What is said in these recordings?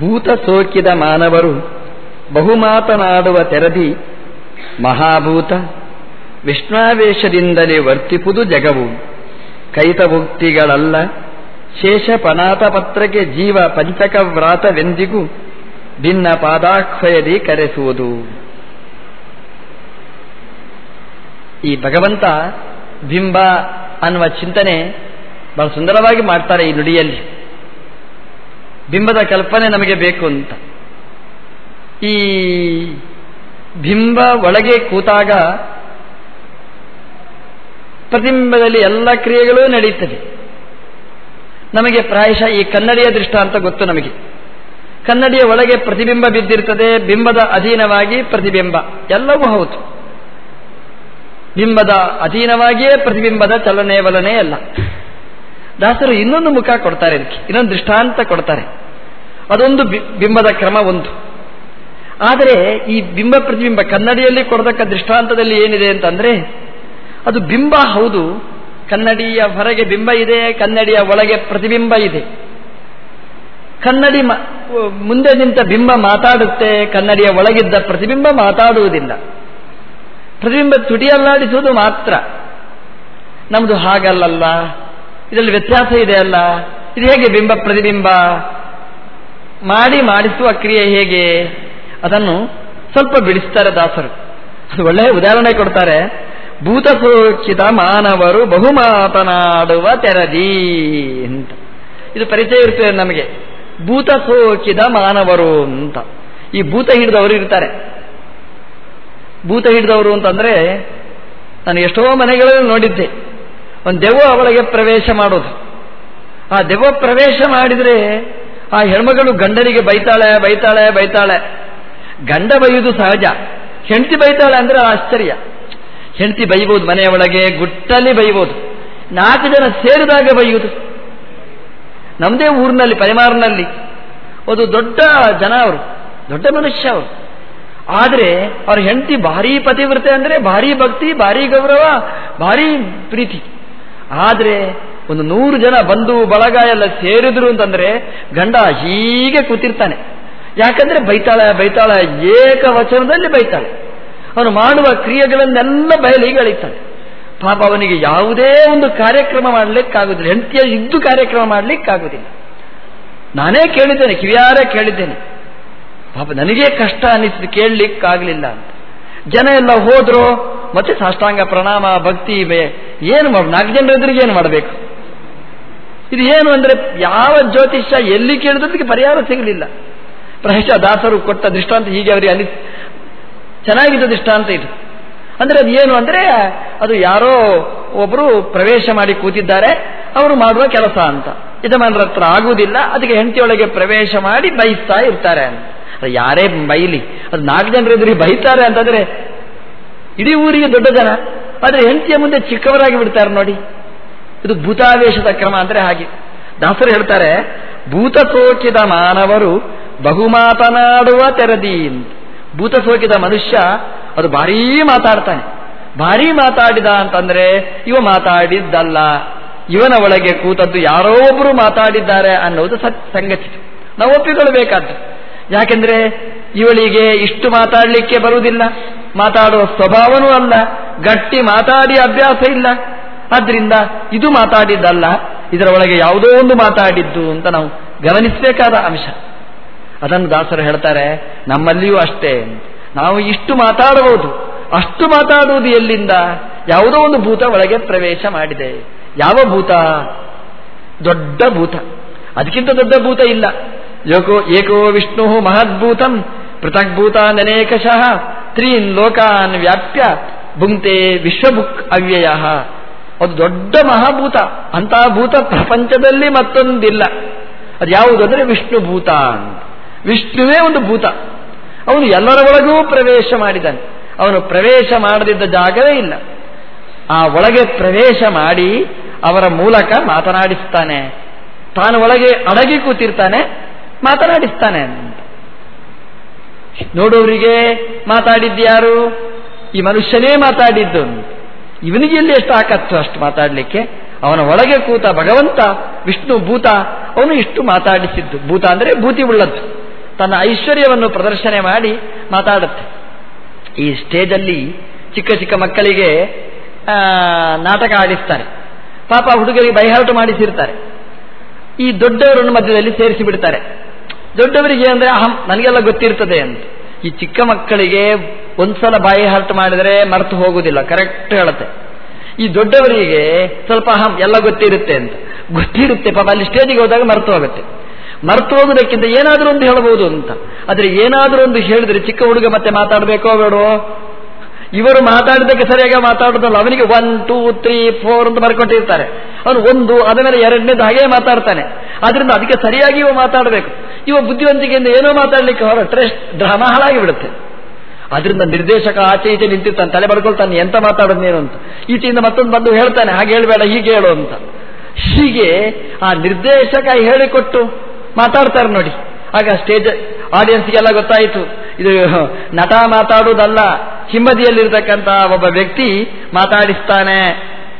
ಭೂತ ಸೋಕಿದ ಮಾನವರು ಬಹುಮಾತನಾಡುವ ತೆರದಿ ಮಹಾಭೂತ, ವಿಷ್ಣಾವೇಶದಿಂದಲೇ ವರ್ತಿಪುದು ಜಗವು. ಕೈತಭುಕ್ತಿಗಳಲ್ಲ ಶೇಷ ಪನಾತಪತ್ರಕ್ಕೆ ಜೀವ ಪಂಚಕವ್ರಾತವೆಂದಿಗೂ ಭಿನ್ನ ಪಾದಾಕ್ಷಯದಿ ಕರೆಸುವುದು. ಈ ಭಗವಂತ ಬಿಂಬ ಅನ್ನುವ ಚಿಂತನೆ ಬಹಳ ಸುಂದರವಾಗಿ ಮಾಡ್ತಾರೆ ಈ ನುಡಿಯಲ್ಲಿ. ಬಿಂಬದ ಕಲ್ಪನೆ ನಮಗೆ ಬೇಕು ಅಂತ. ಈ ಬಿಂಬ ಒಳಗೆ ಕೂತಾಗ ಪ್ರತಿಬಿಂಬದಲ್ಲಿ ಎಲ್ಲ ಕ್ರಿಯೆಗಳು ನಡೆಯುತ್ತದೆ ನಮಗೆ ಪ್ರಾಯಶಃ ಈ ಕನ್ನಡಿಯ ದೃಷ್ಟಾಂತ ಗೊತ್ತು ನಮಗೆ. ಕನ್ನಡಿಯ ಒಳಗೆ ಪ್ರತಿಬಿಂಬ ಬಿದ್ದಿರ್ತದೆ, ಬಿಂಬದ ಅಧೀನವಾಗಿ ಪ್ರತಿಬಿಂಬ. ಎಲ್ಲವೂ ಹೌದು. ಬಿಂಬದ ಅಧೀನವಾಗಿಯೇ ಪ್ರತಿಬಿಂಬದ ಚಲನೆ, ವಲನೆ ಅಲ್ಲ ದಾಸರು ಇನ್ನೊಂದು ಮುಖ ಕೊಡ್ತಾರೆ ಇದಕ್ಕೆ. ಇನ್ನೊಂದು ದೃಷ್ಟಾಂತ ಕೊಡ್ತಾರೆ. ಅದೊಂದು ಬಿಂಬದ ಕ್ರಮ ಒಂದು. ಆದರೆ ಈ ಬಿಂಬ ಪ್ರತಿಬಿಂಬ ಕನ್ನಡಿಯಲ್ಲಿ ಕೊಡತಕ್ಕ ದೃಷ್ಟಾಂತದಲ್ಲಿ ಏನಿದೆ ಅಂತಂದ್ರೆ, ಅದು ಬಿಂಬ ಹೌದು. ಕನ್ನಡಿಯ ಹೊರಗೆ ಬಿಂಬ ಇದೆ, ಕನ್ನಡಿಯ ಒಳಗೆ ಪ್ರತಿಬಿಂಬ ಇದೆ. ಕನ್ನಡಿ ಮುಂದೆ ನಿಂತ ಬಿಂಬ ಮಾತಾಡುತ್ತೆ, ಕನ್ನಡಿಯ ಒಳಗಿದ್ದ ಪ್ರತಿಬಿಂಬ ಮಾತಾಡುವುದಿಲ್ಲ. ಪ್ರತಿಬಿಂಬ ತುಟಿಯಲ್ಲಾಡಿಸುವುದು ಮಾತ್ರ. ನಮ್ದು ಹಾಗಲ್ಲಲ್ಲ. ಇದರಲ್ಲಿ ವ್ಯತ್ಯಾಸ ಇದೆ ಅಲ್ಲ ಇದು ಹೇಗೆ ಬಿಂಬ ಪ್ರತಿಬಿಂಬ? ಮಾಡಿ ಮಾಡಿಸುವ ಕ್ರಿಯೆ ಹೇಗೆ? ಅದನ್ನು ಸ್ವಲ್ಪ ಬಿಡಿಸ್ತಾರೆ ದಾಸರು. ಅದು ಒಳ್ಳೆಯ ಉದಾಹರಣೆ ಕೊಡ್ತಾರೆ. ಭೂತ ಸೋಚಿತ ಮಾನವರು ಬಹುಮಾತನಾಡುವ ತೆರದಿ ಅಂತ. ಇದು ಪರಿಚಯ ಇರ್ತದೆ ನಮಗೆ. ಭೂತ ಮಾನವರು ಅಂತ. ಈ ಭೂತ ಹಿಡಿದವರು ಇರ್ತಾರೆ. ಭೂತ ಹಿಡಿದವರು ಅಂತಂದ್ರೆ ನಾನು ಎಷ್ಟೋ ಮನೆಗಳಲ್ಲಿ ನೋಡಿದ್ದೆ. ಒಂದು ದೆವ್ವ ಅವಳಿಗೆ ಪ್ರವೇಶ ಮಾಡೋದು. ಆ ದೆವ್ವ ಪ್ರವೇಶ ಮಾಡಿದರೆ ಆ ಹೆಣ್ಮಗಳು ಗಂಡನಿಗೆ ಬೈತಾಳೆ ಬೈತಾಳೆ ಬೈತಾಳೆ. ಗಂಡ ಬೈಯುವುದು ಸಹಜ. ಹೆಂಡತಿ ಬೈತಾಳೆ ಅಂದರೆ ಆಶ್ಚರ್ಯ. ಹೆಂಡತಿ ಬೈಬೋದು ಮನೆಯ ಒಳಗೆ, ಗುಟ್ಟಲ್ಲಿ ಬೈಬೋದು. ನಾಲ್ಕು ಜನ ಸೇರಿದಾಗ ಬೈಯುವುದು. ನಮ್ಮದೇ ಊರಿನಲ್ಲಿ ಪರಿಮಾರ್ನಲ್ಲಿ ಒಂದು ದೊಡ್ಡ ಜನ ಅವರು, ದೊಡ್ಡ ಮನುಷ್ಯ ಅವರು. ಆದರೆ ಅವ್ರ ಹೆಂಡತಿ ಭಾರಿ ಪತಿವ್ರತೆ ಅಂದರೆ ಭಾರಿ ಭಕ್ತಿ, ಭಾರಿ ಗೌರವ, ಭಾರಿ ಪ್ರೀತಿ. ಆದರೆ ಒಂದು ನೂರು ಜನ ಬಂಧು ಬಳಗ ಎಲ್ಲ ಸೇರಿದ್ರು ಅಂತಂದ್ರೆ ಗಂಡ ಹೀಗೆ ಕೂತಿರ್ತಾನೆ. ಯಾಕಂದ್ರೆ ಬೈತಾಳ ಬೈತಾಳ, ಏಕವಚನದಲ್ಲಿ ಬೈತಾಳೆ. ಅವನು ಮಾಡುವ ಕ್ರಿಯೆಗಳನ್ನೆಲ್ಲ ಬಯಲಿಗೆ ಅಳಿತಾನೆ ಪಾಪ ಅವನಿಗೆ ಯಾವುದೇ ಒಂದು ಕಾರ್ಯಕ್ರಮ ಮಾಡಲಿಕ್ಕಾಗುದಿಲ್ಲ. ಹೆಂಡತಿಯ ಇದ್ದು ಕಾರ್ಯಕ್ರಮ ಮಾಡಲಿಕ್ಕಾಗುದಿಲ್ಲ. ನಾನೇ ಕೇಳಿದ್ದೇನೆ, ಕಿವಿಯಾರ ಕೇಳಿದ್ದೇನೆ. ಪಾಪ ನನಗೇ ಕಷ್ಟ ಅನ್ನಿಸಿದ್ದು ಕೇಳಲಿಕ್ಕಾಗಲಿಲ್ಲ ಅಂತ. ಜನ ಎಲ್ಲ ಹೋದ್ರು ಮತ್ತೆ ಸಾಷ್ಟಾಂಗ ಪ್ರಣಾಮ, ಭಕ್ತಿ ಏನು ಮಾಡ ನಾಲ್ಕು ಜನರ ಎದುರಿಗೆ ಏನು ಮಾಡಬೇಕು? ಇದು ಏನು ಅಂದ್ರೆ ಯಾವ ಜ್ಯೋತಿಷ್ಯ ಎಲ್ಲಿ ಕೇಳಿದ್ರೆ ಪರಿಹಾರ ಸಿಗಲಿಲ್ಲ. ಪ್ರಹೇಶ ದಾಸರು ಕೊಟ್ಟ ದೃಷ್ಟಾಂತ ಹೀಗೆ ಅವರಿಗೆ ಅಲ್ಲಿ ಚೆನ್ನಾಗಿದ್ದ ದೃಷ್ಟಾಂತ ಇದು. ಅಂದ್ರೆ ಅದು ಏನು ಅಂದ್ರೆ ಅದು ಯಾರೋ ಒಬ್ಬರು ಪ್ರವೇಶ ಮಾಡಿ ಕೂತಿದ್ದಾರೆ, ಅವರು ಮಾಡುವ ಕೆಲಸ ಅಂತ. ಯಜಮಾನರ ಹತ್ರ ಆಗುವುದಿಲ್ಲ, ಅದಕ್ಕೆ ಹೆಂಡತಿಯೊಳಗೆ ಪ್ರವೇಶ ಮಾಡಿ ಬೈಸ್ತಾ ಇರ್ತಾರೆ ಅಂತ. ಯಾರೇ ಬೈಲಿ, ಅದು ನಾಲ್ಕು ಜನರ ಎದುರಿಗೆ ಬೈತಾರೆ ಅಂತಂದ್ರೆ ಇಡೀ ಊರಿಗೆ ದೊಡ್ಡ ಜನ. ಆದರೆ ಹೆಂಡತಿಯ ಮುಂದೆ ಚಿಕ್ಕವರಾಗಿ ಬಿಡ್ತಾರೆ ನೋಡಿ. ಇದು ಭೂತಾವೇಶದ ಕ್ರಮ ಅಂದರೆ ಹಾಗೆ. ದಾಸರು ಹೇಳ್ತಾರೆ ಭೂತ ಸೋಕಿದ ಮಾನವರು ಬಹುಮಾತನಾಡುವ ತೆರದಿ ಭೂತ ಸೋಕಿದ ಮನುಷ್ಯ, ಅದು ಭಾರೀ ಮಾತಾಡ್ತಾನೆ. ಭಾರೀ ಮಾತಾಡಿದ ಅಂತಂದ್ರೆ, ಇವ ಮಾತಾಡಿದ್ದಲ್ಲ. ಇವನ ಒಳಗೆ ಕೂತದ್ದು ಯಾರೋ ಒಬ್ಬರು ಮಾತಾಡಿದ್ದಾರೆ ಅನ್ನೋದು ಸತ್, ಸಂಗತಿ. ನಾವು ಒಪ್ಪಿಕೊಳ್ಳಬೇಕಾದ್ದು. ಯಾಕೆಂದ್ರೆ ಇವಳಿಗೆ ಇಷ್ಟು ಮಾತಾಡಲಿಕ್ಕೆ ಬರುವುದಿಲ್ಲ. ಮಾತಾಡುವ ಸ್ವಭಾವನೂ ಅಲ್ಲ, ಗಟ್ಟಿ ಮಾತಾಡಿ ಅಭ್ಯಾಸ ಇಲ್ಲ. ಆದ್ರಿಂದ ಇದು ಮಾತಾಡಿದ್ದಲ್ಲ, ಇದರ ಒಳಗೆ ಯಾವುದೋ ಒಂದು ಮಾತಾಡಿದ್ದು ಅಂತ ನಾವು ಗಮನಿಸಬೇಕಾದ ಅಂಶ. ಅದನ್ನು ದಾಸರು ಹೇಳ್ತಾರೆ, ನಮ್ಮಲ್ಲಿಯೂ ಅಷ್ಟೇ. ನಾವು ಇಷ್ಟು ಮಾತಾಡಬಹುದು, ಅಷ್ಟು ಮಾತಾಡುವುದು ಎಲ್ಲಿಂದ? ಯಾವುದೋ ಒಂದು ಭೂತ ಒಳಗೆ ಪ್ರವೇಶ ಮಾಡಿದೆ. ಯಾವ ಭೂತ? ದೊಡ್ಡ ಭೂತ. ಅದಕ್ಕಿಂತ ದೊಡ್ಡ ಭೂತ ಇಲ್ಲ. ಯೋಗೋ ಏಕೋ ವಿಷ್ಣು ಮಹದ್ಭೂತಂ ಪೃಥಗ್ಭೂತಾನನೇಕಶಃ ತ್ರೀನ್ ಲೋಕಾನ್ ವ್ಯಾಪ್ಯ, ಭುಂಕ್ತೆ ವಿಶ್ವಭುಕ್ ಅವ್ಯಯ. ಅದು ದೊಡ್ಡ ಮಹಾಭೂತ, ಅಂತಹ ಭೂತ ಪ್ರಪಂಚದಲ್ಲಿ ಮತ್ತೊಂದಿಲ್ಲ. ಅದು ಯಾವುದು ಅಂದರೆ ವಿಷ್ಣು ಭೂತ ಅಂತ. ವಿಷ್ಣುವೇ ಒಂದು ಭೂತ. ಅವನು ಎಲ್ಲರ ಒಳಗೂ ಪ್ರವೇಶ ಮಾಡಿದ್ದಾನೆ. ಅವನು ಪ್ರವೇಶ ಮಾಡದಿದ್ದ ಜಾಗವೇ ಇಲ್ಲ. ಆ ಒಳಗೆ ಪ್ರವೇಶ ಮಾಡಿ ಅವರ ಮೂಲಕ ಮಾತನಾಡಿಸ್ತಾನೆ. ತಾನು ಒಳಗೆ ಅಡಗಿ ಕೂತಿರ್ತಾನೆ, ಮಾತನಾಡಿಸ್ತಾನೆ ನೋಡೋರಿಗೆ ಮಾತಾಡಿದ್ಯಾರು ಈ ಮನುಷ್ಯನೇ ಮಾತಾಡಿದ್ದು. ಇವನಿಗೆ ಎಲ್ಲಿ ಎಷ್ಟು ಆಕತ್ತು ಅಷ್ಟು ಮಾತಾಡಲಿಕ್ಕೆ? ಅವನ ಒಳಗೆ ಕೂತ ಭಗವಂತ, ವಿಷ್ಣು, ಭೂತ, ಅವನು ಇಷ್ಟು ಮಾತಾಡಿಸಿದ್ದು. ಭೂತ ಅಂದರೆ ಭೂತಿ ಉಳ್ಳದ್ದು. ತನ್ನ ಐಶ್ವರ್ಯವನ್ನು ಪ್ರದರ್ಶನ ಮಾಡಿ ಮಾತಾಡುತ್ತೆ. ಈ ಸ್ಟೇಜಲ್ಲಿ ಚಿಕ್ಕ ಚಿಕ್ಕ ಮಕ್ಕಳಿಗೆ ನಾಟಕ ಆಡಿಸ್ತಾರೆ. ಪಾಪ ಹುಡುಗರಿಗೆ ಬೈಹಾರ್ಟ್ ಮಾಡಿಸಿರ್ತಾರೆ. ಈ ದೊಡ್ಡವರನ್ನು ಮಧ್ಯದಲ್ಲಿ ಸೇರಿಸಿ ಬಿಡ್ತಾರೆ ದೊಡ್ಡವರಿಗೆ ಅಂದ್ರೆ ಅಹಂ, ನನಗೆಲ್ಲ ಗೊತ್ತಿರ್ತದೆ ಅಂತ. ಈ ಚಿಕ್ಕ ಮಕ್ಕಳಿಗೆ ಒಂದ್ಸಲ ಬಾಯಿ ಹಾರ್ಟ್ ಮಾಡಿದರೆ ಮರೆತು ಹೋಗುವುದಿಲ್ಲ ಕರೆಕ್ಟ್ ಹೇಳುತ್ತೆ. ಈ ದೊಡ್ಡವರಿಗೆ ಸ್ವಲ್ಪ ಅಹಂ, ಎಲ್ಲ ಗೊತ್ತಿರುತ್ತೆ ಅಂತ. ಗೊತ್ತಿರುತ್ತೆ, ಪಾಪ ಅಲ್ಲಿ ಸ್ಟೇಜಿಗೆ ಹೋದಾಗ ಮರೆತು ಹೋಗುತ್ತೆ. ಮರೆತು ಹೋಗುವುದಕ್ಕಿಂತ ಏನಾದರೂ ಒಂದು ಹೇಳಬಹುದು ಅಂತ. ಆದರೆ ಏನಾದರೂ ಒಂದು ಹೇಳಿದ್ರೆ ಚಿಕ್ಕ ಹುಡುಗ ಮತ್ತೆ ಮಾತಾಡಬೇಕೋ ಬೇಡವೋ? ಇವರು ಮಾತಾಡಿದ್ದಕ್ಕೆ ಸರಿಯಾಗಿ ಮಾತಾಡೋದಲ್ಲ ಅವನಿಗೆ ಒನ್ ಟೂ ತ್ರೀ ಫೋರ್ ಅಂತ ಬರ್ಕೊಟ್ಟಿರ್ತಾರೆ ಅವನು ಒಂದು ಅದ ಮೇಲೆ ಎರಡನೇದು ಹಾಗೇ ಮಾತಾಡ್ತಾನೆ. ಆದ್ರಿಂದ ಅದಕ್ಕೆ ಸರಿಯಾಗಿ ಇವ ಮಾತಾಡಬೇಕು. ಇವ ಬುದ್ಧಿವಂತಿಕೆಯಿಂದ ಏನೋ ಮಾತಾಡಲಿಕ್ಕೆ ಹೊರಟ್ರೆ ಡ್ರಾಮಾ ಹಾಳಾಗಿ ಬಿಡುತ್ತೆ. ಅದರಿಂದ ನಿರ್ದೇಶಕ ಆಚೆ ಈಚೆ ನಿಂತಿರ್ತಾನೆ. ತಲೆ ಬಡ್ಕೊಳ್ತಾನೆ, ಎಂತ ಮಾತಾಡೋದು ನೀನು? ಅಂತ. ಈಚೆಯಿಂದ ಮತ್ತೊಂದು ಬಂದು ಹೇಳ್ತಾನೆ, ಹಾಗೆ ಹೇಳಬೇಡ, ಹೀಗೆ ಹೇಳು ಅಂತ. ಹೀಗೆ ಆ ನಿರ್ದೇಶಕ ಹೇಳಿಕೊಟ್ಟು ಮಾತಾಡ್ತಾರೆ ನೋಡಿ. ಆಗ ಸ್ಟೇಜ್ ಆಡಿಯನ್ಸ್ಗೆಲ್ಲ ಗೊತ್ತಾಯಿತು. ಇದು ನಟ ಮಾತಾಡುವುದಲ್ಲ, ಹಿಂಬದಿಯಲ್ಲಿರ್ತಕ್ಕಂಥ ಒಬ್ಬ ವ್ಯಕ್ತಿ ಮಾತಾಡಿಸ್ತಾನೆ.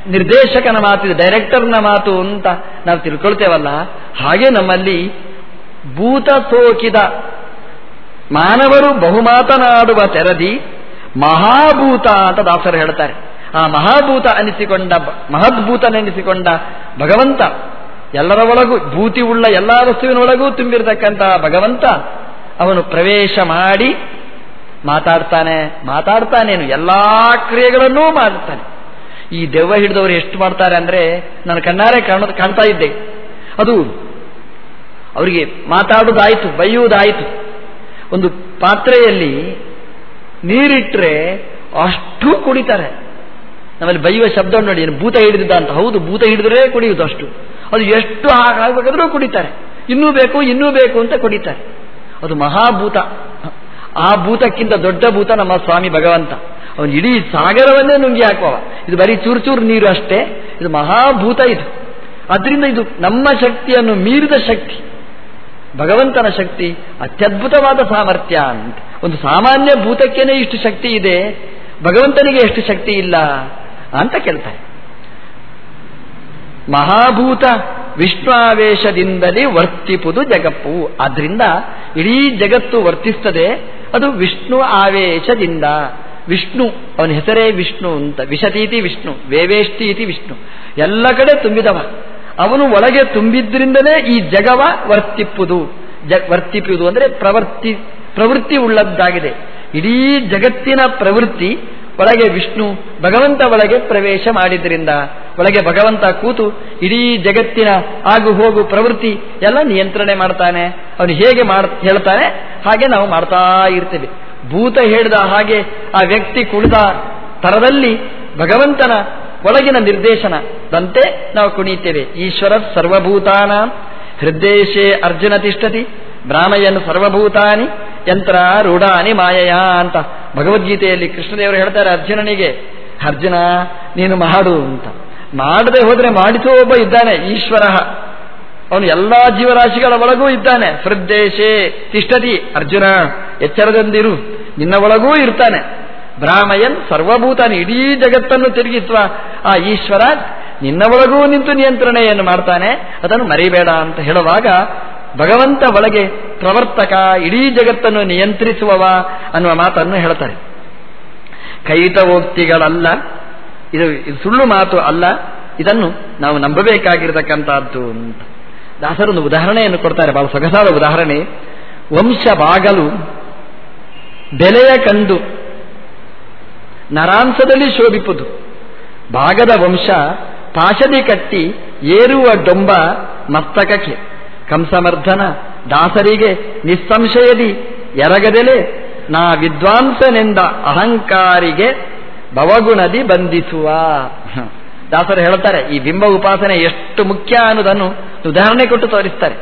ನಿರ್ದೇಶಕನ ಮಾತು ಡೈರೆಕ್ಟರ್ನ ಮಾತು ಅಂತ ನಾವು ತಿಳ್ಕೊಳ್ತೇವಲ್ಲ. ಹಾಗೆ ನಮ್ಮಲ್ಲಿ ಭೂತ ಸೋಕಿದ ಮಾನವರು ಬಹುಮಾತನಾಡುವ ತೆರದಿ ಮಹಾಭೂತ ಅಂತ ದಾಸರು ಹೇಳ್ತಾರೆ. ಆ ಮಹಾಭೂತ ಅನಿಸಿಕೊಂಡ ಮಹದ್ಭೂತನೆನಿಸಿಕೊಂಡ ಭಗವಂತ, ಎಲ್ಲರ ಒಳಗೂ ಭೂತಿ ಉಳ್ಳ ಎಲ್ಲ ವಸ್ತುವಿನೊಳಗೂ ತುಂಬಿರತಕ್ಕಂಥ ಭಗವಂತ ಅವನು ಪ್ರವೇಶ ಮಾಡಿ ಮಾತಾಡ್ತಾನೆ, ಮಾತಾಡ್ತಾನೇನು? ಎಲ್ಲಾ ಕ್ರಿಯೆಗಳನ್ನೂ ಮಾಡುತ್ತಾನೆ. ಈ ದೆವ್ವ ಹಿಡಿದವರು ಎಷ್ಟು ಮಾಡ್ತಾರೆ ಅಂದ್ರೆ ನಾನು ಕಣ್ಣಾರೆ ಕಾಣ ಕಾಣ್ತಾ ಇದ್ದೆ. ಅದು ಅವರಿಗೆ ಮಾತಾಡುವುದಾಯಿತು ಬೈಯುವುದಾಯಿತು ಒಂದು ಪಾತ್ರೆಯಲ್ಲಿ ನೀರಿಟ್ಟರೆ ಅಷ್ಟು ಕುಡಿತಾರೆ. ನಮ್ಮಲ್ಲಿ ಬೈಯುವ ಶಬ್ದ ನೋಡಿ ಭೂತ ಹಿಡಿದಿದ್ದ ಅಂತ. ಹೌದು, ಭೂತ ಹಿಡಿದ್ರೆ ಕುಡಿಯುವುದು ಅಷ್ಟು. ಅದು ಎಷ್ಟು ಹಾಗಾಗಬೇಕಾದ್ರೂ ಕುಡಿತಾರೆ. ಇನ್ನೂ ಬೇಕು ಇನ್ನೂ ಬೇಕು ಅಂತ ಕುಡಿತಾರೆ. ಅದು ಮಹಾಭೂತ. ಆ ಭೂತಕ್ಕಿಂತ ದೊಡ್ಡ ಭೂತ ನಮ್ಮ ಸ್ವಾಮಿ ಭಗವಂತ. ಅವನು ಇಡೀ ಸಾಗರವನ್ನೇ ನುಂಗಿ ಹಾಕುವ ಇದು ಬರೀ ಚೂರು ಚೂರು ನೀರು ಅಷ್ಟೇ. ಇದು ಮಹಾಭೂತ ಇದು. ಅದರಿಂದ ಇದು ನಮ್ಮ ಶಕ್ತಿಯನ್ನು ಮೀರಿದ ಶಕ್ತಿ. ಭಗವಂತನ ಶಕ್ತಿ, ಅತ್ಯದ್ಭುತವಾದ ಸಾಮರ್ಥ್ಯ ಅಂತ. ಒಂದು ಸಾಮಾನ್ಯ ಭೂತಕ್ಕೇನೆ ಇಷ್ಟು ಶಕ್ತಿ ಇದೆ. ಭಗವಂತನಿಗೆ ಎಷ್ಟು ಶಕ್ತಿ ಇಲ್ಲ ಅಂತ ಕೇಳ್ತಾರೆ. ಮಹಾಭೂತ. ವಿಷ್ಣುವೇಶದಿಂದಲೇ ವರ್ತಿಪುದು ಜಗಪ್ಪು. ಆದ್ರಿಂದ ಇಡೀ ಜಗತ್ತು ವರ್ತಿಸ್ತದೆ, ಅದು ವಿಷ್ಣು ಆವೇಶದಿಂದ. ವಿಷ್ಣು, ಅವನ ಹೆಸರೇ ವಿಷ್ಣು ಅಂತ. ವಿಶತೀತಿ ವಿಷ್ಣು ವೇವೇಷ್ಟಿ ವಿಷ್ಣು. ಎಲ್ಲ ಕಡೆ ತುಂಬಿದವ. ಅವನು ಒಳಗೆ ತುಂಬಿದ್ರಿಂದಲೇ ಈ ಜಗವ ವರ್ತಿಪ್ಪುದು. ಜ, ವರ್ತಿಪ್ಪುದು ಅಂದರೆ ಪ್ರವರ್ತಿ ಪ್ರವೃತ್ತಿ ಉಳ್ಳದ್ದಾಗಿದೆ. ಇಡೀ ಜಗತ್ತಿನ ಪ್ರವೃತ್ತಿ ಒಳಗೆ ವಿಷ್ಣು, ಭಗವಂತ ಒಳಗೆ ಪ್ರವೇಶ ಮಾಡಿದ್ರಿಂದ ಒಳಗೆ ಭಗವಂತ ಕೂತು ಇಡೀ ಜಗತ್ತಿನ ಆಗು ಹೋಗು ಪ್ರವೃತ್ತಿ ಎಲ್ಲ ನಿಯಂತ್ರಣೆ ಮಾಡ್ತಾನೆ. ಅವನು ಹೇಗೆ ಮಾಡ್, ಹೇಳ್ತಾನೆ? ಹಾಗೆ ನಾವು ಮಾಡ್ತಾ ಇರ್ತೇವೆ. ಭೂತ ಹೇಳಿದ ಹಾಗೆ ಆ ವ್ಯಕ್ತಿ ಕುಳಿದ ತರದಲ್ಲಿ ಭಗವಂತನ ಒಳಗಿನ ನಿರ್ದೇಶನದಂತೆ ನಾವು ಕುಣಿತೇವೆ ಈಶ್ವರ ಸರ್ವಭೂತಾನ, ಹೃದ್ದೇಶೇ ಅರ್ಜುನ ತಿಷ್ಠತಿ ಬ್ರಾಹ್ಮಯನ್ ಸರ್ವಭೂತಾನಿ, ಯಂತ್ರ ರೂಢಾನಿ ಮಾಯಯ ಅಂತ ಭಗವದ್ಗೀತೆಯಲ್ಲಿ ಕೃಷ್ಣದೇವರು ಹೇಳ್ತಾರೆ ಅರ್ಜುನನಿಗೆ, ಅರ್ಜುನ, ನೀನು ಮಾಡು ಅಂತ. ಮಾಡದೆ ಹೋದರೆ ಮಾಡಿಸೋ ಒಬ್ಬ ಇದ್ದಾನೆ ಈಶ್ವರ ಅವನು ಎಲ್ಲಾ ಜೀವರಾಶಿಗಳ ಒಳಗೂ ಇದ್ದಾನೆ. ಹೃದ್ದೇಶೇ ತಿಷ್ಟತಿ, ಅರ್ಜುನ, ಎಚ್ಚರದಿಂದಿರು. ನಿನ್ನ ಒಳಗೂ ಇರ್ತಾನೆ. ಬ್ರಾಹ್ಮಯನ್ ಸರ್ವಭೂತಾನ, ಇಡೀ ಜಗತ್ತನ್ನು ತಿರುಗಿಸುವ ಆ ಈಶ್ವರ ನಿನ್ನ ಒಳಗೂ ನಿಂತು ನಿಯಂತ್ರಣೆಯನ್ನು ಮಾಡ್ತಾನೆ. ಅದನ್ನು ಮರಿಬೇಡ ಅಂತ ಹೇಳುವಾಗ ಭಗವಂತ ಒಳಗೆ ಪ್ರವರ್ತಕ, ಇಡೀ ಜಗತ್ತನ್ನು ನಿಯಂತ್ರಿಸುವವ ಅನ್ನುವ ಮಾತನ್ನು ಹೇಳ್ತಾರೆ. ಕೈತವೋಕ್ತಿಗಳಲ್ಲ. ಇದು ಇದು ಸುಳ್ಳು ಮಾತು ಅಲ್ಲ. ಇದನ್ನು ನಾವು ನಂಬಬೇಕಾಗಿರತಕ್ಕಂಥದ್ದು ಅಂತ. ದಾಸರೊಂದು ಉದಾಹರಣೆಯನ್ನು ಕೊಡ್ತಾರೆ. ಬಹಳ ಸೊಗಸಾದ ಉದಾಹರಣೆ. ವಂಶ ಬಾಗಲು ಬೆಲೆಯ ಕಂಡು ನರಾಂಶದಲ್ಲಿ ಶೋಭಿಪುದು ಭಾಗದ ವಂಶ ಪಾಶದಿ ಕಟ್ಟಿ ಏರುವ ಡೊಂಬ ಮಸ್ತಕಕ್ಕೆ. ಕಂಸಮರ್ಧನ ದಾಸರಿಗೆ ನಿಸ್ಸಂಶಯದಿ, ಎರಗದೆಲೆ ನಾ ವಿದ್ವಾಂಸನೆಂದ ಅಹಂಕಾರಿಗೆ ಭವಗುಣದಿ ಬಂಧಿಸುವ. ದಾಸರು ಹೇಳ್ತಾರೆ ಈ ಬಿಂಬ ಉಪಾಸನೆ ಎಷ್ಟು ಮುಖ್ಯ ಅನ್ನೋದನ್ನು ಉದಾಹರಣೆ ಕೊಟ್ಟು ತೋರಿಸ್ತಾರೆ.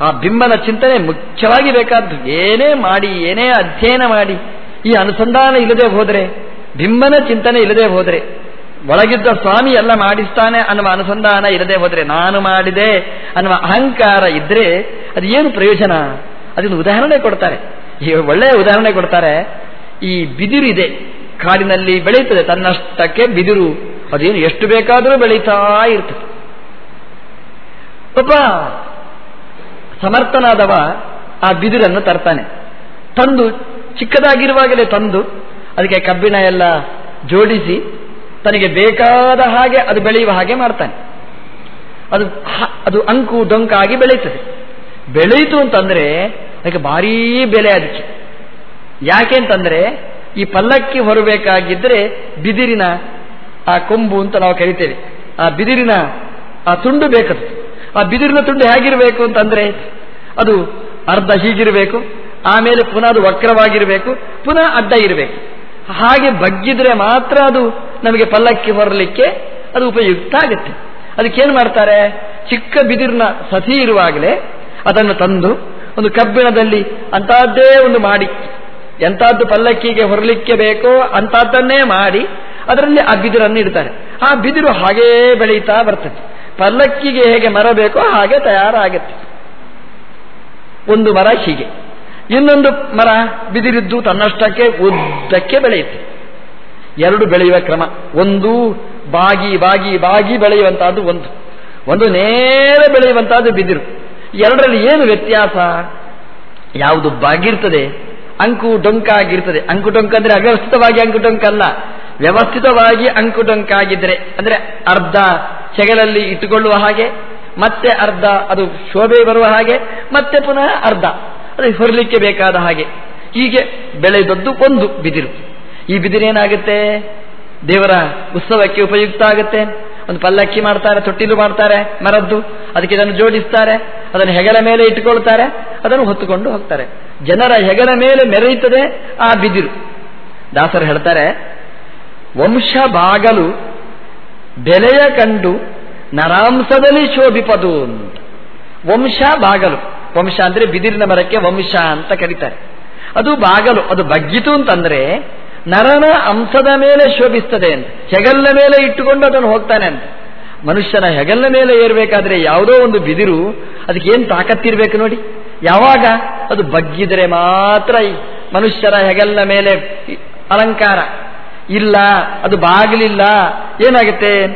ಆ ಬಿಂಬನ ಚಿಂತನೆ ಮುಖ್ಯವಾಗಿ ಬೇಕಾದ್ದು ಏನೇ ಮಾಡಿ ಏನೇ ಅಧ್ಯಯನ ಮಾಡಿ ಈ ಅನುಸಂಧಾನ ಇಲ್ಲದೆ ಹೋದರೆ ಬಿಂಬನ ಚಿಂತನೆ ಇಲ್ಲದೆ ಹೋದರೆ ಒಳಗಿದ್ದ ಸ್ವಾಮಿ ಎಲ್ಲ ಮಾಡಿಸ್ತಾನೆ ಅನ್ನುವ ಅನುಸಂಧಾನ ಇಲ್ಲದೆ ಹೋದರೆ ನಾನು ಮಾಡಿದೆ ಅನ್ನುವ ಅಹಂಕಾರ ಇದ್ರೆ ಅದು ಏನು ಪ್ರಯೋಜನ? ಅದನ್ನು ಉದಾಹರಣೆ ಕೊಡ್ತಾರೆ. ಒಳ್ಳೆಯ ಉದಾಹರಣೆ ಕೊಡ್ತಾರೆ ಈ ಬಿದಿರಿದೆ ಕಾಡಿನಲ್ಲಿ ಬೆಳೆಯುತ್ತದೆ ತನ್ನಷ್ಟಕ್ಕೆ ಬಿದಿರು. ಅದೇನು ಎಷ್ಟು ಬೇಕಾದರೂ ಬೆಳೀತಾ ಇರ್ತದೆ. ಒಬ್ಬ ಸಮರ್ಥನಾದವ ಆ ಬಿದಿರನ್ನು ತರ್ತಾನೆ. ತಂದು, ಚಿಕ್ಕದಾಗಿರುವಾಗಲೇ ತಂದು, ಅದಕ್ಕೆ ಕಬ್ಬಿಣ ಎಲ್ಲ ಜೋಡಿಸಿ, ತನಗೆ ಬೇಕಾದ ಹಾಗೆ ಅದು ಬೆಳೆಯುವ ಹಾಗೆ ಮಾಡ್ತಾನೆ. ಅದು ಅದು ಅಂಕು ಡೊಂಕಾಗಿ ಬೆಳೀತದೆ. ಬೆಳೆಯಿತು ಅಂತಂದ್ರೆ, ಅದಕ್ಕೆ ಭಾರೀ ಬೆಲೆ ಅದಕ್ಕೆ. ಯಾಕೆ ಅಂತಂದ್ರೆ ಈ ಪಲ್ಲಕ್ಕಿ ಹೊರಬೇಕಾಗಿದ್ದರೆ ಬಿದಿರಿನ ಆ ಕೊಂಬು ಅಂತ ನಾವು ಕರಿತೇವೆ. ಆ ಬಿದಿರಿನ ಆ ತುಂಡು ಬೇಕದು ಆ ಬಿದಿರಿನ ತುಂಡು ಹೇಗಿರಬೇಕು ಅಂತಂದ್ರೆ ಅದು ಅರ್ಧ ಹೀಗಿರಬೇಕು, ಆಮೇಲೆ ಪುನಃ ಅದು ವಕ್ರವಾಗಿರಬೇಕು, ಪುನಃ ಅಡ್ಡ ಇರಬೇಕು. ಹಾಗೆ ಬಗ್ಗಿದ್ರೆ ಮಾತ್ರ ಅದು ನಮಗೆ ಪಲ್ಲಕ್ಕಿ ಹೊರಲಿಕ್ಕೆ ಅದು ಉಪಯುಕ್ತ ಆಗುತ್ತೆ. ಅದಕ್ಕೇನು ಮಾಡ್ತಾರೆ? ಚಿಕ್ಕ ಬಿದಿರಿನ ಸಸಿ ಇರುವಾಗಲೇ ಅದನ್ನು ತಂದು ಒಂದು ಕಬ್ಬಿಣದಲ್ಲಿ ಅಂತಹದ್ದೇ ಒಂದು ಮಾಡಿ ಎಂತಹದ್ದು ಪಲ್ಲಕ್ಕಿಗೆ ಹೊರಲಿಕ್ಕೆ ಬೇಕೋ ಅಂತಹದ್ದನ್ನೇ ಮಾಡಿ ಅದರಲ್ಲಿ ಆ ಬಿದಿರನ್ನು ಇಡ್ತಾರೆ. ಆ ಬಿದಿರು ಹಾಗೇ ಬೆಳೀತಾ ಬರ್ತದೆ. ಪಲ್ಲಕ್ಕಿಗೆ ಹೇಗೆ ಮರ ಬೇಕೋ ಹಾಗೆ ತಯಾರಾಗುತ್ತೆ. ಒಂದು ಮರ ಹೀಗೆ. ಇನ್ನೊಂದು ಮರ ಬಿದಿರಿದ್ದು ತನ್ನಷ್ಟಕ್ಕೆ ಉದ್ದಕ್ಕೆ ಬೆಳೆಯುತ್ತೆ. ಎರಡು ಬೆಳೆಯುವ ಕ್ರಮ. ಒಂದು ಬಾಗಿ ಬಾಗಿ ಬಾಗಿ ಬೆಳೆಯುವಂತಹದ್ದು ಒಂದು. ಒಂದು ನೇರ ಬೆಳೆಯುವಂತಹದ್ದು ಬಿದಿರು. ಎರಡರಲ್ಲಿ ಏನು ವ್ಯತ್ಯಾಸ? ಯಾವುದು ಬಾಗಿರ್ತದೆ ಅಂಕು ಡೊಂಕ ಆಗಿರ್ತದೆ ಅಂಕು ಡೊಂಕ ಅಂದ್ರೆ ಅವ್ಯವಸ್ಥಿತವಾಗಿ ಅಂಕು ಡೊಂಕ ಅಲ್ಲ ವ್ಯವಸ್ಥಿತವಾಗಿ ಅಂಕು ಡೊಂಕ ಆಗಿದ್ರೆ ಅಂದ್ರೆ ಅರ್ಧ ಚೆಗಲಲ್ಲಿ ಇಟ್ಟುಕೊಳ್ಳುವ ಹಾಗೆ, ಮತ್ತೆ ಅರ್ಧ ಅದು ಶೋಭೆ ಬರುವ ಹಾಗೆ, ಮತ್ತೆ ಪುನಃ ಅರ್ಧ, ಅದು ಹೊರಲಿಕ್ಕೆ ಬೇಕಾದ ಹಾಗೆ. ಹೀಗೆ ಬೆಳೆದದ್ದು ಒಂದು ಬಿದಿರು. ಈ ಬಿದಿರೇನಾಗುತ್ತೆ ದೇವರ ಉತ್ಸವಕ್ಕೆ ಉಪಯುಕ್ತ ಆಗುತ್ತೆ. ಒಂದು ಪಲ್ಲಕ್ಕಿ ಮಾಡ್ತಾರೆ, ತೊಟ್ಟಿಲು ಮಾಡ್ತಾರೆ, ಮರದ್ದು, ಅದಕ್ಕೆ ಇದನ್ನು ಜೋಡಿಸ್ತಾರೆ, ಅದನ್ನು ಹೆಗಲ ಮೇಲೆ ಇಟ್ಟುಕೊಳ್ತಾರೆ, ಅದನ್ನು ಹೊತ್ತುಕೊಂಡು ಹೋಗ್ತಾರೆ. ಜನರ ಹೆಗಲ ಮೇಲೆ ಮೆರೆಯುತ್ತದೆ, ಆ ಬಿದಿರು. ದಾಸರು ಹೇಳ್ತಾರೆ ವಂಶ ಬಾಗಲು ಬೆಲೆಯ ಕಂಡು ನರಾಂಸದಲ್ಲಿ ಶೋಭಿಪದು ಅಂತ. ವಂಶ ಬಾಗಲು ವಂಶ ಅಂದ್ರೆ ಬಿದಿರಿನ ಮರಕ್ಕೆ ವಂಶ ಅಂತ ಕರೀತಾರೆ. ಅದು ಬಾಗಲು, ಅದು ಬಗ್ಗಿತು ಅಂತಂದ್ರೆ ನರನ ಅಂಶದ ಮೇಲೆ ಶೋಭಿಸ್ತದೆ ಅಂತ. ಹೆಗಲ ಮೇಲೆ ಇಟ್ಟುಕೊಂಡು ಅದನ್ನು ಹೋಗ್ತಾನೆ ಅಂತ. ಮನುಷ್ಯನ ಹೆಗಲ ಮೇಲೆ ಏರ್ಬೇಕಾದ್ರೆ ಯಾವುದೋ ಒಂದು ಬಿದಿರು, ಅದಕ್ಕೆ ಏನು ತಾಕತ್ತಿರ್ಬೇಕು ನೋಡಿ. ಯಾವಾಗ? ಅದು ಬಗ್ಗಿದರೆ ಮಾತ್ರ ಮನುಷ್ಯರ ಹೆಗಲ್ಲ ಮೇಲೆ ಅಲಂಕಾರ. ಇಲ್ಲ, ಅದು ಬಾಗಲಿಲ್ಲ. ಏನಾಗುತ್ತೆ?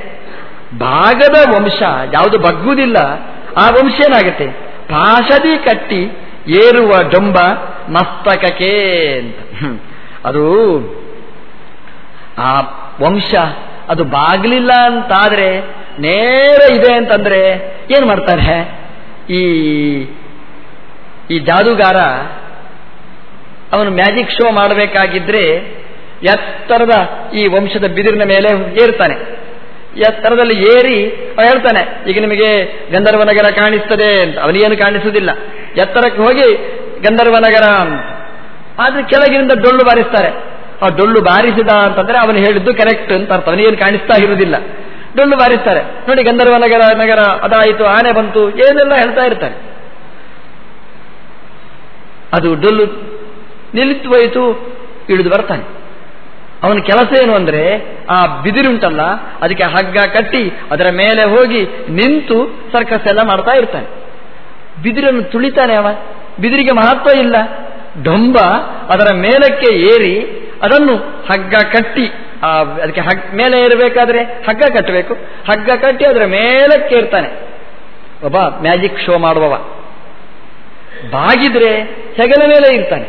ಭಾಗದ ವಂಶ. ಯಾವುದು ಬಗ್ಗುವುದಿಲ್ಲ. ಆ ವಂಶ ಏನಾಗುತ್ತೆ? ಪಾಶದಿ ಕಟ್ಟಿ ಏರುವ ಡೊಂಬ ಮಸ್ತಕಕ್ಕೆ ಅಂತ. ಅದು ಆ ವಂಶ. ಅದು ಬಾಗ್ಲಿಲ್ಲ ಅಂತಾದ್ರೆ, ನೇರ ಇದೆ ಅಂತಂದ್ರೆ ಏನು ಮಾಡ್ತಾರೆ? ಈ ಈ ಜಾದೂಗಾರ ಅವನು ಮ್ಯಾಜಿಕ್ ಶೋ ಮಾಡಬೇಕಾಗಿದ್ರೆ ಎತ್ತರದ ಈ ವಂಶದ ಬಿದಿರಿನ ಮೇಲೆ ಏರ್ತಾನೆ ಎತ್ತರದಲ್ಲಿ ಏರಿ ಹೇಳ್ತಾನೆ, ಈಗ ನಿಮಗೆ ಗಂಧರ್ವನಗರ ಕಾಣಿಸ್ತದೆ ಅಂತ. ಅವನಿಗೇನು ಕಾಣಿಸುವುದಿಲ್ಲ. ಎತ್ತರಕ್ಕೆ ಹೋಗಿ ಗಂಧರ್ವನಗರ ನಗರ ಆದ್ರೆ ಕೆಳಗಿನಿಂದ ಡೊಳ್ಳು ಬಾರಿಸ್ತಾರೆ. ಆ ಡೊಳ್ಳು ಬಾರಿಸಿದ ಅಂತಂದ್ರೆ ಅವನು ಹೇಳಿದ್ದು ಕರೆಕ್ಟ್ ಅಂತ ಅರ್ಥ. ಅವನಿಗೇನು ಕಾಣಿಸ್ತಾ ಇರುವುದಿಲ್ಲ. ಡೊಳ್ಳು ಬಾರಿಸ್ತಾರೆ. ನೋಡಿ ಗಂಧರ್ವ ನಗರ ನಗರ ಅದಾಯಿತು, ಆನೆ ಬಂತು, ಏನೆಲ್ಲ ಹೇಳ್ತಾ ಇರ್ತಾರೆ. ಅದು ಡೊಲ್ಲು ಹೋಯಿತು, ಇಳಿದು ಬರ್ತಾನೆ. ಅವನ ಕೆಲಸ ಏನು ಅಂದ್ರೆ, ಆ ಬಿದಿರುಂಟಲ್ಲ, ಅದಕ್ಕೆ ಹಗ್ಗ ಕಟ್ಟಿ, ಅದರ ಮೇಲೆ ಹೋಗಿ ನಿಂತು ಸರ್ಕಸ್ ಎಲ್ಲ ಮಾಡ್ತಾ ಇರ್ತಾನೆ. ಬಿದಿರನ್ನು ತುಳಿತಾನೆ ಅವ. ಬಿದಿರಿಗೆ ಮಹತ್ವ ಇಲ್ಲ. ಡೊಂಬ ಅದರ ಮೇಲಕ್ಕೆ ಏರಿ, ಅದನ್ನು ಹಗ್ಗ ಕಟ್ಟಿ, ಆ, ಅದಕ್ಕೆ ಹಗ್, ಮೇಲೆ ಏರಬೇಕಾದ್ರೆ ಹಗ್ಗ ಕಟ್ಟಬೇಕು. ಹಗ್ಗ ಕಟ್ಟಿ ಅದರ ಮೇಲಕ್ಕೆ ಇರ್ತಾನೆ ಒಬ್ಬ ಮ್ಯಾಜಿಕ್ ಶೋ ಮಾಡುವವ. ಬಾಗಿದ್ರೆ ಹೆಗಲ ಮೇಲೆ ಇರ್ತಾನೆ.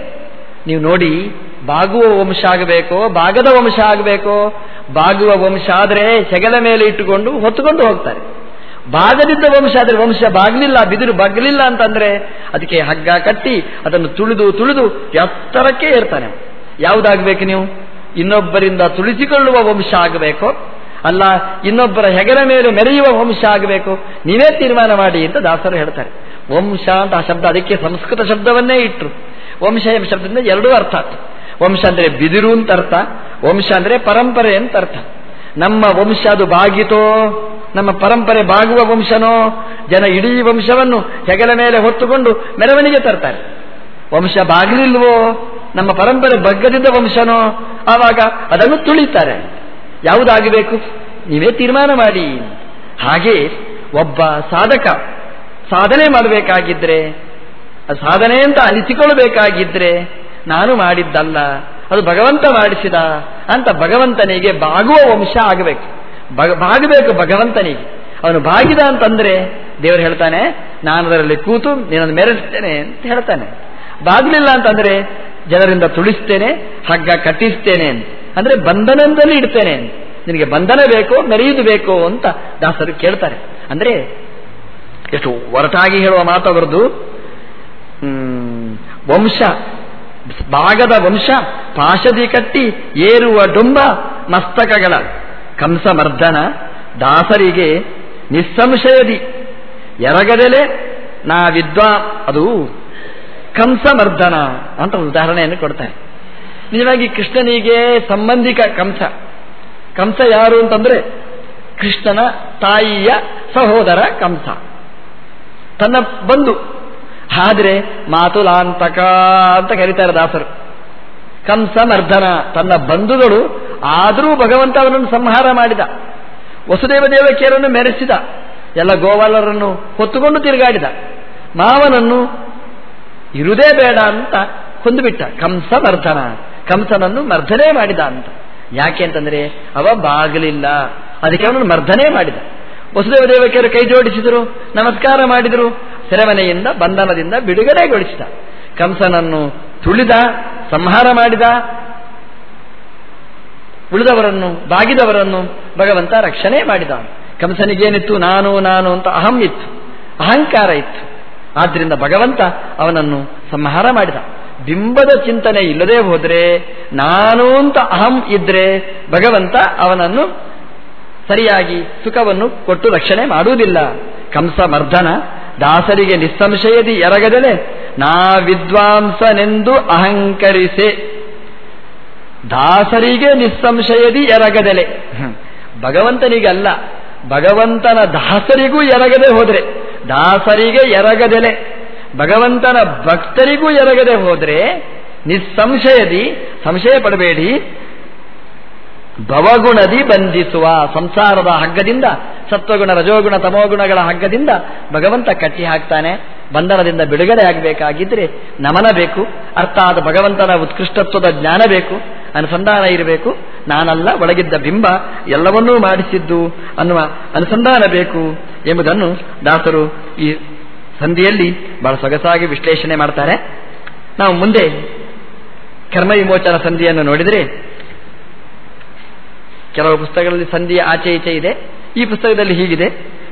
ನೀವು ನೋಡಿ, ಬಾಗುವ ವಂಶ ಆಗಬೇಕೋ, ಬಾಗದ ವಂಶ ಆಗಬೇಕೋ, ಬಾಗುವ ವಂಶ ಆದರೆ ಹೆಗಲ ಮೇಲೆ ಇಟ್ಟುಕೊಂಡು ಹೊತ್ತುಕೊಂಡು ಹೋಗ್ತಾರೆ. ಬಾಗದಿದ್ದ ವಂಶ ಆದರೆ ವಂಶ ಬಾಗಲಿಲ್ಲ, ಬಿದಿರು ಬಗ್ಲಿಲ್ಲ ಅಂತಂದ್ರೆ ಅದಕ್ಕೆ ಹಗ್ಗ ಕಟ್ಟಿ ಅದನ್ನು ತುಳಿದು ತುಳಿದು ಎತ್ತರಕ್ಕೆ ಇರ್ತಾನೆ ಯಾವುದಾಗಬೇಕು ನೀವು? ಇನ್ನೊಬ್ಬರಿಂದ ತುಳಿಸಿಕೊಳ್ಳುವ ವಂಶ ಆಗಬೇಕು? ಅಲ್ಲ, ಇನ್ನೊಬ್ಬರ ಹೆಗಲ ಮೇಲೆ ಮೆರೆಯುವ ವಂಶ ಆಗಬೇಕು? ನೀವೇ ತೀರ್ಮಾನ ಮಾಡಿ ಅಂತ ದಾಸರು ಹೇಳ್ತಾರೆ. ವಂಶ ಅಂತ ಆ ಶಬ್ದ, ಅದಕ್ಕೆ ಸಂಸ್ಕೃತ ಶಬ್ದವನ್ನೇ ಇಟ್ಟರು ವಂಶ ಎಂಬ ಶಬ್ದದಿಂದ ಎರಡೂ ಅರ್ಥ ವಂಶ ಅಂದರೆ ಬಿದಿರು ಅಂತ ಅರ್ಥ, ವಂಶ ಅಂದರೆ ಪರಂಪರೆ ಅಂತ ಅರ್ಥ. ನಮ್ಮ ವಂಶ ಅದು ಬಾಗಿತೋ, ನಮ್ಮ ಪರಂಪರೆ ಬಾಗುವ ವಂಶನೋ, ಜನ ಇಡೀ ವಂಶವನ್ನು ಹೆಗಲ ಮೇಲೆ ಹೊತ್ತುಕೊಂಡು ಮೆರವಣಿಗೆ ತರ್ತಾರೆ. ವಂಶ ಬಾಗಿಲಿಲ್ವೋ, ನಮ್ಮ ಪರಂಪರೆ ಬಗ್ಗದಿದ್ದ ವಂಶನೋ, ಆವಾಗ ಅದನ್ನು ತುಳಿತಾರೆ. ಯಾವುದಾಗಬೇಕು? ನೀವೇ ತೀರ್ಮಾನ ಮಾಡಿ. ಹಾಗೆ ಒಬ್ಬ ಸಾಧಕ ಸಾಧನೆ ಮಾಡಬೇಕಾಗಿದ್ರೆ ಸಾಧನೆ ಅಂತ ಅನಿಸಿಕೊಳ್ಳಬೇಕಾಗಿದ್ರೆ, ನಾನು ಮಾಡಿದ್ದಲ್ಲ, ಅದು ಭಗವಂತ ಮಾಡಿಸಿದ, ಅಂತ ಭಗವಂತನಿಗೆ ಬಾಗುವ ವಂಶ ಆಗಬೇಕು. ಬಾಗಬೇಕು ಭಗವಂತನಿಗೆ. ಅವನು ಬಾಗಿದ ಅಂತಂದ್ರೆ, ದೇವರು ಹೇಳ್ತಾನೆ, ನಾನು ಅದರಲ್ಲಿ ಕೂತು ನಿನ್ನನ್ನು ಮೆರೆಸ್ತೇನೆ ಅಂತ ಹೇಳ್ತಾನೆ. ಬಾಗಲಿಲ್ಲ ಅಂತಂದ್ರೆ, ಜನರಿಂದ ತುಳಿಸ್ತೇನೆ, ಹಗ್ಗ ಕಟ್ಟಿಸ್ತೇನೆ ಅಂದ್ರೆ ಬಂಧನದಲ್ಲಿ ಇಡ್ತೇನೆ ನಿನಗೆ ಬಂಧನ ಬೇಕೋ, ಮೆರೆಯುವುದು ಬೇಕೋ ಅಂತ ದಾಸರು ಕೇಳ್ತಾರೆ. ಅಂದ್ರೆ ಎಷ್ಟು ಒರಟಾಗಿ ಹೇಳುವ ಮಾತು ಅವರದ್ದು ವಂಶ. ಭಾಗದ ವಂಶ, ಪಾಶದಿ ಕಟ್ಟಿ ಏರುವ ಡೊಂಬ ಮಸ್ತಕಗಳ. ಕಂಸಮರ್ದನ, ದಾಸರಿಗೆ ನಿಸ್ಸಂಶಯದಿ. ಎರಗದೆಲೆ ನಾ ವಿದ್ವಾ, ಅದು ಕಂಸಮರ್ದನ ಅಂತ ಉದಾಹರಣೆಯನ್ನು ಕೊಡ್ತಾರೆ. ನಿಜವಾಗಿ ಕೃಷ್ಣನಿಗೆ ಸಂಬಂಧಿಕ ಕಂಸ. ಕಂಸ ಯಾರು ಅಂತಂದ್ರೆ ಕೃಷ್ಣನ ತಾಯಿಯ ಸಹೋದರ ಕಂಸ. ತನ್ನ ಬಂಧು. ಆದರೆ ಮಾತುಲಾಂತಕ ಅಂತ ಕರೀತಾರೆ ದಾಸರು. ಕಂಸ ಮರ್ಧನ ತನ್ನ ಬಂಧುಗಳು ಆದರೂ ಭಗವಂತ ಅವನನ್ನು ಸಂಹಾರ ಮಾಡಿದ. ವಸುದೇವ ದೇವಕಿಯರನ್ನು ಮೆರೆಸಿದ. ಎಲ್ಲ ಗೋವಾಲರನ್ನು ಹೊತ್ತುಕೊಂಡು ತಿರುಗಾಡಿದ. ಮಾವನನ್ನು ಇರುದೇ ಬೇಡ ಅಂತ ಕೊಂದುಬಿಟ್ಟ. ಕಂಸ ಮರ್ಧನ ಕಂಸನನ್ನು ಮರ್ಧನೆ ಮಾಡಿದ ಅಂತ. ಯಾಕೆ ಅಂತಂದ್ರೆ ಅವ ಬಾಗಲಿಲ್ಲ. ಅದಕ್ಕೆ ಅವನನ್ನು ಮರ್ಧನೆ ಮಾಡಿದ. ವಸುದೇವ ದೇವಕಿಯರು ಕೈ ಜೋಡಿಸಿದರು, ನಮಸ್ಕಾರ ಮಾಡಿದರು. ಸೆರೆಮನೆಯಿಂದ ಬಂಧನದಿಂದ ಬಿಡುಗಡೆಗೊಳಿಸಿದ ಕಂಸನನ್ನು ತುಳಿದ, ಸಂಹಾರ ಮಾಡಿದ. ಉಳಿದವರನ್ನು, ಬಾಗಿದವರನ್ನು ಭಗವಂತ ರಕ್ಷಣೆ ಮಾಡಿದ. ಕಂಸನಿಗೇನಿತ್ತು? ನಾನು ನಾನು ಅಂತ ಅಹಂ ಇತ್ತು. ಅಹಂಕಾರ ಇತ್ತು. ಆದ್ದರಿಂದ ಭಗವಂತ ಅವನನ್ನು ಸಂಹಾರ ಮಾಡಿದ. ಬಿಂಬದ ಚಿಂತನೆ ಇಲ್ಲದೆ ಹೋದರೆ, ನಾನು ಅಂತ ಅಹಂ ಇದ್ರೆ ಭಗವಂತ ಅವನನ್ನು ಸರಿಯಾಗಿ ಸುಖವನ್ನು ಕೊಟ್ಟು ರಕ್ಷಣೆ ಮಾಡುವುದಿಲ್ಲ. ಕಂಸ ಮರ್ದನ ದಾಸರಿಗೆ ನಿಸ್ಸಂಶಯದಿ ಎರಗದಲೆ, ನಾ ವಿದ್ವಾಂಸನೆಂದು ಅಹಂಕರಿಸೆ. ದಾಸರಿಗೆ ನಿಸ್ಸಂಶಯದಿ ಎರಗದಲೆ. ಭಗವಂತನಿಗಲ್ಲ, ಭಗವಂತನ ದಾಸರಿಗೂ ಎರಗದೆ ಹೋದರೆ, ದಾಸರಿಗೆ ಎರಗದೆಲೆ. ಭಗವಂತನ ಭಕ್ತರಿಗೂ ಎರಗದೆ ಹೋದರೆ, ನಿಸ್ಸಂಶಯದಿ, ಸಂಶಯ ಪಡಬೇಡಿ. ಭವಗುಣದಿ ಬಂಧಿಸುವ ಸಂಸಾರದ ಹಗ್ಗದಿಂದ, ಸತ್ವಗುಣ, ರಜೋಗುಣ, ತಮೋಗುಣಗಳ ಹಗ್ಗದಿಂದ ಭಗವಂತ ಕಟ್ಟಿ ಹಾಕ್ತಾನೆ. ಬಂಧನದಿಂದ ಬಿಡುಗಡೆ ಆಗಬೇಕಾಗಿದ್ರೆ ನಮನ ಬೇಕು, ಅರ್ಥಾತ್ ಭಗವಂತನ ಉತ್ಕೃಷ್ಟತ್ವದ ಜ್ಞಾನ ಬೇಕು, ಅನುಸಂಧಾನ ಇರಬೇಕು. ನಾನಲ್ಲ, ಒಳಗಿದ್ದ ಬಿಂಬ, ಎಲ್ಲವನ್ನೂ ಮಾಡಿಸಿದ್ದು ಅನ್ನುವ ಅನುಸಂಧಾನ ಬೇಕು ಎಂಬುದನ್ನು ದಾಸರು ಈ ಸಂಧಿಯಲ್ಲಿ ಬಹಳ ಸೊಗಸಾಗಿ ವಿಶ್ಲೇಷಣೆ ಮಾಡ್ತಾರೆ. ನಾವು ಮುಂದೆ ಕರ್ಮ ವಿಮೋಚನ ಸಂಧಿಯನ್ನು ನೋಡಿದರೆ ಕೆಲವು ಪುಸ್ತಕಗಳಲ್ಲಿ ಸಂಧಿಯ ಆಚೆ ಈಚೆ ಇದೆ. ಈ ಪುಸ್ತಕದಲ್ಲಿ ಹೀಗಿದೆ.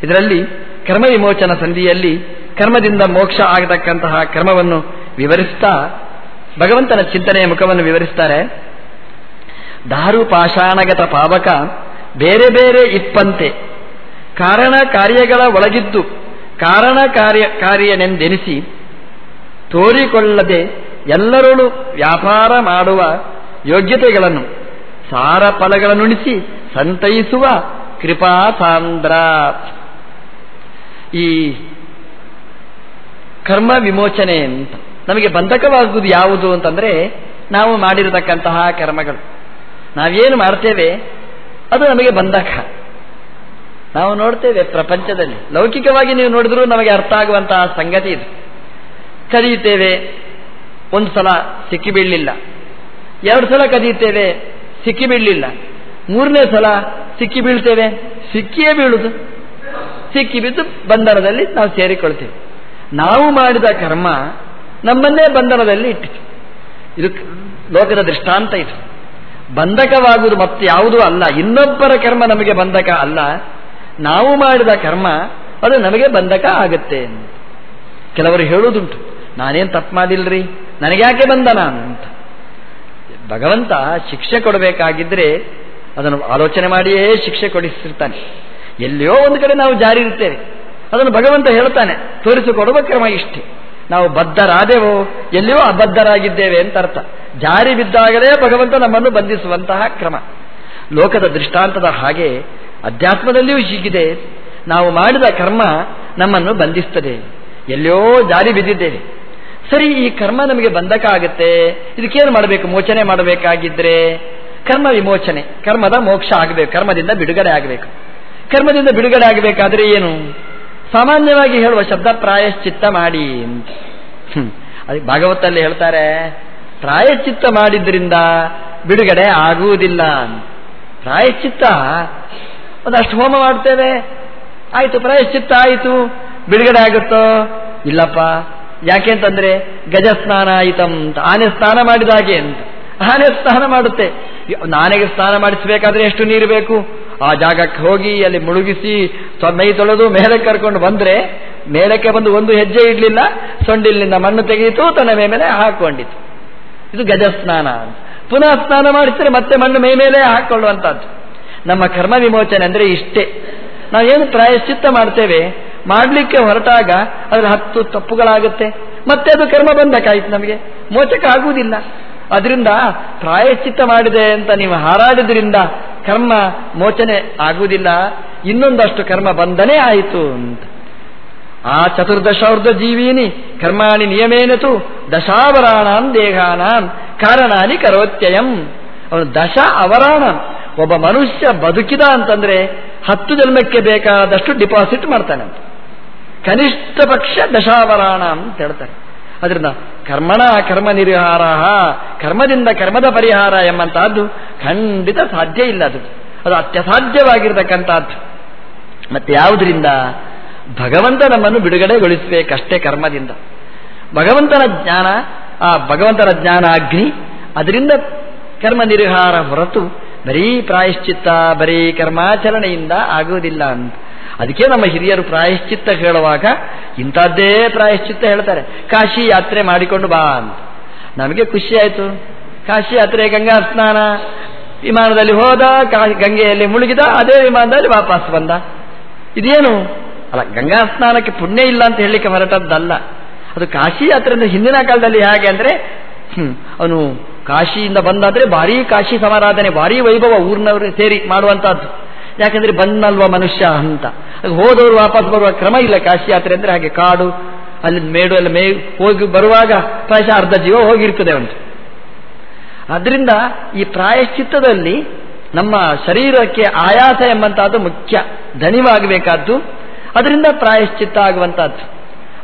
ಇದರಲ್ಲಿ ಕರ್ಮ ವಿಮೋಚನ ಸಂಧಿಯಲ್ಲಿ ಕರ್ಮದಿಂದ ಮೋಕ್ಷ ಆಗತಕ್ಕಂತಹ ಕರ್ಮವನ್ನು ವಿವರಿಸ್ತಾ, ಭಗವಂತನ ಚಿಂತನೆಯ ಮುಖವನ್ನು ವಿವರಿಸ್ತಾರೆ. ದಾರು ಪಾಷಾಣಗತ ಪಾವಕ, ಬೇರೆ ಬೇರೆ ಇಪ್ಪಂತೆ. ಕಾರಣ ಕಾರ್ಯಗಳ ಒಳಗಿದ್ದು, ಕಾರಣ ಕಾರ್ಯ, ಕಾರ್ಯನೆಂದೆನಿಸಿ ತೋರಿಕೊಳ್ಳದೆ ಎಲ್ಲರೂ ವ್ಯಾಪಾರ ಮಾಡುವ ಯೋಗ್ಯತೆಗಳನ್ನು ಸಾರ ಫಲಗಳನ್ನುಣಿಸಿ ಸಂತೈಸುವ ಕೃಪಾ ಸಾಂದ್ರ. ಈ ಕರ್ಮ ವಿಮೋಚನೆ ಅಂತ ನಮಗೆ ಬಂಧಕವಾಗುವುದು ಯಾವುದು ಅಂತಂದ್ರೆ ನಾವು ಮಾಡಿರತಕ್ಕಂತಹ ಕರ್ಮಗಳು. ನಾವೇನು ಮಾಡ್ತೇವೆ? ಅದು ನಮಗೆ ಬಂಧಕ. ನಾವು ನೋಡ್ತೇವೆ ಪ್ರಪಂಚದಲ್ಲಿ. ಲೌಕಿಕವಾಗಿ ನೀವು ನೋಡಿದ್ರೂ ನಮಗೆ ಅರ್ಥ ಆಗುವಂತಹ ಸಂಗತಿ ಇದು. ಕದಿಯುತ್ತೇವೆ, ಒಂದು ಸಲ ಸಿಕ್ಕಿಬೀಳಲಿಲ್ಲ ಎರಡು ಸಲ ಕದಿಯುತ್ತೇವೆ ಸಿಕ್ಕಿ ಬೀಳಲಿಲ್ಲ. ಮೂರನೇ ಸಲ ಸಿಕ್ಕಿ ಬೀಳ್ತೇವೆ. ಸಿಕ್ಕಿಯೇ ಬೀಳುದು. ಸಿಕ್ಕಿ ಬಿದ್ದು ಬಂಧನದಲ್ಲಿ ನಾವು ಸೇರಿಕೊಳ್ತೇವೆ. ನಾವು ಮಾಡಿದ ಕರ್ಮ ನಮ್ಮನ್ನೇ ಬಂಧನದಲ್ಲಿ ಇಟ್ಟಿತು. ಇದು ಲೋಕದ ದೃಷ್ಟಾಂತ ಇದು. ಬಂಧಕವಾಗುವುದು ಮತ್ತೆ ಯಾವುದೂ ಅಲ್ಲ. ಇನ್ನೊಬ್ಬರ ಕರ್ಮ ನಮಗೆ ಬಂಧಕ ಅಲ್ಲ. ನಾವು ಮಾಡಿದ ಕರ್ಮ ಅದು ನಮಗೆ ಬಂಧಕ ಆಗುತ್ತೆ ಕೆಲವರು ಹೇಳುವುದುಂಟು. ನಾನೇನು ತಪ್ಪು ಮಾಡಿಲ್ರಿ? ನನಗ್ಯಾಕೆ ಬಂಧನ ಅಂತ. ಭಗವಂತ ಶಿಕ್ಷೆ ಕೊಡಬೇಕಾಗಿದ್ರೆ ಅದನ್ನು ಆಲೋಚನೆ ಮಾಡಿಯೇ ಶಿಕ್ಷೆ ಕೊಡಿಸಿರ್ತಾನೆ. ಎಲ್ಲಿಯೋ ಒಂದು ಕಡೆ ನಾವು ಜಾರಿ ಇರ್ತೇವೆ. ಅದನ್ನು ಭಗವಂತ ಹೇಳ್ತಾನೆ, ತೋರಿಸಿಕೊಡುವ ಕ್ರಮ ಇಷ್ಟೇ. ನಾವು ಬದ್ಧರಾದೆವೋ, ಎಲ್ಲಿಯೋ ಅಬದ್ಧರಾಗಿದ್ದೇವೆ ಅಂತ ಅರ್ಥ. ಜಾರಿ ಬಿದ್ದಾಗಲೇ ಭಗವಂತ ನಮ್ಮನ್ನು ಬಂಧಿಸುವಂತಹ ಕ್ರಮ. ಲೋಕದ ದೃಷ್ಟಾಂತದ ಹಾಗೆ ಅಧ್ಯಾತ್ಮದಲ್ಲಿಯೂ ಹೀಗಿದೆ. ನಾವು ಮಾಡಿದ ಕರ್ಮ ನಮ್ಮನ್ನು ಬಂಧಿಸ್ತದೆ. ಎಲ್ಲಿಯೋ ಜಾರಿ ಬಿದ್ದಿದ್ದೇವೆ. ಸರಿ, ಈ ಕರ್ಮ ನಮಗೆ ಬಂಧಕ ಆಗುತ್ತೆ ಇದಕ್ಕೇನು ಮಾಡಬೇಕು? ಮೋಚನೆ ಮಾಡಬೇಕಾಗಿದ್ರೆ ಕರ್ಮ ವಿಮೋಚನೆ. ಕರ್ಮದ ಮೋಕ್ಷ ಆಗಬೇಕು. ಕರ್ಮದಿಂದ ಬಿಡುಗಡೆ ಆಗಬೇಕು. ಕರ್ಮದಿಂದ ಬಿಡುಗಡೆ ಆಗಬೇಕಾದ್ರೆ ಏನು? ಸಾಮಾನ್ಯವಾಗಿ ಹೇಳುವ ಶಬ್ದ ಪ್ರಾಯಶ್ಚಿತ್ತ ಮಾಡಿ ಅದಕ್ಕೆ ಭಾಗವತಲ್ಲಿ ಹೇಳ್ತಾರೆ, ಪ್ರಾಯಶ್ಚಿತ್ತ ಮಾಡಿದ್ರಿಂದ ಬಿಡುಗಡೆ ಆಗುವುದಿಲ್ಲ ಪ್ರಾಯಶ್ಚಿತ್ತ, ಒಂದಷ್ಟು ಹೋಮ ಮಾಡ್ತೇವೆ. ಆಯಿತು, ಪ್ರಾಯಶ್ಚಿತ್ತ ಆಯಿತು. ಬಿಡುಗಡೆ ಆಗುತ್ತೋ? ಇಲ್ಲಪ್ಪ. ಯಾಕೆ ಅಂತಂದ್ರೆ ಗಜ ಸ್ನಾನ ಆಯಿತಂ ಆನೆ ಸ್ನಾನ ಮಾಡಿದ ಹಾಗೆ ಅಂತ. ಆನೆ ಸ್ನಾನ ಮಾಡುತ್ತೆ. ನಾನೆಗೆ ಸ್ನಾನ ಮಾಡಿಸಬೇಕಾದ್ರೆ ಎಷ್ಟು ನೀರು ಬೇಕು? ಆ ಜಾಗಕ್ಕೆ ಹೋಗಿ ಅಲ್ಲಿ ಮುಳುಗಿಸಿ ಮೈ ತೊಳೆದು ಮೇಲೆ ಕರ್ಕೊಂಡು ಬಂದ್ರೆ ಮೇಲಕ್ಕೆ ಬಂದು ಒಂದು ಹೆಜ್ಜೆ ಇಡ್ಲಿಲ್ಲ, ಸೊಂಡಿಲಿನಿಂದ ಮಣ್ಣು ತೆಗೆಯಿತು, ತನ್ನ ಮೇಲೆ ಹಾಕೊಂಡಿತು. ಇದು ಗಜ ಸ್ನಾನ ಅಂತ. ಪುನಃ ಸ್ನಾನ ಮಾಡಿಸಿದ್ರೆ ಮತ್ತೆ ಮಣ್ಣು ಮೈ ಮೇಲೆ ಹಾಕೊಳ್ಳುವಂತಹದ್ದು. ನಮ್ಮ ಕರ್ಮ ವಿಮೋಚನೆ ಅಂದ್ರೆ ಇಷ್ಟೇ. ನಾವೇನು ಪ್ರಾಯಶ್ಚಿತ್ತ ಮಾಡ್ತೇವೆ? ಮಾಡಲಿಕ್ಕೆ ಹೊರಟಾಗ ಅದರ ಹತ್ತು ತಪ್ಪುಗಳಾಗುತ್ತೆ. ಮತ್ತೆ ಅದು ಕರ್ಮ ಬಂದಕ್ಕಾಯ್ತು ನಮಗೆ. ಮೋಚಕ ಆಗುವುದಿಲ್ಲ. ಅದರಿಂದ ಪ್ರಾಯಶ್ಚಿತ್ತ ಮಾಡಿದೆ ಅಂತ ನೀವು ಹಾರಾಡಿದ್ರಿಂದ ಕರ್ಮ ಮೋಚನೆ ಆಗುವುದಿಲ್ಲ. ಇನ್ನೊಂದಷ್ಟು ಕರ್ಮ ಬಂಧನೇ ಆಯಿತು ಅಂತ. ಆ ಚತುರ್ದಶಾರ್ಧ ಜೀವೀನಿ ಕರ್ಮಾಣಿ ನಿಯಮೇನತು? ದಶಾವರಾಣಾಂ ದೇಹಾನಾಂ ಕಾರಣಾನಿ ಕರೋತ್ಯಯಂ. ಅವನು ದಶ ಅವರಾಣ. ಒಬ್ಬ ಮನುಷ್ಯ ಬದುಕಿದ ಅಂತಂದ್ರೆ ಹತ್ತು ಜನ್ಮಕ್ಕೆ ಬೇಕಾದಷ್ಟು ಡಿಪಾಸಿಟ್ ಮಾಡ್ತಾನೆ ಅಂತ ಕನಿಷ್ಠ ಪಕ್ಷ ದಶಾವರಾಣ ಅಂತ ಹೇಳ್ತಾರೆ. ಅದರಿಂದ ಕರ್ಮಣ ಕರ್ಮ ನಿರ್ಹಾರ ಕರ್ಮದಿಂದ ಕರ್ಮದ ಪರಿಹಾರ ಎಂಬಂತಹದ್ದು ಖಂಡಿತ ಸಾಧ್ಯ ಇಲ್ಲ ಅದು. ಅದು ಅತ್ಯಸಾಧ್ಯವಾಗಿರ್ತಕ್ಕಂಥದ್ದು ಮತ್ತೆ ಯಾವುದರಿಂದ? ಭಗವಂತ ನಮ್ಮನ್ನು ಬಿಡುಗಡೆಗೊಳಿಸಬೇಕಷ್ಟೇ ಕರ್ಮದಿಂದ. ಭಗವಂತನ ಜ್ಞಾನ, ಆ ಭಗವಂತನ ಜ್ಞಾನ ಅಗ್ನಿ, ಅದರಿಂದ ಕರ್ಮ ನಿರ್ಹಾರ ಹೊರತು ಬರೀ ಪ್ರಾಯಶ್ಚಿತ್ತ, ಬರೀ ಕರ್ಮಾಚರಣೆಯಿಂದ ಆಗುವುದಿಲ್ಲ ಅಂತ. ಅದಕ್ಕೆ ನಮ್ಮ ಹಿರಿಯರು ಪ್ರಾಯಶ್ಚಿತ್ತ ಹೇಳುವಾಗ ಇಂಥದ್ದೇ ಪ್ರಾಯಶ್ಚಿತ್ತ ಹೇಳ್ತಾರೆ, ಕಾಶಿ ಯಾತ್ರೆ ಮಾಡಿಕೊಂಡು ಬಾ ಅಂತ. ನಮಗೆ ಖುಷಿ ಆಯಿತು. ಕಾಶಿ ಯಾತ್ರೆ ಗಂಗಾ ಸ್ನಾನ, ವಿಮಾನದಲ್ಲಿ ಹೋದ ಗಂಗೆಯಲ್ಲಿ ಮುಳುಗಿದ, ಅದೇ ವಿಮಾನದಲ್ಲಿ ವಾಪಸ್ ಬಂದ. ಇದೇನು? ಅಲ್ಲ, ಗಂಗಾ ಸ್ನಾನಕ್ಕೆ ಪುಣ್ಯ ಇಲ್ಲ ಅಂತ ಹೇಳಲಿಕ್ಕೆ ಹೊರಟದ್ದಲ್ಲ ಅದು ಕಾಶಿ ಯಾತ್ರೆ ಹಿಂದಿನ ಕಾಲದಲ್ಲಿ ಹೇಗೆ ಅಂದ್ರೆ ಅವನು ಕಾಶಿಯಿಂದ ಬಂದಾದ್ರೆ ಭಾರೀ ಕಾಶಿ ಸಮಾರಾಧನೆ, ಭಾರಿ ವೈಭವ ಊರಿನವರು ಸೇರಿ ಮಾಡುವಂತಹದ್ದು. ಯಾಕಂದ್ರೆ ಬಂದಲ್ವ ಮನುಷ್ಯ ಅಂತ. ಹೋದವರು ವಾಪಸ್ ಬರುವ ಕ್ರಮ ಇಲ್ಲ ಕಾಶಿ ಯಾತ್ರೆ ಅಂದ್ರೆ ಹಾಗೆ ಕಾಡು ಅಲ್ಲಿ ಮೇಡು ಎಲ್ಲ ಮೇ, ಹೋಗಿ ಬರುವಾಗ ಪ್ರಾಯಶಃ ಅರ್ಧ ಜೀವ ಹೋಗಿರ್ತದೆ ಉಂಟು ಅದರಿಂದ ಈ ಪ್ರಾಯಶ್ಚಿತ್ತದಲ್ಲಿ ನಮ್ಮ ಶರೀರಕ್ಕೆ ಆಯಾಸ ಎಂಬಂತಹದ್ದು ಮುಖ್ಯ. ಧನಿವಾಗಬೇಕಾದ್ದು, ಅದರಿಂದ ಪ್ರಾಯಶ್ಚಿತ್ತ ಆಗುವಂತಹದ್ದು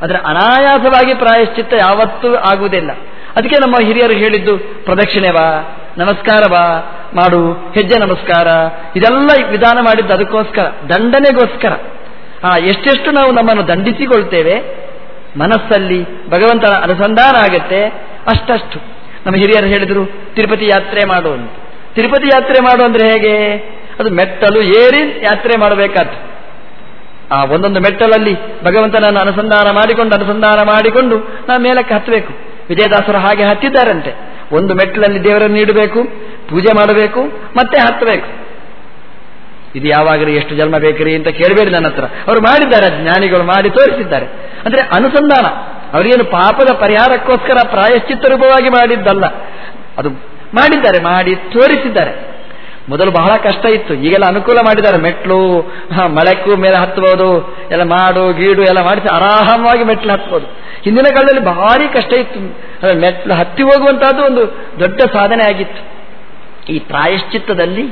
ಅದರ ಅನಾಯಾಸವಾಗಿ ಪ್ರಾಯಶ್ಚಿತ್ತ ಯಾವತ್ತೂ ಆಗುವುದಿಲ್ಲ. ಅದಕ್ಕೆ ನಮ್ಮ ಹಿರಿಯರು ಹೇಳಿದ್ದು, ಪ್ರದಕ್ಷಿಣೆ ಬಾ, ನಮಸ್ಕಾರ ಬಾ ಮಾಡು, ಹೆಜ್ಜೆ ನಮಸ್ಕಾರ. ಇದೆಲ್ಲ ವಿಧಾನ ಮಾಡಿದ್ದು ಅದಕ್ಕೋಸ್ಕರ, ದಂಡನೆಗೋಸ್ಕರ. ಆ, ಎಷ್ಟೆಷ್ಟು ನಾವು ನಮ್ಮನ್ನು ದಂಡಿಸಿಕೊಳ್ತೇವೆ? ಮನಸ್ಸಲ್ಲಿ ಭಗವಂತನ ಅನುಸಂಧಾನ ಆಗತ್ತೆ. ಅಷ್ಟಷ್ಟು. ನಮ್ಮ ಹಿರಿಯರು ಹೇಳಿದರು, ತಿರುಪತಿ ಯಾತ್ರೆ ಮಾಡು ಅಂತ. ತಿರುಪತಿ ಯಾತ್ರೆ ಮಾಡು ಅಂದ್ರೆ ಹೇಗೆ? ಅದು ಮೆಟ್ಟಲು ಏರಿ ಯಾತ್ರೆ ಮಾಡಬೇಕಾದ್ದು. ಆ, ಒಂದೊಂದು ಮೆಟ್ಟಲಲ್ಲಿ ಭಗವಂತನನ್ನು ಅನುಸಂಧಾನ ಮಾಡಿಕೊಂಡು ಅನುಸಂಧಾನ ಮಾಡಿಕೊಂಡು ನಾವು ಮೇಲಕ್ಕೆ ಹತ್ತಬೇಕು. ವಿಜಯದಾಸರು ಹಾಗೆ ಹತ್ತಿದ್ದಾರಂತೆ. ಒಂದು ಮೆಟ್ಟಲಲ್ಲಿ ದೇವರನ್ನು ನೀಡಬೇಕು ಪೂಜೆ ಮಾಡಬೇಕು, ಮತ್ತೆ ಹತ್ತಬೇಕು. ಇದು ಯಾವಾಗಲೂ ಎಷ್ಟು ಜನ್ಮ ಬೇಕ್ರಿ ಅಂತ ಕೇಳಬೇಡಿ ನನ್ನ ಹತ್ರ. ಅವರು ಮಾಡಿದ್ದಾರೆ, ಜ್ಞಾನಿಗಳು ಮಾಡಿ ತೋರಿಸಿದ್ದಾರೆ. ಅಂದ್ರೆ ಅನುಸಂಧಾನ, ಅವರೇನು ಪಾಪದ ಪರಿಹಾರಕ್ಕೋಸ್ಕರ ಪ್ರಾಯಶ್ಚಿತ್ತ ರೂಪವಾಗಿ ಮಾಡಿದ್ದಲ್ಲ. ಅದು ಮಾಡಿದ್ದಾರೆ, ಮಾಡಿ ತೋರಿಸಿದ್ದಾರೆ. ಮೊದಲು ಬಹಳ ಕಷ್ಟ ಇತ್ತು. ಈಗೆಲ್ಲ ಅನುಕೂಲ ಮಾಡಿದ್ದಾರೆ. ಮೆಟ್ಲು ಮಳೆಕ್ಕೂ ಮೇಲೆ ಹತ್ತಬಹುದು ಎಲ್ಲ ಮಾಡು, ಗೀಡು ಎಲ್ಲ ಮಾಡಿಸಿ ಆರಾಮವಾಗಿ ಮೆಟ್ಲು ಹತ್ಬೋದು. ಹಿಂದಿನ ಕಾಲದಲ್ಲಿ ಭಾರಿ ಕಷ್ಟ ಇತ್ತು. ಮೆಟ್ಲು ಹತ್ತಿ ಹೋಗುವಂತಹದ್ದು ಒಂದು ದೊಡ್ಡ ಸಾಧನೆ ಆಗಿತ್ತು. ಈ ಪ್ರಾಯಶ್ಚಿತ್ತದಲ್ಲಿ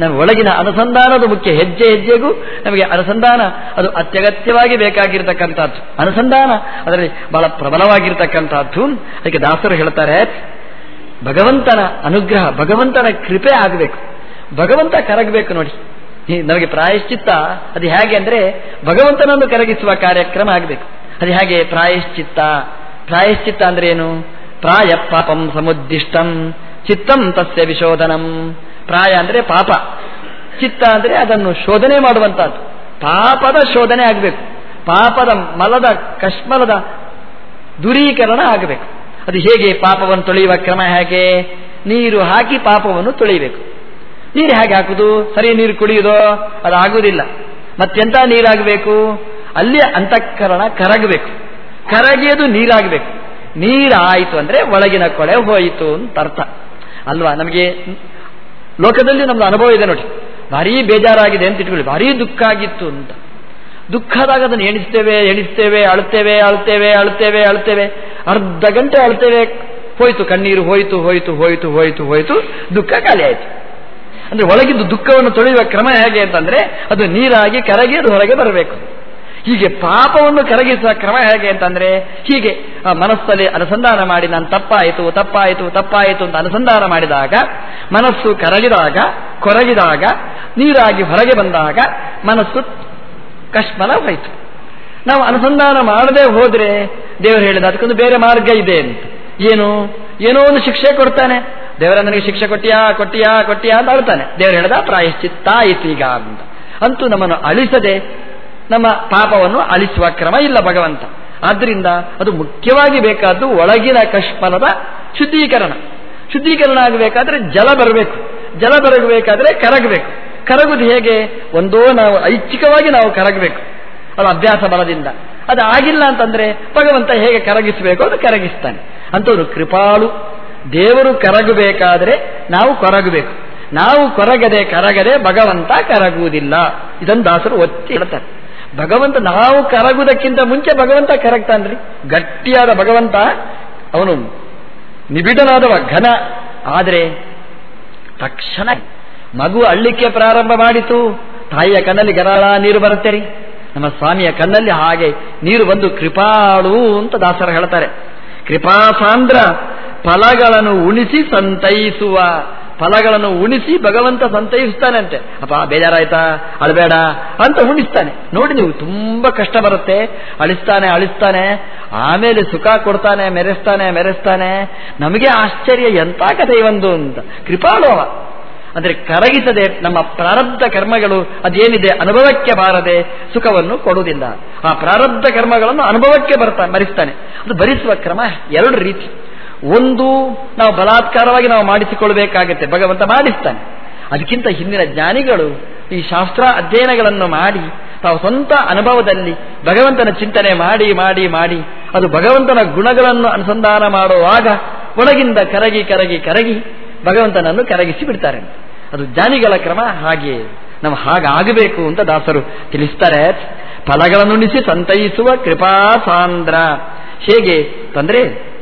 ನಮ್ಮ ಒಳಗಿನ ಅನುಸಂಧಾನದ ಮುಖ್ಯ ಹೆಜ್ಜೆ ಹೆಜ್ಜೆಗೂ ನಮಗೆ ಅನುಸಂಧಾನ ಅದು ಅತ್ಯಗತ್ಯವಾಗಿ ಬೇಕಾಗಿರ್ತಕ್ಕಂಥದ್ದು. ಅನುಸಂಧಾನ ಅದರಲ್ಲಿ ಬಹಳ ಪ್ರಬಲವಾಗಿರ್ತಕ್ಕಂಥದ್ದು. ಅದಕ್ಕೆ ದಾಸರು ಹೇಳ್ತಾರೆ, ಭಗವಂತನ ಅನುಗ್ರಹ, ಭಗವಂತನ ಕೃಪೆ ಆಗಬೇಕು. ಭಗವಂತ ಕರಗಬೇಕು ನೋಡಿ. ನಮಗೆ ಪ್ರಾಯಶ್ಚಿತ್ತ ಅದು ಹೇಗೆ ಅಂದರೆ ಭಗವಂತನನ್ನು ಕರಗಿಸುವ ಕಾರ್ಯಕ್ರಮ ಆಗಬೇಕು. ಅದು ಹೇಗೆ? ಪ್ರಾಯಶ್ಚಿತ್ತ. ಪ್ರಾಯಶ್ಚಿತ್ತ ಅಂದ್ರೆ ಏನು? ಪ್ರಾಯ ಪಾಪಂ ಸಮುದ್ದಿಷ್ಟಂ. ಚಿತ್ತಂ ತಸ್ಯ ವಿಶೋಧನಂ. ಪ್ರಾಯ ಅಂದ್ರೆ ಪಾಪ. ಚಿತ್ತ ಅಂದ್ರೆ ಅದನ್ನು ಶೋಧನೆ ಮಾಡುವಂತಹದ್ದು ಪಾಪದ ಶೋಧನೆ ಆಗಬೇಕು. ಪಾಪದ ಮಲದ ಕಶ್ಮಲದ ದೂರೀಕರಣ ಆಗಬೇಕು. ಅದು ಹೇಗೆ ಪಾಪವನ್ನು ತೊಳೆಯುವ ಕ್ರಮ ಹೇಗೆ? ನೀರು ಹಾಕಿ ಪಾಪವನ್ನು ತೊಳೆಯಬೇಕು. ನೀರು ಹೇಗೆ ಹಾಕುದು ಸರಿ ನೀರು ಕುಡಿಯುವುದೋ? ಅದಾಗುವುದಿಲ್ಲ. ಮತ್ತೆಂತ ನೀರಾಗಬೇಕು? ಅಲ್ಲಿ ಅಂತಃಕರಣ ಕರಗಬೇಕು. ಕರಗಿಯದು ನೀರಾಗಬೇಕು. ನೀರಾಯಿತು ಅಂದ್ರೆ ಒಳಗಿನ ಕೊಳೆ ಹೋಯಿತು ಅಂತ ಅರ್ಥ. ಅಲ್ವಾ? ನಮಗೆ ಲೋಕದಲ್ಲಿ ನಮ್ದು ಅನುಭವ ಇದೆ ನೋಡಿ. ಭಾರೀ ಬೇಜಾರಾಗಿದೆ ಅಂತ ಇಟ್ಕೊಳ್ಳಿ. ಭಾರೀ ದುಃಖ ಆಗಿತ್ತು ಅಂತ. ದುಃಖದಾಗ ಅದನ್ನು ಎಣಿಸ್ತೇವೆ ಎಣಿಸ್ತೇವೆ, ಅಳ್ತೇವೆ ಅಳ್ತೇವೆ ಅಳ್ತೇವೆ ಅಳ್ತೇವೆ. ಅರ್ಧ ಗಂಟೆ ಅಳ್ತೇವೆ. ಹೋಯ್ತು, ಕಣ್ಣೀರು ಹೋಯ್ತು ಹೋಯ್ತು ಹೋಯ್ತು ಹೋಯ್ತು ಹೋಯ್ತು. ದುಃಖ ಖಾಲಿ ಆಯ್ತು. ಅಂದ್ರೆ ಒಳಗಿದ್ದು ದುಃಖವನ್ನು ತೊಳೆಯುವ ಕ್ರಮ ಹೇಗೆ ಅಂತಂದ್ರೆ, ಅದು ನೀರಾಗಿ ಕರಗಿ ಅದು ಹೊರಗೆ ಬರಬೇಕು. ಹೀಗೆ ಪಾಪವನ್ನು ಕರಗಿಸುವ ಕ್ರಮ ಹೇಗೆ ಅಂತಂದ್ರೆ, ಹೀಗೆ ಮನಸ್ಸಲ್ಲಿ ಅನುಸಂಧಾನ ಮಾಡಿ ನಾನು ತಪ್ಪಾಯಿತು ತಪ್ಪಾಯಿತು ತಪ್ಪಾಯಿತು ಅಂತ ಅನುಸಂಧಾನ ಮಾಡಿದಾಗ, ಮನಸ್ಸು ಕರಗಿದಾಗ, ಕೊರಗಿದಾಗ, ನೀರಾಗಿ ಹೊರಗೆ ಬಂದಾಗ ಮನಸ್ಸು ಕಶ್ಮಲ ಹೋಯಿತು ನಾವು ಅನುಸಂಧಾನ ಮಾಡದೆ ಹೋದ್ರೆ ದೇವರು ಹೇಳಿದ ಅದಕ್ಕೊಂದು ಬೇರೆ ಮಾರ್ಗ ಇದೆ ಅಂತ. ಏನು? ಏನೋ ಒಂದು ಶಿಕ್ಷೆ ಕೊಡ್ತಾನೆ. ದೇವರ, ನನಗೆ ಶಿಕ್ಷೆ ಕೊಟ್ಟಿಯಾ ಕೊಟ್ಟಿಯಾ ಕೊಟ್ಟಿಯಾ ಅಂತ ಅಳ್ತಾನೆ. ದೇವರು ಹೇಳಿದ ಪ್ರಾಯಶ್ಚಿತ್ತ ಈಗ ಅಂತ. ಅಂತೂ ನಮ್ಮನ್ನು ಅಳಿಸದೆ ನಮ್ಮ ಪಾಪವನ್ನು ಅಳಿಸುವ ಕ್ರಮ ಇಲ್ಲ ಭಗವಂತ. ಆದ್ದರಿಂದ ಅದು ಮುಖ್ಯವಾಗಿ ಬೇಕಾದ್ದು ಒಳಗಿನ ಕಷ್ಮಲದ ಶುದ್ಧೀಕರಣ. ಶುದ್ಧೀಕರಣ ಆಗಬೇಕಾದ್ರೆ ಜಲ ಬರಬೇಕು. ಜಲ ಬರಬೇಕಾದ್ರೆ ಕರಗಬೇಕು. ಕರಗುದು ಹೇಗೆ? ಒಂದೋ ನಾವು ಐಚ್ಛಿಕವಾಗಿ ನಾವು ಕರಗಬೇಕು. ಅದು ಅಭ್ಯಾಸ ಬಲದಿಂದ. ಅದು ಆಗಿಲ್ಲ ಅಂತಂದ್ರೆ ಭಗವಂತ ಹೇಗೆ ಕರಗಿಸಬೇಕು ಅದು ಕರಗಿಸ್ತಾನೆ. ಅಂತವರು ಕೃಪಾಳು. ದೇವರು ಕರಗಬೇಕಾದರೆ ನಾವು ಕೊರಗಬೇಕು. ನಾವು ಕೊರಗದೆ ಕರಗದೆ ಭಗವಂತ ಕರಗುವುದಿಲ್ಲ. ಇದನ್ನು ದಾಸರು ಒತ್ತಿ ಹೇಳ್ತಾರೆ. ಭಗವಂತ ನಾವು ಕರಗುವುದಕ್ಕಿಂತ ಮುಂಚೆ ಭಗವಂತ ಕರಗ್ತಾನ್ರಿ. ಗಟ್ಟಿಯಾದ ಭಗವಂತ ಅವನು ನಿಬಿಡನಾದವ ಘನ. ಆದರೆ ತಕ್ಷಣ ಮಗು ಅಳ್ಳಿಕೆ ಪ್ರಾರಂಭ ಮಾಡಿತು. ತಾಯಿಯ ಕಣ್ಣಲ್ಲಿ ಗರಾಳ ನೀರು ಬರುತ್ತೆ ರೀ ನಮ್ಮ ಸ್ವಾಮಿಯ ಕಣ್ಣಲ್ಲಿ ಹಾಗೆ ನೀರು ಬಂದು ಕೃಪಾಳು ಅಂತ ದಾಸರ ಹೇಳ್ತಾರೆ. ಕೃಪಾಸಾಂದ್ರ ಫಲಗಳನ್ನು ಉಣಿಸಿ ಸಂತೈಸುವ ಫಲಗಳನ್ನು ಉಣಿಸಿ ಭಗವಂತ ಸಂತೈಸ್ತಾನಂತೆ ಅಪ್ಪ, ಬೇಜಾರಾಯ್ತಾ? ಅಳಬೇಡ. ಅಂತ ಉಣಿಸ್ತಾನೆ. ನೋಡಿ ನೀವು, ತುಂಬಾ ಕಷ್ಟ ಬರುತ್ತೆ. ಅಳಿಸ್ತಾನೆ ಅಳಿಸ್ತಾನೆ. ಆಮೇಲೆ ಸುಖ ಕೊಡ್ತಾನೆ, ಮೆರೆಸ್ತಾನೆ ಮೆರೆಸ್ತಾನೆ. ನಮಗೆ ಆಶ್ಚರ್ಯ, ಎಂತ ಕಥೆ ಒಂದು ಅಂತ. ಕೃಪಾಲೋಹ. ಅಂದ್ರೆ ಕರಗಿಸದೆ ನಮ್ಮ ಪ್ರಾರಬ್ಧ ಕರ್ಮಗಳು ಅದೇನಿದೆ, ಅನುಭವಕ್ಕೆ ಬಾರದೆ ಸುಖವನ್ನು ಕೊಡುವುದಿಲ್ಲ. ಆ ಪ್ರಾರಬ್ಧ ಕರ್ಮಗಳನ್ನು ಅನುಭವಕ್ಕೆ ಬರ್ತಾ ಮರಿಸ್ತಾನೆ. ಅದು ಭರಿಸುವ ಕ್ರಮ ಎರಡು ರೀತಿ. ಒಂದು ನಾವು ಬಲಾತ್ಕಾರವಾಗಿ ನಾವು ಮಾಡಿಸಿಕೊಳ್ಬೇಕಾಗತ್ತೆ ಭಗವಂತ ಮಾಡಿಸ್ತಾನೆ. ಅದಕ್ಕಿಂತ ಹಿಂದಿನ ಜ್ಞಾನಿಗಳು ಈ ಶಾಸ್ತ್ರ ಅಧ್ಯಯನಗಳನ್ನು ಮಾಡಿ, ತಾವು ಸ್ವಂತ ಅನುಭವದಲ್ಲಿ ಭಗವಂತನ ಚಿಂತನೆ ಮಾಡಿ ಮಾಡಿ ಮಾಡಿ, ಅದು ಭಗವಂತನ ಗುಣಗಳನ್ನು ಅನುಸಂಧಾನ ಮಾಡುವಾಗ ಒಳಗಿಂದ ಕರಗಿ ಕರಗಿ ಕರಗಿ ಭಗವಂತನನ್ನು ಕರಗಿಸಿ ಬಿಡ್ತಾರೆ. ಅದು ಜ್ಞಾನಿಗಳ ಕ್ರಮ. ಹಾಗೆ ನಾವು ಹಾಗಾಗಬೇಕು ಅಂತ ದಾಸರು ತಿಳಿಸ್ತಾರೆ. ಫಲಗಳನ್ನುಣಿಸಿ ಸಂತೈಸುವ ಕೃಪಾ ಸಾಂದ್ರ ಹೇಗೆ? ತಂದ್ರೆ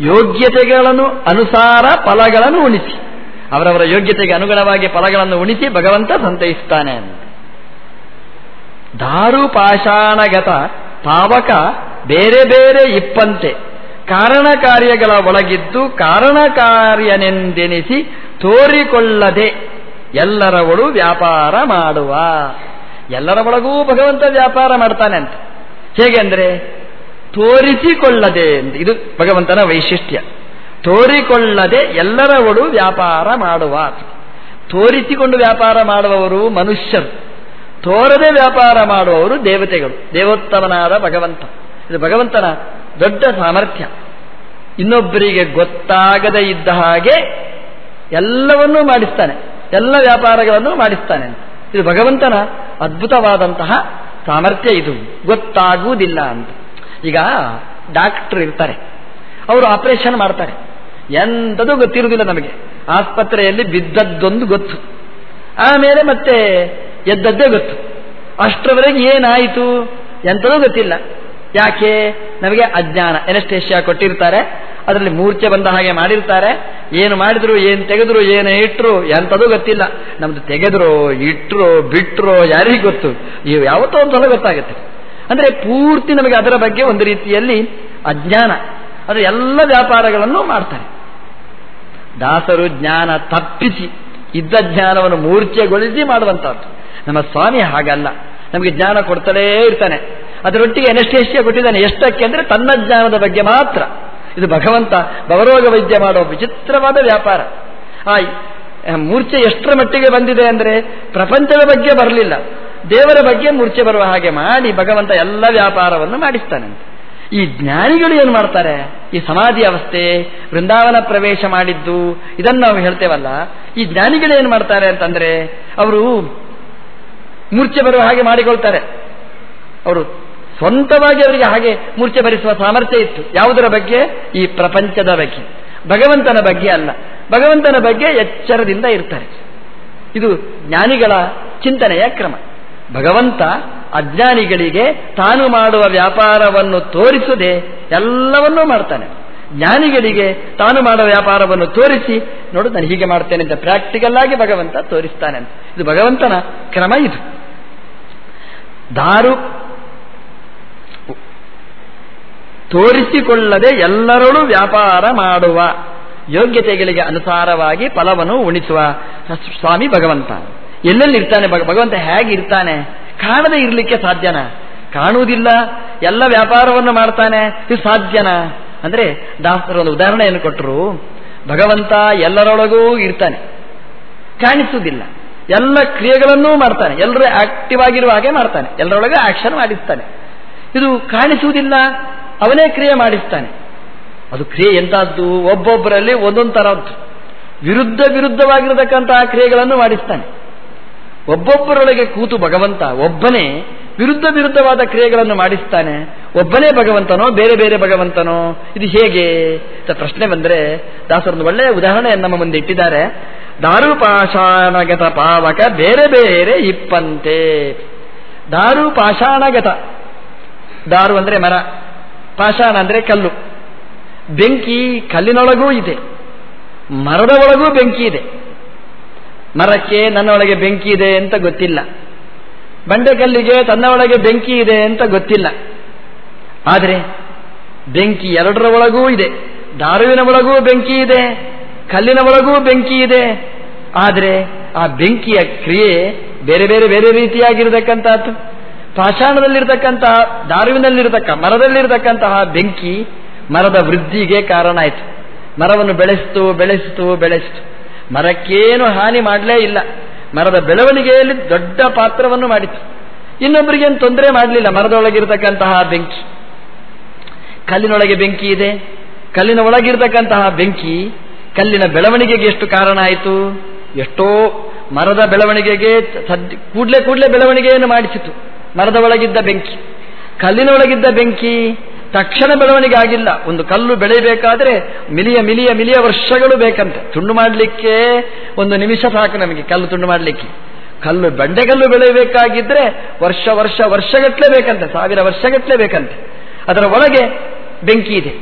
ಯೋಗ್ಯತೆಗಳನ್ನು ಅನುಸಾರ ಫಲಗಳನ್ನು ಉಣಿಸಿ. ಅವರವರ ಯೋಗ್ಯತೆಗೆ ಅನುಗುಣವಾಗಿ ಫಲಗಳನ್ನು ಉಣಿಸಿ ಭಗವಂತ ಸಂತೈಸ್ತಾನೆ ಅಂತ. ದಾರು ಪಾಷಾಣಗತ ಪಾವಕ ಬೇರೆ ಬೇರೆ ಇಪ್ಪಂತೆ. ಕಾರಣ ಕಾರ್ಯಗಳ ಒಳಗಿದ್ದು ಕಾರಣ ಕಾರ್ಯನೆಂದೆನಿಸಿ ತೋರಿಕೊಳ್ಳದೆ ಎಲ್ಲರ ಒಳು ವ್ಯಾಪಾರ ಮಾಡುವ. ಎಲ್ಲರ ಒಳಗೂ ಭಗವಂತ ವ್ಯಾಪಾರ ಮಾಡ್ತಾನೆ ಅಂತ. ಹೇಗೆ ಅಂದ್ರೆ ತೋರಿಸಿಕೊಳ್ಳದೆ ಇದು ಭಗವಂತನ ವೈಶಿಷ್ಟ್ಯ. ತೋರಿಕೊಳ್ಳದೆ ಎಲ್ಲರ ಒಡು ವ್ಯಾಪಾರ ಮಾಡುವ. ತೋರಿಸಿಕೊಂಡು ವ್ಯಾಪಾರ ಮಾಡುವವರು ಮನುಷ್ಯರು. ತೋರದೆ ವ್ಯಾಪಾರ ಮಾಡುವವರು ದೇವತೆಗಳು. ದೇವೋತ್ತಮನಾದ ಭಗವಂತ. ಇದು ಭಗವಂತನ ದೊಡ್ಡ ಸಾಮರ್ಥ್ಯ. ಇನ್ನೊಬ್ಬರಿಗೆ ಗೊತ್ತಾಗದೇ ಇದ್ದ ಹಾಗೆ ಎಲ್ಲವನ್ನೂ ಮಾಡಿಸ್ತಾನೆ. ಎಲ್ಲ ವ್ಯಾಪಾರಗಳನ್ನು ಮಾಡಿಸ್ತಾನೆ ಇದು ಭಗವಂತನ ಅದ್ಭುತವಾದಂತಹ ಸಾಮರ್ಥ್ಯ ಇದು. ಗೊತ್ತಾಗುವುದಿಲ್ಲ ಅಂತ. ಈಗ ಡಾಕ್ಟರ್ ಇರ್ತಾರೆ. ಅವರು ಆಪರೇಷನ್ ಮಾಡ್ತಾರೆ. ಎಂಥದ್ದು ಗೊತ್ತಿರುವುದಿಲ್ಲ ನಮಗೆ. ಆಸ್ಪತ್ರೆಯಲ್ಲಿ ಬಿದ್ದದ್ದೊಂದು ಗೊತ್ತು. ಆಮೇಲೆ ಮತ್ತೆ ಎದ್ದದ್ದೇ ಗೊತ್ತು. ಅಷ್ಟರವರೆಗೆ ಏನಾಯಿತು ಎಂಥದೂ ಗೊತ್ತಿಲ್ಲ. ಯಾಕೆ? ನಮಗೆ ಅಜ್ಞಾನ ಎನಸ್ಟೇಷಿಯಾ ಕೊಟ್ಟಿರ್ತಾರೆ. ಅದರಲ್ಲಿ ಮೂರ್ಛೆ ಬಂದ ಹಾಗೆ ಮಾಡಿರ್ತಾರೆ. ಏನು ಮಾಡಿದ್ರು, ಏನು ತೆಗೆದ್ರು, ಏನು ಇಟ್ಟರು ಎಂಥದೂ ಗೊತ್ತಿಲ್ಲ. ನಮ್ದು ತೆಗೆದ್ರು ಇಟ್ಟರು ಬಿಟ್ಟರು ಯಾರಿಗೂ ಗೊತ್ತು. ಇವು ಯಾವತ್ತೋ ಒಂದು ಸಲ ಗೊತ್ತಾಗುತ್ತೆ. ಅಂದರೆ ಪೂರ್ತಿ ನಮಗೆ ಅದರ ಬಗ್ಗೆ ಒಂದು ರೀತಿಯಲ್ಲಿ ಅಜ್ಞಾನ. ಅದು ಎಲ್ಲ ವ್ಯಾಪಾರಗಳನ್ನು ಮಾಡ್ತಾರೆ. ದಾಸರು ಜ್ಞಾನ ತಪ್ಪಿಸಿ ಇದ್ದ ಜ್ಞಾನವನ್ನು ಮೂರ್ಛೆಗೊಳಿಸಿ ಮಾಡುವಂತಹದ್ದು ನಮ್ಮ ಸ್ವಾಮಿ ಹಾಗಲ್ಲ. ನಮಗೆ ಜ್ಞಾನ ಕೊಡ್ತಲೇ ಇರ್ತಾನೆ. ಅದರೊಟ್ಟಿಗೆ ಎನಸ್ಟೇಷಿಯಾ ಕೊಟ್ಟಿದ್ದಾನೆ. ಎಷ್ಟಕ್ಕೆ ಅಂದರೆ ತನ್ನ ಜ್ಞಾನದ ಬಗ್ಗೆ ಮಾತ್ರ. ಇದು ಭಗವಂತ ಭವರೋಗ ವೈದ್ಯ ಮಾಡುವ ವಿಚಿತ್ರವಾದ ವ್ಯಾಪಾರ. ಆ ಮೂರ್ಛೆ ಎಷ್ಟರ ಮಟ್ಟಿಗೆ ಬಂದಿದೆ ಅಂದರೆ ಪ್ರಪಂಚದ ಬಗ್ಗೆ ಬರಲಿಲ್ಲ. ದೇವರ ಬಗ್ಗೆ ಮೂರ್ಛೆ ಬರುವ ಹಾಗೆ ಮಾಡಿ ಭಗವಂತ ಎಲ್ಲ ವ್ಯಾಪಾರವನ್ನು ಮಾಡಿಸ್ತಾನೆ ಈ ಜ್ಞಾನಿಗಳು ಏನು ಮಾಡ್ತಾರೆ? ಈ ಸಮಾಧಿ ಅವಸ್ಥೆ, ವೃಂದಾವನ ಪ್ರವೇಶ ಮಾಡಿದ್ದು, ಇದನ್ನು ನಾವು ಹೇಳ್ತೇವಲ್ಲ. ಈ ಜ್ಞಾನಿಗಳು ಏನು ಮಾಡ್ತಾರೆ ಅಂತಂದ್ರೆ, ಅವರು ಮೂರ್ಛೆ ಬರುವ ಹಾಗೆ ಮಾಡಿಕೊಳ್ತಾರೆ. ಅವರು ಸ್ವಂತವಾಗಿ ಅವರಿಗೆ ಹಾಗೆ ಮೂರ್ಛೆ ಭರಿಸುವ ಸಾಮರ್ಥ್ಯ ಇತ್ತು. ಯಾವುದರ ಬಗ್ಗೆ? ಈ ಪ್ರಪಂಚದ ಬಗ್ಗೆ. ಭಗವಂತನ ಬಗ್ಗೆ ಅಲ್ಲ. ಭಗವಂತನ ಬಗ್ಗೆ ಎಚ್ಚರದಿಂದ ಇರ್ತಾರೆ. ಇದು ಜ್ಞಾನಿಗಳ ಚಿಂತನೆಯ ಕ್ರಮ. ಭಗವಂತ ಅಜ್ಞಾನಿಗಳಿಗೆ ತಾನು ಮಾಡುವ ವ್ಯಾಪಾರವನ್ನು ತೋರಿಸದೆ ಎಲ್ಲವನ್ನೂ ಮಾಡ್ತಾನೆ. ಜ್ಞಾನಿಗಳಿಗೆ ತಾನು ಮಾಡುವ ವ್ಯಾಪಾರವನ್ನು ತೋರಿಸಿ, ನೋಡು ನಾನು ಹೀಗೆ ಮಾಡ್ತೇನೆ ಅಂತ ಪ್ರಾಕ್ಟಿಕಲ್ ಆಗಿ ಭಗವಂತ ತೋರಿಸ್ತಾನೆ ಅಂತ. ಇದು ಭಗವಂತನ ಕ್ರಮ ಇದು. ದಾರು ತೋರಿಸಿಕೊಳ್ಳದೆ ಎಲ್ಲರಲ್ಲೂ ವ್ಯಾಪಾರ ಮಾಡುವ ಯೋಗ್ಯತೆಗಳಿಗೆ ಅನುಸಾರವಾಗಿ ಫಲವನ್ನು ಉಣಿಸುವ ಸ್ವಾಮಿ ಭಗವಂತ. ಎಲ್ಲೆಲ್ಲಿ ಇರ್ತಾನೆ ಭಗವಂತ ಹೇಗಿರ್ತಾನೆ? ಕಾಣದೇ ಇರಲಿಕ್ಕೆ ಸಾಧ್ಯನಾ? ಕಾಣುವುದಿಲ್ಲ. ಎಲ್ಲ ವ್ಯಾಪಾರವನ್ನು ಮಾಡ್ತಾನೆ. ಇದು ಸಾಧ್ಯನಾ? ಅಂದ್ರೆ ದಾಸರ ಒಂದು ಉದಾಹರಣೆಯನ್ನು ಕೊಟ್ಟರು ಭಗವಂತ ಎಲ್ಲರೊಳಗೂ ಇರ್ತಾನೆ. ಕಾಣಿಸುವುದಿಲ್ಲ. ಎಲ್ಲ ಕ್ರಿಯೆಗಳನ್ನೂ ಮಾಡ್ತಾನೆ. ಎಲ್ಲರೂ ಆಕ್ಟಿವ್ ಆಗಿರುವ ಹಾಗೆ ಮಾಡ್ತಾನೆ. ಎಲ್ಲರೊಳಗೆ ಆಕ್ಷನ್ ಮಾಡಿಸ್ತಾನೆ. ಇದು ಕಾಣಿಸುವುದಿಲ್ಲ. ಅವನೇ ಕ್ರಿಯೆ ಮಾಡಿಸ್ತಾನೆ. ಅದು ಕ್ರಿಯೆ ಎಂತಹದ್ದು ಒಬ್ಬೊಬ್ಬರಲ್ಲಿ ಒಂದೊಂದು ತರದ್ದು. ವಿರುದ್ಧ ವಿರುದ್ಧವಾಗಿರತಕ್ಕಂತಹ ಕ್ರಿಯೆಗಳನ್ನು ಮಾಡಿಸ್ತಾನೆ. ಒಬ್ಬೊಬ್ಬರೊಳಗೆ ಕೂತು ಭಗವಂತ ಒಬ್ಬನೇ ವಿರುದ್ಧ ವಿರುದ್ಧವಾದ ಕ್ರಿಯೆಗಳನ್ನು ಮಾಡಿಸ್ತಾನೆ. ಒಬ್ಬನೇ ಭಗವಂತನೋ, ಬೇರೆ ಬೇರೆ ಭಗವಂತನೋ, ಇದು ಹೇಗೆ? ಅಂತ ಪ್ರಶ್ನೆ ಬಂದರೆ ದಾಸರೊಂದು ಒಳ್ಳೆಯ ಉದಾಹರಣೆಯನ್ನು ನಮ್ಮ ಮುಂದೆ ಇಟ್ಟಿದ್ದಾರೆ. ದಾರುಪಾಷಾಣಗತ ಪಾವಕ ಬೇರೆ ಬೇರೆ ಇಪ್ಪಂತೆ. ದಾರು ಪಾಷಾಣಗತ ದಾರು ಅಂದರೆ ಮರ. ಪಾಷಾಣ ಅಂದರೆ ಕಲ್ಲು. ಬೆಂಕಿ ಕಲ್ಲಿನೊಳಗೂ ಇದೆ. ಮರದ ಒಳಗೂ ಬೆಂಕಿ ಇದೆ. ಮರಕ್ಕೆ ನನ್ನ ಒಳಗೆ ಬೆಂಕಿ ಇದೆ ಅಂತ ಗೊತ್ತಿಲ್ಲ. ಬಂಡೆಕಲ್ಲಿಗೆ ತನ್ನ ಒಳಗೆ ಬೆಂಕಿ ಇದೆ ಅಂತ ಗೊತ್ತಿಲ್ಲ. ಆದರೆ ಬೆಂಕಿ ಎರಡರ ಒಳಗೂ ಇದೆ. ದಾರುವಿನ ಒಳಗೂ ಬೆಂಕಿ ಇದೆ. ಕಲ್ಲಿನ ಒಳಗೂ ಬೆಂಕಿ ಇದೆ. ಆದರೆ ಆ ಬೆಂಕಿಯ ಕ್ರಿಯೆ ಬೇರೆ ಬೇರೆ ಬೇರೆ ರೀತಿಯಾಗಿರತಕ್ಕಂಥದ್ದು. ಪಾಷಾಣದಲ್ಲಿರ್ತಕ್ಕಂತಹ ದಾರುವಿನಲ್ಲಿರತಕ್ಕ, ಮರದಲ್ಲಿರತಕ್ಕಂತಹ ಬೆಂಕಿ ಮರದ ವೃದ್ಧಿಗೆ ಕಾರಣ ಆಯಿತು. ಮರವನ್ನು ಬೆಳೆಸ್ತು ಬೆಳೆಸ್ತು ಬೆಳೆಸ್ತು. ಮರಕ್ಕೇನು ಹಾನಿ ಮಾಡಲೇ ಇಲ್ಲ. ಮರದ ಬೆಳವಣಿಗೆಯಲ್ಲಿ ದೊಡ್ಡ ಪಾತ್ರವನ್ನು ಮಾಡಿತು ಇನ್ನೊಬ್ಬರಿಗೇನು ತೊಂದರೆ ಮಾಡಲಿಲ್ಲ, ಮರದೊಳಗಿರತಕ್ಕಂತಹ ಬೆಂಕಿ. ಕಲ್ಲಿನೊಳಗೆ ಬೆಂಕಿ ಇದೆ. ಕಲ್ಲಿನ ಒಳಗಿರತಕ್ಕಂತಹ ಬೆಂಕಿ ಕಲ್ಲಿನ ಬೆಳವಣಿಗೆಗೆ ಎಷ್ಟು ಕಾರಣ ಆಯಿತು? ಎಷ್ಟೋ ಮರದ ಬೆಳವಣಿಗೆಗೆ ಸದ್ಯ ಕೂಡಲೇ ಕೂಡಲೇ ಬೆಳವಣಿಗೆಯನ್ನು ಮಾಡಿಸಿತು. ಮರದ ಒಳಗಿದ್ದ ಬೆಂಕಿ. ಕಲ್ಲಿನೊಳಗಿದ್ದ ಬೆಂಕಿ ತಕ್ಷಣ ಬೆಳವಣಿಗೆ ಆಗಿಲ್ಲ ಒಂದು ಕಲ್ಲು ಬೆಳೆಯಬೇಕಾದ್ರೆ ಮಿಲಿಯ ಮಿಲಿಯ ಮಿಲಿಯ ವರ್ಷಗಳು ಬೇಕಂತೆ. ತುಂಡು ಮಾಡಲಿಕ್ಕೆ ಒಂದು ನಿಮಿಷ ಸಾಕು ನಮಗೆ ಕಲ್ಲು ತುಂಡು ಮಾಡಲಿಕ್ಕೆ. ಕಲ್ಲು ಬಂಡೆಗಲ್ಲು ಬೆಳೆಯಬೇಕಾಗಿದ್ರೆ ವರ್ಷ ವರ್ಷ ವರ್ಷಗಟ್ಟಲೆ ಬೇಕಂತೆ, ಸಾವಿರ ವರ್ಷಗಟ್ಟಲೆ ಬೇಕಂತೆ. ಅದರ ಒಳಗೆ ಬೆಂಕಿ ಇದೆ.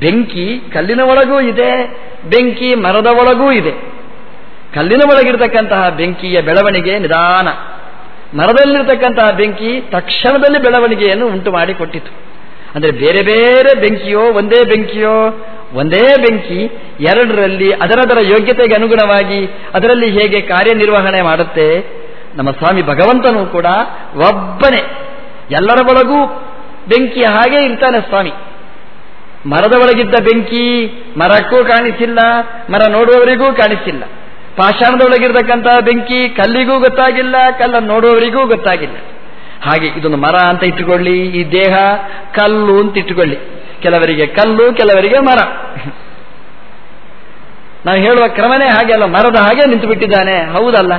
ಬೆಂಕಿ ಕಲ್ಲಿನ ಒಳಗೂ ಇದೆ, ಬೆಂಕಿ ಮರದ ಒಳಗೂ ಇದೆ. ಕಲ್ಲಿನ ಒಳಗಿರ್ತಕ್ಕಂತಹ ಬೆಂಕಿಯ ಬೆಳವಣಿಗೆ ನಿಧಾನ. ಮರದಲ್ಲಿರ್ತಕ್ಕಂತಹ ಬೆಂಕಿ ತಕ್ಷಣದಲ್ಲಿ ಬೆಳವಣಿಗೆಯನ್ನು ಉಂಟು ಮಾಡಿ ಕೊಟ್ಟಿತು. ಅಂದರೆ ಬೇರೆ ಬೇರೆ ಬೆಂಕಿಯೋ, ಒಂದೇ ಬೆಂಕಿಯೋ, ಒಂದೇ ಬೆಂಕಿ ಎರಡರಲ್ಲಿ ಅದರದರ ಯೋಗ್ಯತೆಗೆ ಅನುಗುಣವಾಗಿ ಅದರಲ್ಲಿ ಹೇಗೆ ಕಾರ್ಯನಿರ್ವಹಣೆ ಮಾಡುತ್ತೆ? ನಮ್ಮ ಸ್ವಾಮಿ ಭಗವಂತನೂ ಕೂಡ ಒಬ್ಬನೇ. ಎಲ್ಲರ ಒಳಗೂ ಬೆಂಕಿ ಹಾಗೆ ಇರ್ತಾನೆ ಸ್ವಾಮಿ. ಮರದ ಒಳಗಿದ್ದ ಬೆಂಕಿ, ಮರಕ್ಕೂ ಕಾಣಿಸಿಲ್ಲ, ಮರ ನೋಡುವವರಿಗೂ ಕಾಣಿಸಿಲ್ಲ. ಪಾಷಾಣದ ಒಳಗಿರ್ತಕ್ಕಂತಹ ಬೆಂಕಿ ಕಲ್ಲಿಗೂ ಗೊತ್ತಾಗಿಲ್ಲ ಕಲ್ಲ ನೋಡುವವರಿಗೂ ಗೊತ್ತಾಗಿಲ್ಲ. ಹಾಗೆ ಇದೊಂದು ಮರ ಅಂತ ಇಟ್ಟುಕೊಳ್ಳಿ, ಈ ದೇಹ ಕಲ್ಲು ಅಂತ ಇಟ್ಟುಕೊಳ್ಳಿ. ಕೆಲವರಿಗೆ ಕಲ್ಲು, ಕೆಲವರಿಗೆ ಮರ. ನಾವು ಹೇಳುವ ಕ್ರಮನೇ ಹಾಗೆ ಅಲ್ಲ, ಮರದ ಹಾಗೆ ನಿಂತು ಬಿಟ್ಟಿದ್ದಾನೆ. ಹೌದಲ್ಲ?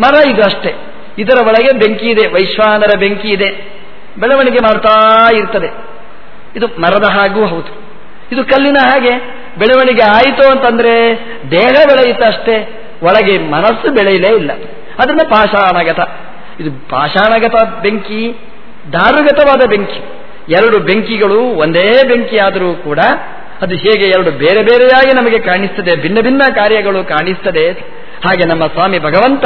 ಮರ ಇದು ಅಷ್ಟೇ. ಇದರ ಒಳಗೆ ಬೆಂಕಿ ಇದೆ, ವೈಶ್ವಾನರ ಬೆಂಕಿ ಇದೆ. ಬೆಳವಣಿಗೆ ಮಾಡ್ತಾ ಇರ್ತದೆ. ಇದು ಮರದ ಹಾಗೂ ಹೌದು. ಇದು ಕಲ್ಲಿನ ಹಾಗೆ. ಬೆಳವಣಿಗೆ ಆಯಿತು ಅಂತಂದ್ರೆ ದೇಹ ಬೆಳೆಯಿತು ಅಷ್ಟೇ. ಒಳಗೆ ಮನಸ್ಸು ಬೆಳೆಯಲೇ ಇಲ್ಲ. ಅದನ್ನ ಪಾಷಾಣಗತ. ಇದು ಪಾಷಾಣಗತ ಬೆಂಕಿ ದಾರುಗತವಾದ ಬೆಂಕಿ. ಎರಡು ಬೆಂಕಿಗಳು ಒಂದೇ ಬೆಂಕಿ ಆದರೂ ಕೂಡ ಅದು ಹೇಗೆ ಎರಡು ಬೇರೆ ಬೇರೆಯಾಗಿ ನಮಗೆ ಕಾಣಿಸ್ತದೆ, ಭಿನ್ನ ಭಿನ್ನ ಕಾರ್ಯಗಳು ಕಾಣಿಸ್ತದೆ. ಹಾಗೆ ನಮ್ಮ ಸ್ವಾಮಿ ಭಗವಂತ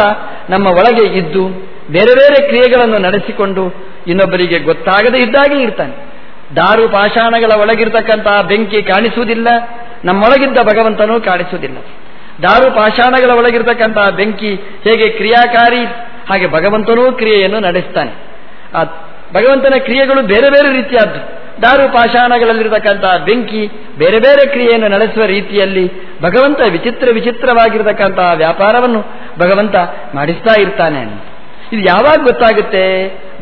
ನಮ್ಮ ಒಳಗೆ ಇದ್ದು ಬೇರೆ ಬೇರೆ ಕ್ರಿಯೆಗಳನ್ನು ನಡೆಸಿಕೊಂಡು ಇನ್ನೊಬ್ಬರಿಗೆ ಗೊತ್ತಾಗದೇ ಇದ್ದಾಗೆ ಇರ್ತಾನೆ. ದಾರು ಪಾಷಾಣಗಳ ಒಳಗಿರ್ತಕ್ಕಂತಹ ಬೆಂಕಿ ಕಾಣಿಸುವುದಿಲ್ಲ, ನಮ್ಮೊಳಗಿದ್ದ ಭಗವಂತನೂ ಕಾಣಿಸುವುದಿಲ್ಲ. ದಾರು ಪಾಷಾಣಗಳ ಒಳಗಿರ್ತಕ್ಕಂತಹ ಬೆಂಕಿ ಹೇಗೆ ಕ್ರಿಯಾಕಾರಿ ಹಾಗೆ ಭಗವಂತನೂ ಕ್ರಿಯೆಯನ್ನು ನಡೆಸ್ತಾನೆ. ಆ ಭಗವಂತನ ಕ್ರಿಯೆಗಳು ಬೇರೆ ಬೇರೆ ರೀತಿಯಾದ್ದು. ದಾರು ಪಾಷಾಣಗಳಲ್ಲಿರತಕ್ಕಂತಹ ಬೆಂಕಿ, ಬೇರೆ ಬೇರೆ ಕ್ರಿಯೆಯನ್ನು ನಡೆಸುವ ರೀತಿಯಲ್ಲಿ ಭಗವಂತ ವಿಚಿತ್ರ ವಿಚಿತ್ರವಾಗಿರತಕ್ಕಂತಹ ವ್ಯಾಪಾರವನ್ನು ಭಗವಂತ ಮಾಡಿಸ್ತಾ ಇರ್ತಾನೆ. ಇದು ಯಾವಾಗ ಗೊತ್ತಾಗುತ್ತೆ?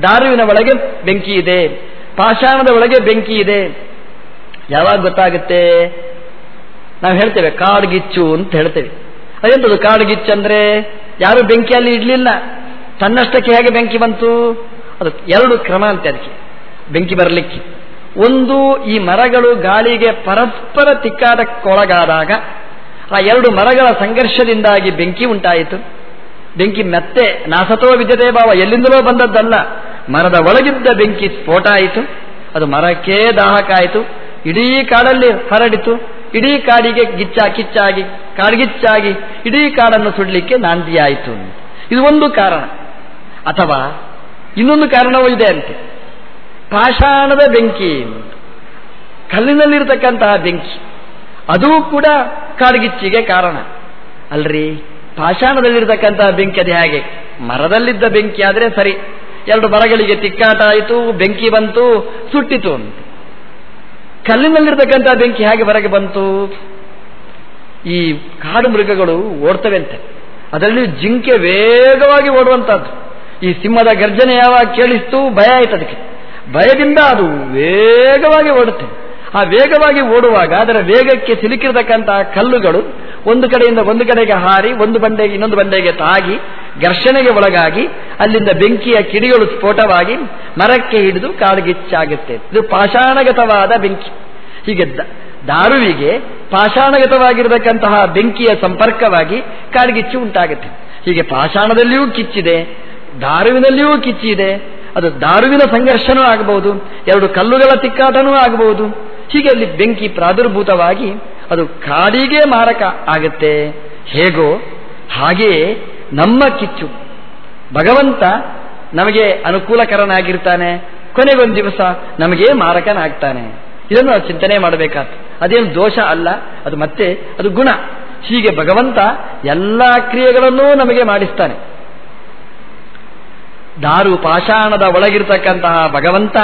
ದಾರುವಿನ ಒಳಗೆ ಬೆಂಕಿ ಇದೆ, ಪಾಷಾಣದ ಒಳಗೆ ಬೆಂಕಿ ಇದೆ. ಯಾವಾಗ ಗೊತ್ತಾಗುತ್ತೆ? ನಾವು ಹೇಳ್ತೇವೆ, ಕಾಡ್ಗಿಚ್ಚು ಅಂತ ಹೇಳ್ತೇವೆ. ಅದೆಂತದು ಕಾಡ್ಗಿಚ್ಚು ಅಂದ್ರೆ ಯಾರು ಬೆಂಕಿಯಲ್ಲಿ ಇಡಲಿಲ್ಲ. ತನ್ನಷ್ಟಕ್ಕೆ ಹೇಗೆ ಬೆಂಕಿ ಬಂತು? ಅದು ಎರಡು ಕ್ರಮ ಅಂತೆ ಅದಕ್ಕೆ. ಬೆಂಕಿ ಬರಲಿಕ್ಕೆ. ಒಂದು, ಈ ಮರಗಳು ಗಾಳಿಗೆ ಪರಸ್ಪರ ತಿಕ್ಕಾಟಕ್ಕೊಳಗಾದಾಗ ಆ ಎರಡು ಮರಗಳ ಸಂಘರ್ಷದಿಂದಾಗಿ ಬೆಂಕಿ ಉಂಟಾಯಿತು. ಬೆಂಕಿ ಮತ್ತೆ ನಾಸತೋ ವಿದ್ಯತೆ ಭಾವ ಎಲ್ಲಿಂದಲೋ ಬಂದದ್ದಲ್ಲ. ಮರದ ಒಳಗಿದ್ದ ಬೆಂಕಿ ಸ್ಫೋಟ ಆಯಿತು. ಅದು ಮರಕ್ಕೆ ದಾಹಕಾಯಿತು ಇಡೀ ಕಾಡಲ್ಲಿ ಹರಡಿತು. ಇಡೀ ಕಾಡಿಗೆ ಗಿಚ್ಚ ಕಿಚ್ಚಾಗಿ, ಕಾಡ್ಗಿಚ್ಚಾಗಿ ಇಡೀ ಕಾಡನ್ನು ಸುಡಲಿಕ್ಕೆ ನಾಂದಿಯಾಯಿತು. ಇದು ಒಂದು ಕಾರಣ. ಅಥವಾ ಇನ್ನೊಂದು ಕಾರಣವೂ ಇದೆ ಅಂತೆ. ಪಾಷಾಣದ ಬೆಂಕಿ ಕಲ್ಲಿನಲ್ಲಿರತಕ್ಕಂತಹ ಬೆಂಕಿ. ಅದೂ ಕೂಡ ಕಾಡ್ಗಿಚ್ಚಿಗೆ ಕಾರಣ. ಅಲ್ರಿ? ಪಾಷಾಣದಲ್ಲಿರ್ತಕ್ಕಂತಹ ಬೆಂಕಿ ಅದು ಹೇಗೆ? ಮರದಲ್ಲಿದ್ದ ಬೆಂಕಿ ಆದರೆ ಸರಿ. ಎರಡು ಮರಗಳಿಗೆ ತಿಕ್ಕಾಟ ಆಯಿತು ಬೆಂಕಿ ಬಂತು, ಸುಟ್ಟಿತು ಅಂತ. ಕಲ್ಲಿನಲ್ಲಿರ್ತಕ್ಕಂಥ ಬೆಂಕಿ ಹೇಗೆ ಹೊರಗೆ ಬಂತು? ಈ ಕಾಡು ಮೃಗಗಳು ಓಡ್ತವೆ ಅಂತೆ. ಅದರಲ್ಲಿ ಜಿಂಕೆ ವೇಗವಾಗಿ ಓಡುವಂತಹದ್ದು. ಈ ಸಿಂಹದ ಗರ್ಜನೆ ಯಾವಾಗ ಕೇಳಿಸ್ತು? ಭಯ ಆಯ್ತು ಅದಕ್ಕೆ. ಭಯದಿಂದ ಅದು ವೇಗವಾಗಿ ಓಡುತ್ತೆ. ಆ ವೇಗವಾಗಿ ಓಡುವಾಗ, ಅದರ ವೇಗಕ್ಕೆ ಸಿಲುಕಿರತಕ್ಕಂತಹ ಕಲ್ಲುಗಳು ಒಂದು ಕಡೆಯಿಂದ ಒಂದು ಕಡೆಗೆ ಹಾರಿ, ಒಂದು ಬಂಡೆಗೆ, ಇನ್ನೊಂದು ಬಂಡೆಗೆ ತಾಗಿ, ಘರ್ಷಣೆಗೆ ಒಳಗಾಗಿ ಅಲ್ಲಿಂದ ಬೆಂಕಿಯ ಕಿಡಿಗಳು ಸ್ಫೋಟವಾಗಿ ಮರಕ್ಕೆ ಹಿಡಿದು ಕಾಡುಗಿಚ್ಚಾಗುತ್ತೆ ಇದು ಪಾಷಾಣಗತವಾದ ಬೆಂಕಿ. ಹೀಗೆ ದಾರುವಿಗೆ ಪಾಷಾಣಗತವಾಗಿರತಕ್ಕಂತಹ ಬೆಂಕಿಯ ಸಂಪರ್ಕವಾಗಿ ಕಾಡ್ಗಿಚ್ಚು ಉಂಟಾಗುತ್ತೆ. ಹೀಗೆ ಪಾಷಾಣದಲ್ಲಿಯೂ ಕಿಚ್ಚಿದೆ. ದಾರುವಿನಲ್ಲಿಯೂ ಕಿಚ್ಚಿದೆ ಅದು ದಾರುವಿನ ಸಂಘರ್ಷನೂ ಆಗಬಹುದು. ಎರಡು ಕಲ್ಲುಗಳ ತಿಕ್ಕಾಟನೂ ಆಗಬಹುದು. ಹೀಗೆ ಅಲ್ಲಿ ಬೆಂಕಿ ಪ್ರಾದುರ್ಭೂತವಾಗಿ ಅದು ಕಾಡಿಗೆ ಮಾರಕ ಆಗುತ್ತೆ. ಹೇಗೋ ಹಾಗೆಯೇ ನಮ್ಮ ಕಿಚ್ಚು. ಭಗವಂತ ನಮಗೆ ಅನುಕೂಲಕರನಾಗಿರ್ತಾನೆ. ಕೊನೆಗೊಂದು ದಿವಸ ನಮಗೆ ಮಾರಕನಾಗ್ತಾನೆ. ಇದನ್ನು ಚಿಂತನೆ ಮಾಡಬೇಕಾದ ಅದೇನು ದೋಷ ಅಲ್ಲ, ಅದು ಮತ್ತೆ ಅದು ಗುಣ. ಹೀಗೆ ಭಗವಂತ ಎಲ್ಲ ಕ್ರಿಯೆಗಳನ್ನೂ ನಮಗೆ ಮಾಡಿಸ್ತಾನೆ. ದಾರು ಪಾಷಾಣದ ಒಳಗಿರ್ತಕ್ಕಂತಹ ಭಗವಂತ.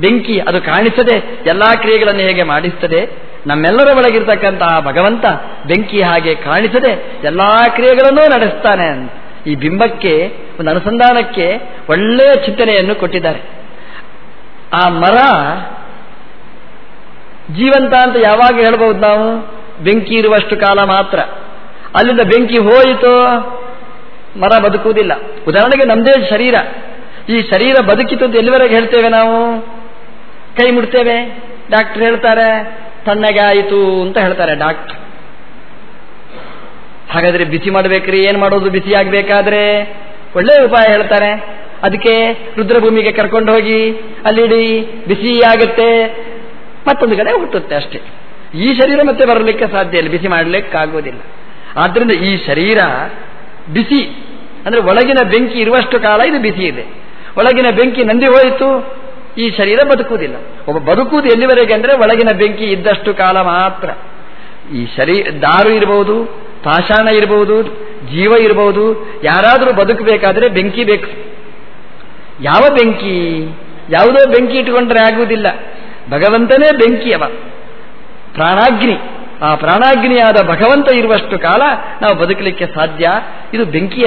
ಬೆಂಕಿ, ಅದು ಕಾಣಿಸದೆ, ಎಲ್ಲಾ ಕ್ರಿಯೆಗಳನ್ನು ಹೇಗೆ ಮಾಡಿಸ್ತದೆ? ನಮ್ಮೆಲ್ಲರ ಒಳಗಿರ್ತಕ್ಕಂತಹ ಭಗವಂತ ಬೆಂಕಿ ಹಾಗೆ ಕಾಣಿಸದೆ, ಎಲ್ಲಾ ಕ್ರಿಯೆಗಳನ್ನೂ ನಡೆಸ್ತಾನೆ. ಈ ಬಿಂಬಕ್ಕೆ, ಒಂದು ಅನುಸಂಧಾನಕ್ಕೆ ಒಳ್ಳೆಯ ಚಿಂತನೆಯನ್ನು ಕೊಟ್ಟಿದ್ದಾರೆ. ಆ ಮರ ಜೀವಂತ ಅಂತ ಯಾವಾಗ ಹೇಳಬಹುದು ನಾವು? ಬೆಂಕಿ ಇರುವಷ್ಟು ಕಾಲ ಮಾತ್ರ. ಅಲ್ಲಿಂದ ಬೆಂಕಿ ಹೋಯಿತು? ಮರ ಬದುಕುವುದಿಲ್ಲ. ಉದಾಹರಣೆಗೆ ನಮ್ಮದೇ ಶರೀರ. ಈ ಶರೀರ ಬದುಕಿತು ಅಂತ ಎಲ್ಲಿವರೆಗೆ ಹೇಳ್ತೇವೆ ನಾವು? ಕೈ ಮುಡ್ತೇವೆ ಡಾಕ್ಟರ್ ಹೇಳ್ತಾರೆ, ತಣ್ಣಗೆ ಆಯಿತು ಅಂತ ಹೇಳ್ತಾರೆ ಡಾಕ್ಟರ್. ಹಾಗಾದ್ರೆ ಬಿಸಿ ಮಾಡಬೇಕ್ರಿ, ಏನು ಮಾಡೋದು ಬಿಸಿ ಆಗ್ಬೇಕಾದ್ರೆ? ಒಳ್ಳೆ ಉಪಾಯ ಹೇಳ್ತಾರೆ. ಅದಕ್ಕೆ ರುದ್ರಭೂಮಿಗೆ ಕರ್ಕೊಂಡು ಹೋಗಿ ಅಲ್ಲಿಡಿ ಬಿಸಿ ಆಗುತ್ತೆ. ಮತ್ತೊಂದು ಕಡೆ ಹುಟ್ಟುತ್ತೆ ಅಷ್ಟೇ. ಈ ಶರೀರ ಮತ್ತೆ ಬರಲಿಕ್ಕೆ ಸಾಧ್ಯ ಇಲ್ಲ, ಬಿಸಿ ಮಾಡಲಿಕ್ಕಾಗೋದಿಲ್ಲ ಆದ್ರಿಂದ ಈ ಶರೀರ ಬಿಸಿ ಅಂದ್ರೆ ಒಳಗಿನ ಬೆಂಕಿ ಇರುವಷ್ಟು ಕಾಲ ಇದು ಬಿಸಿ ಇದೆ. ಒಳಗಿನ ಬೆಂಕಿ ನಂದಿ ಹೋಯಿತು, ಈ ಶರೀರ ಬದುಕುವುದಿಲ್ಲ. ಒಬ್ಬ ಬದುಕುವುದು ಎಲ್ಲಿವರೆಗೆ ಅಂದ್ರೆ ಒಳಗಿನ ಬೆಂಕಿ ಇದ್ದಷ್ಟು ಕಾಲ ಮಾತ್ರ. ಈ ಶರೀರ ದಾರು ಇರಬಹುದು ಪಾಷಾಣ ಇರಬಹುದು ಜೀವ ಇರಬಹುದು ಯಾರಾದರೂ ಬದುಕಬೇಕಾದರೆ ಬೆಂಕಿ ಬೇಕು. ಯಾವ ಬೆಂಕಿ? ಯಾವುದೋ ಬೆಂಕಿ ಇಟ್ಟುಕೊಂಡ್ರೆ ಆಗುವುದಿಲ್ಲ. ಭಗವಂತನೇ ಬೆಂಕಿಯವ ಪ್ರಾಣಾಗ್ನಿ. ಆ ಪ್ರಾಣಾಗ್ನಿಯಾದ ಭಗವಂತ ಇರುವಷ್ಟು ಕಾಲ ನಾವು ಬದುಕಲಿಕ್ಕೆ ಸಾಧ್ಯ. ಇದು ಬೆಂಕಿಯ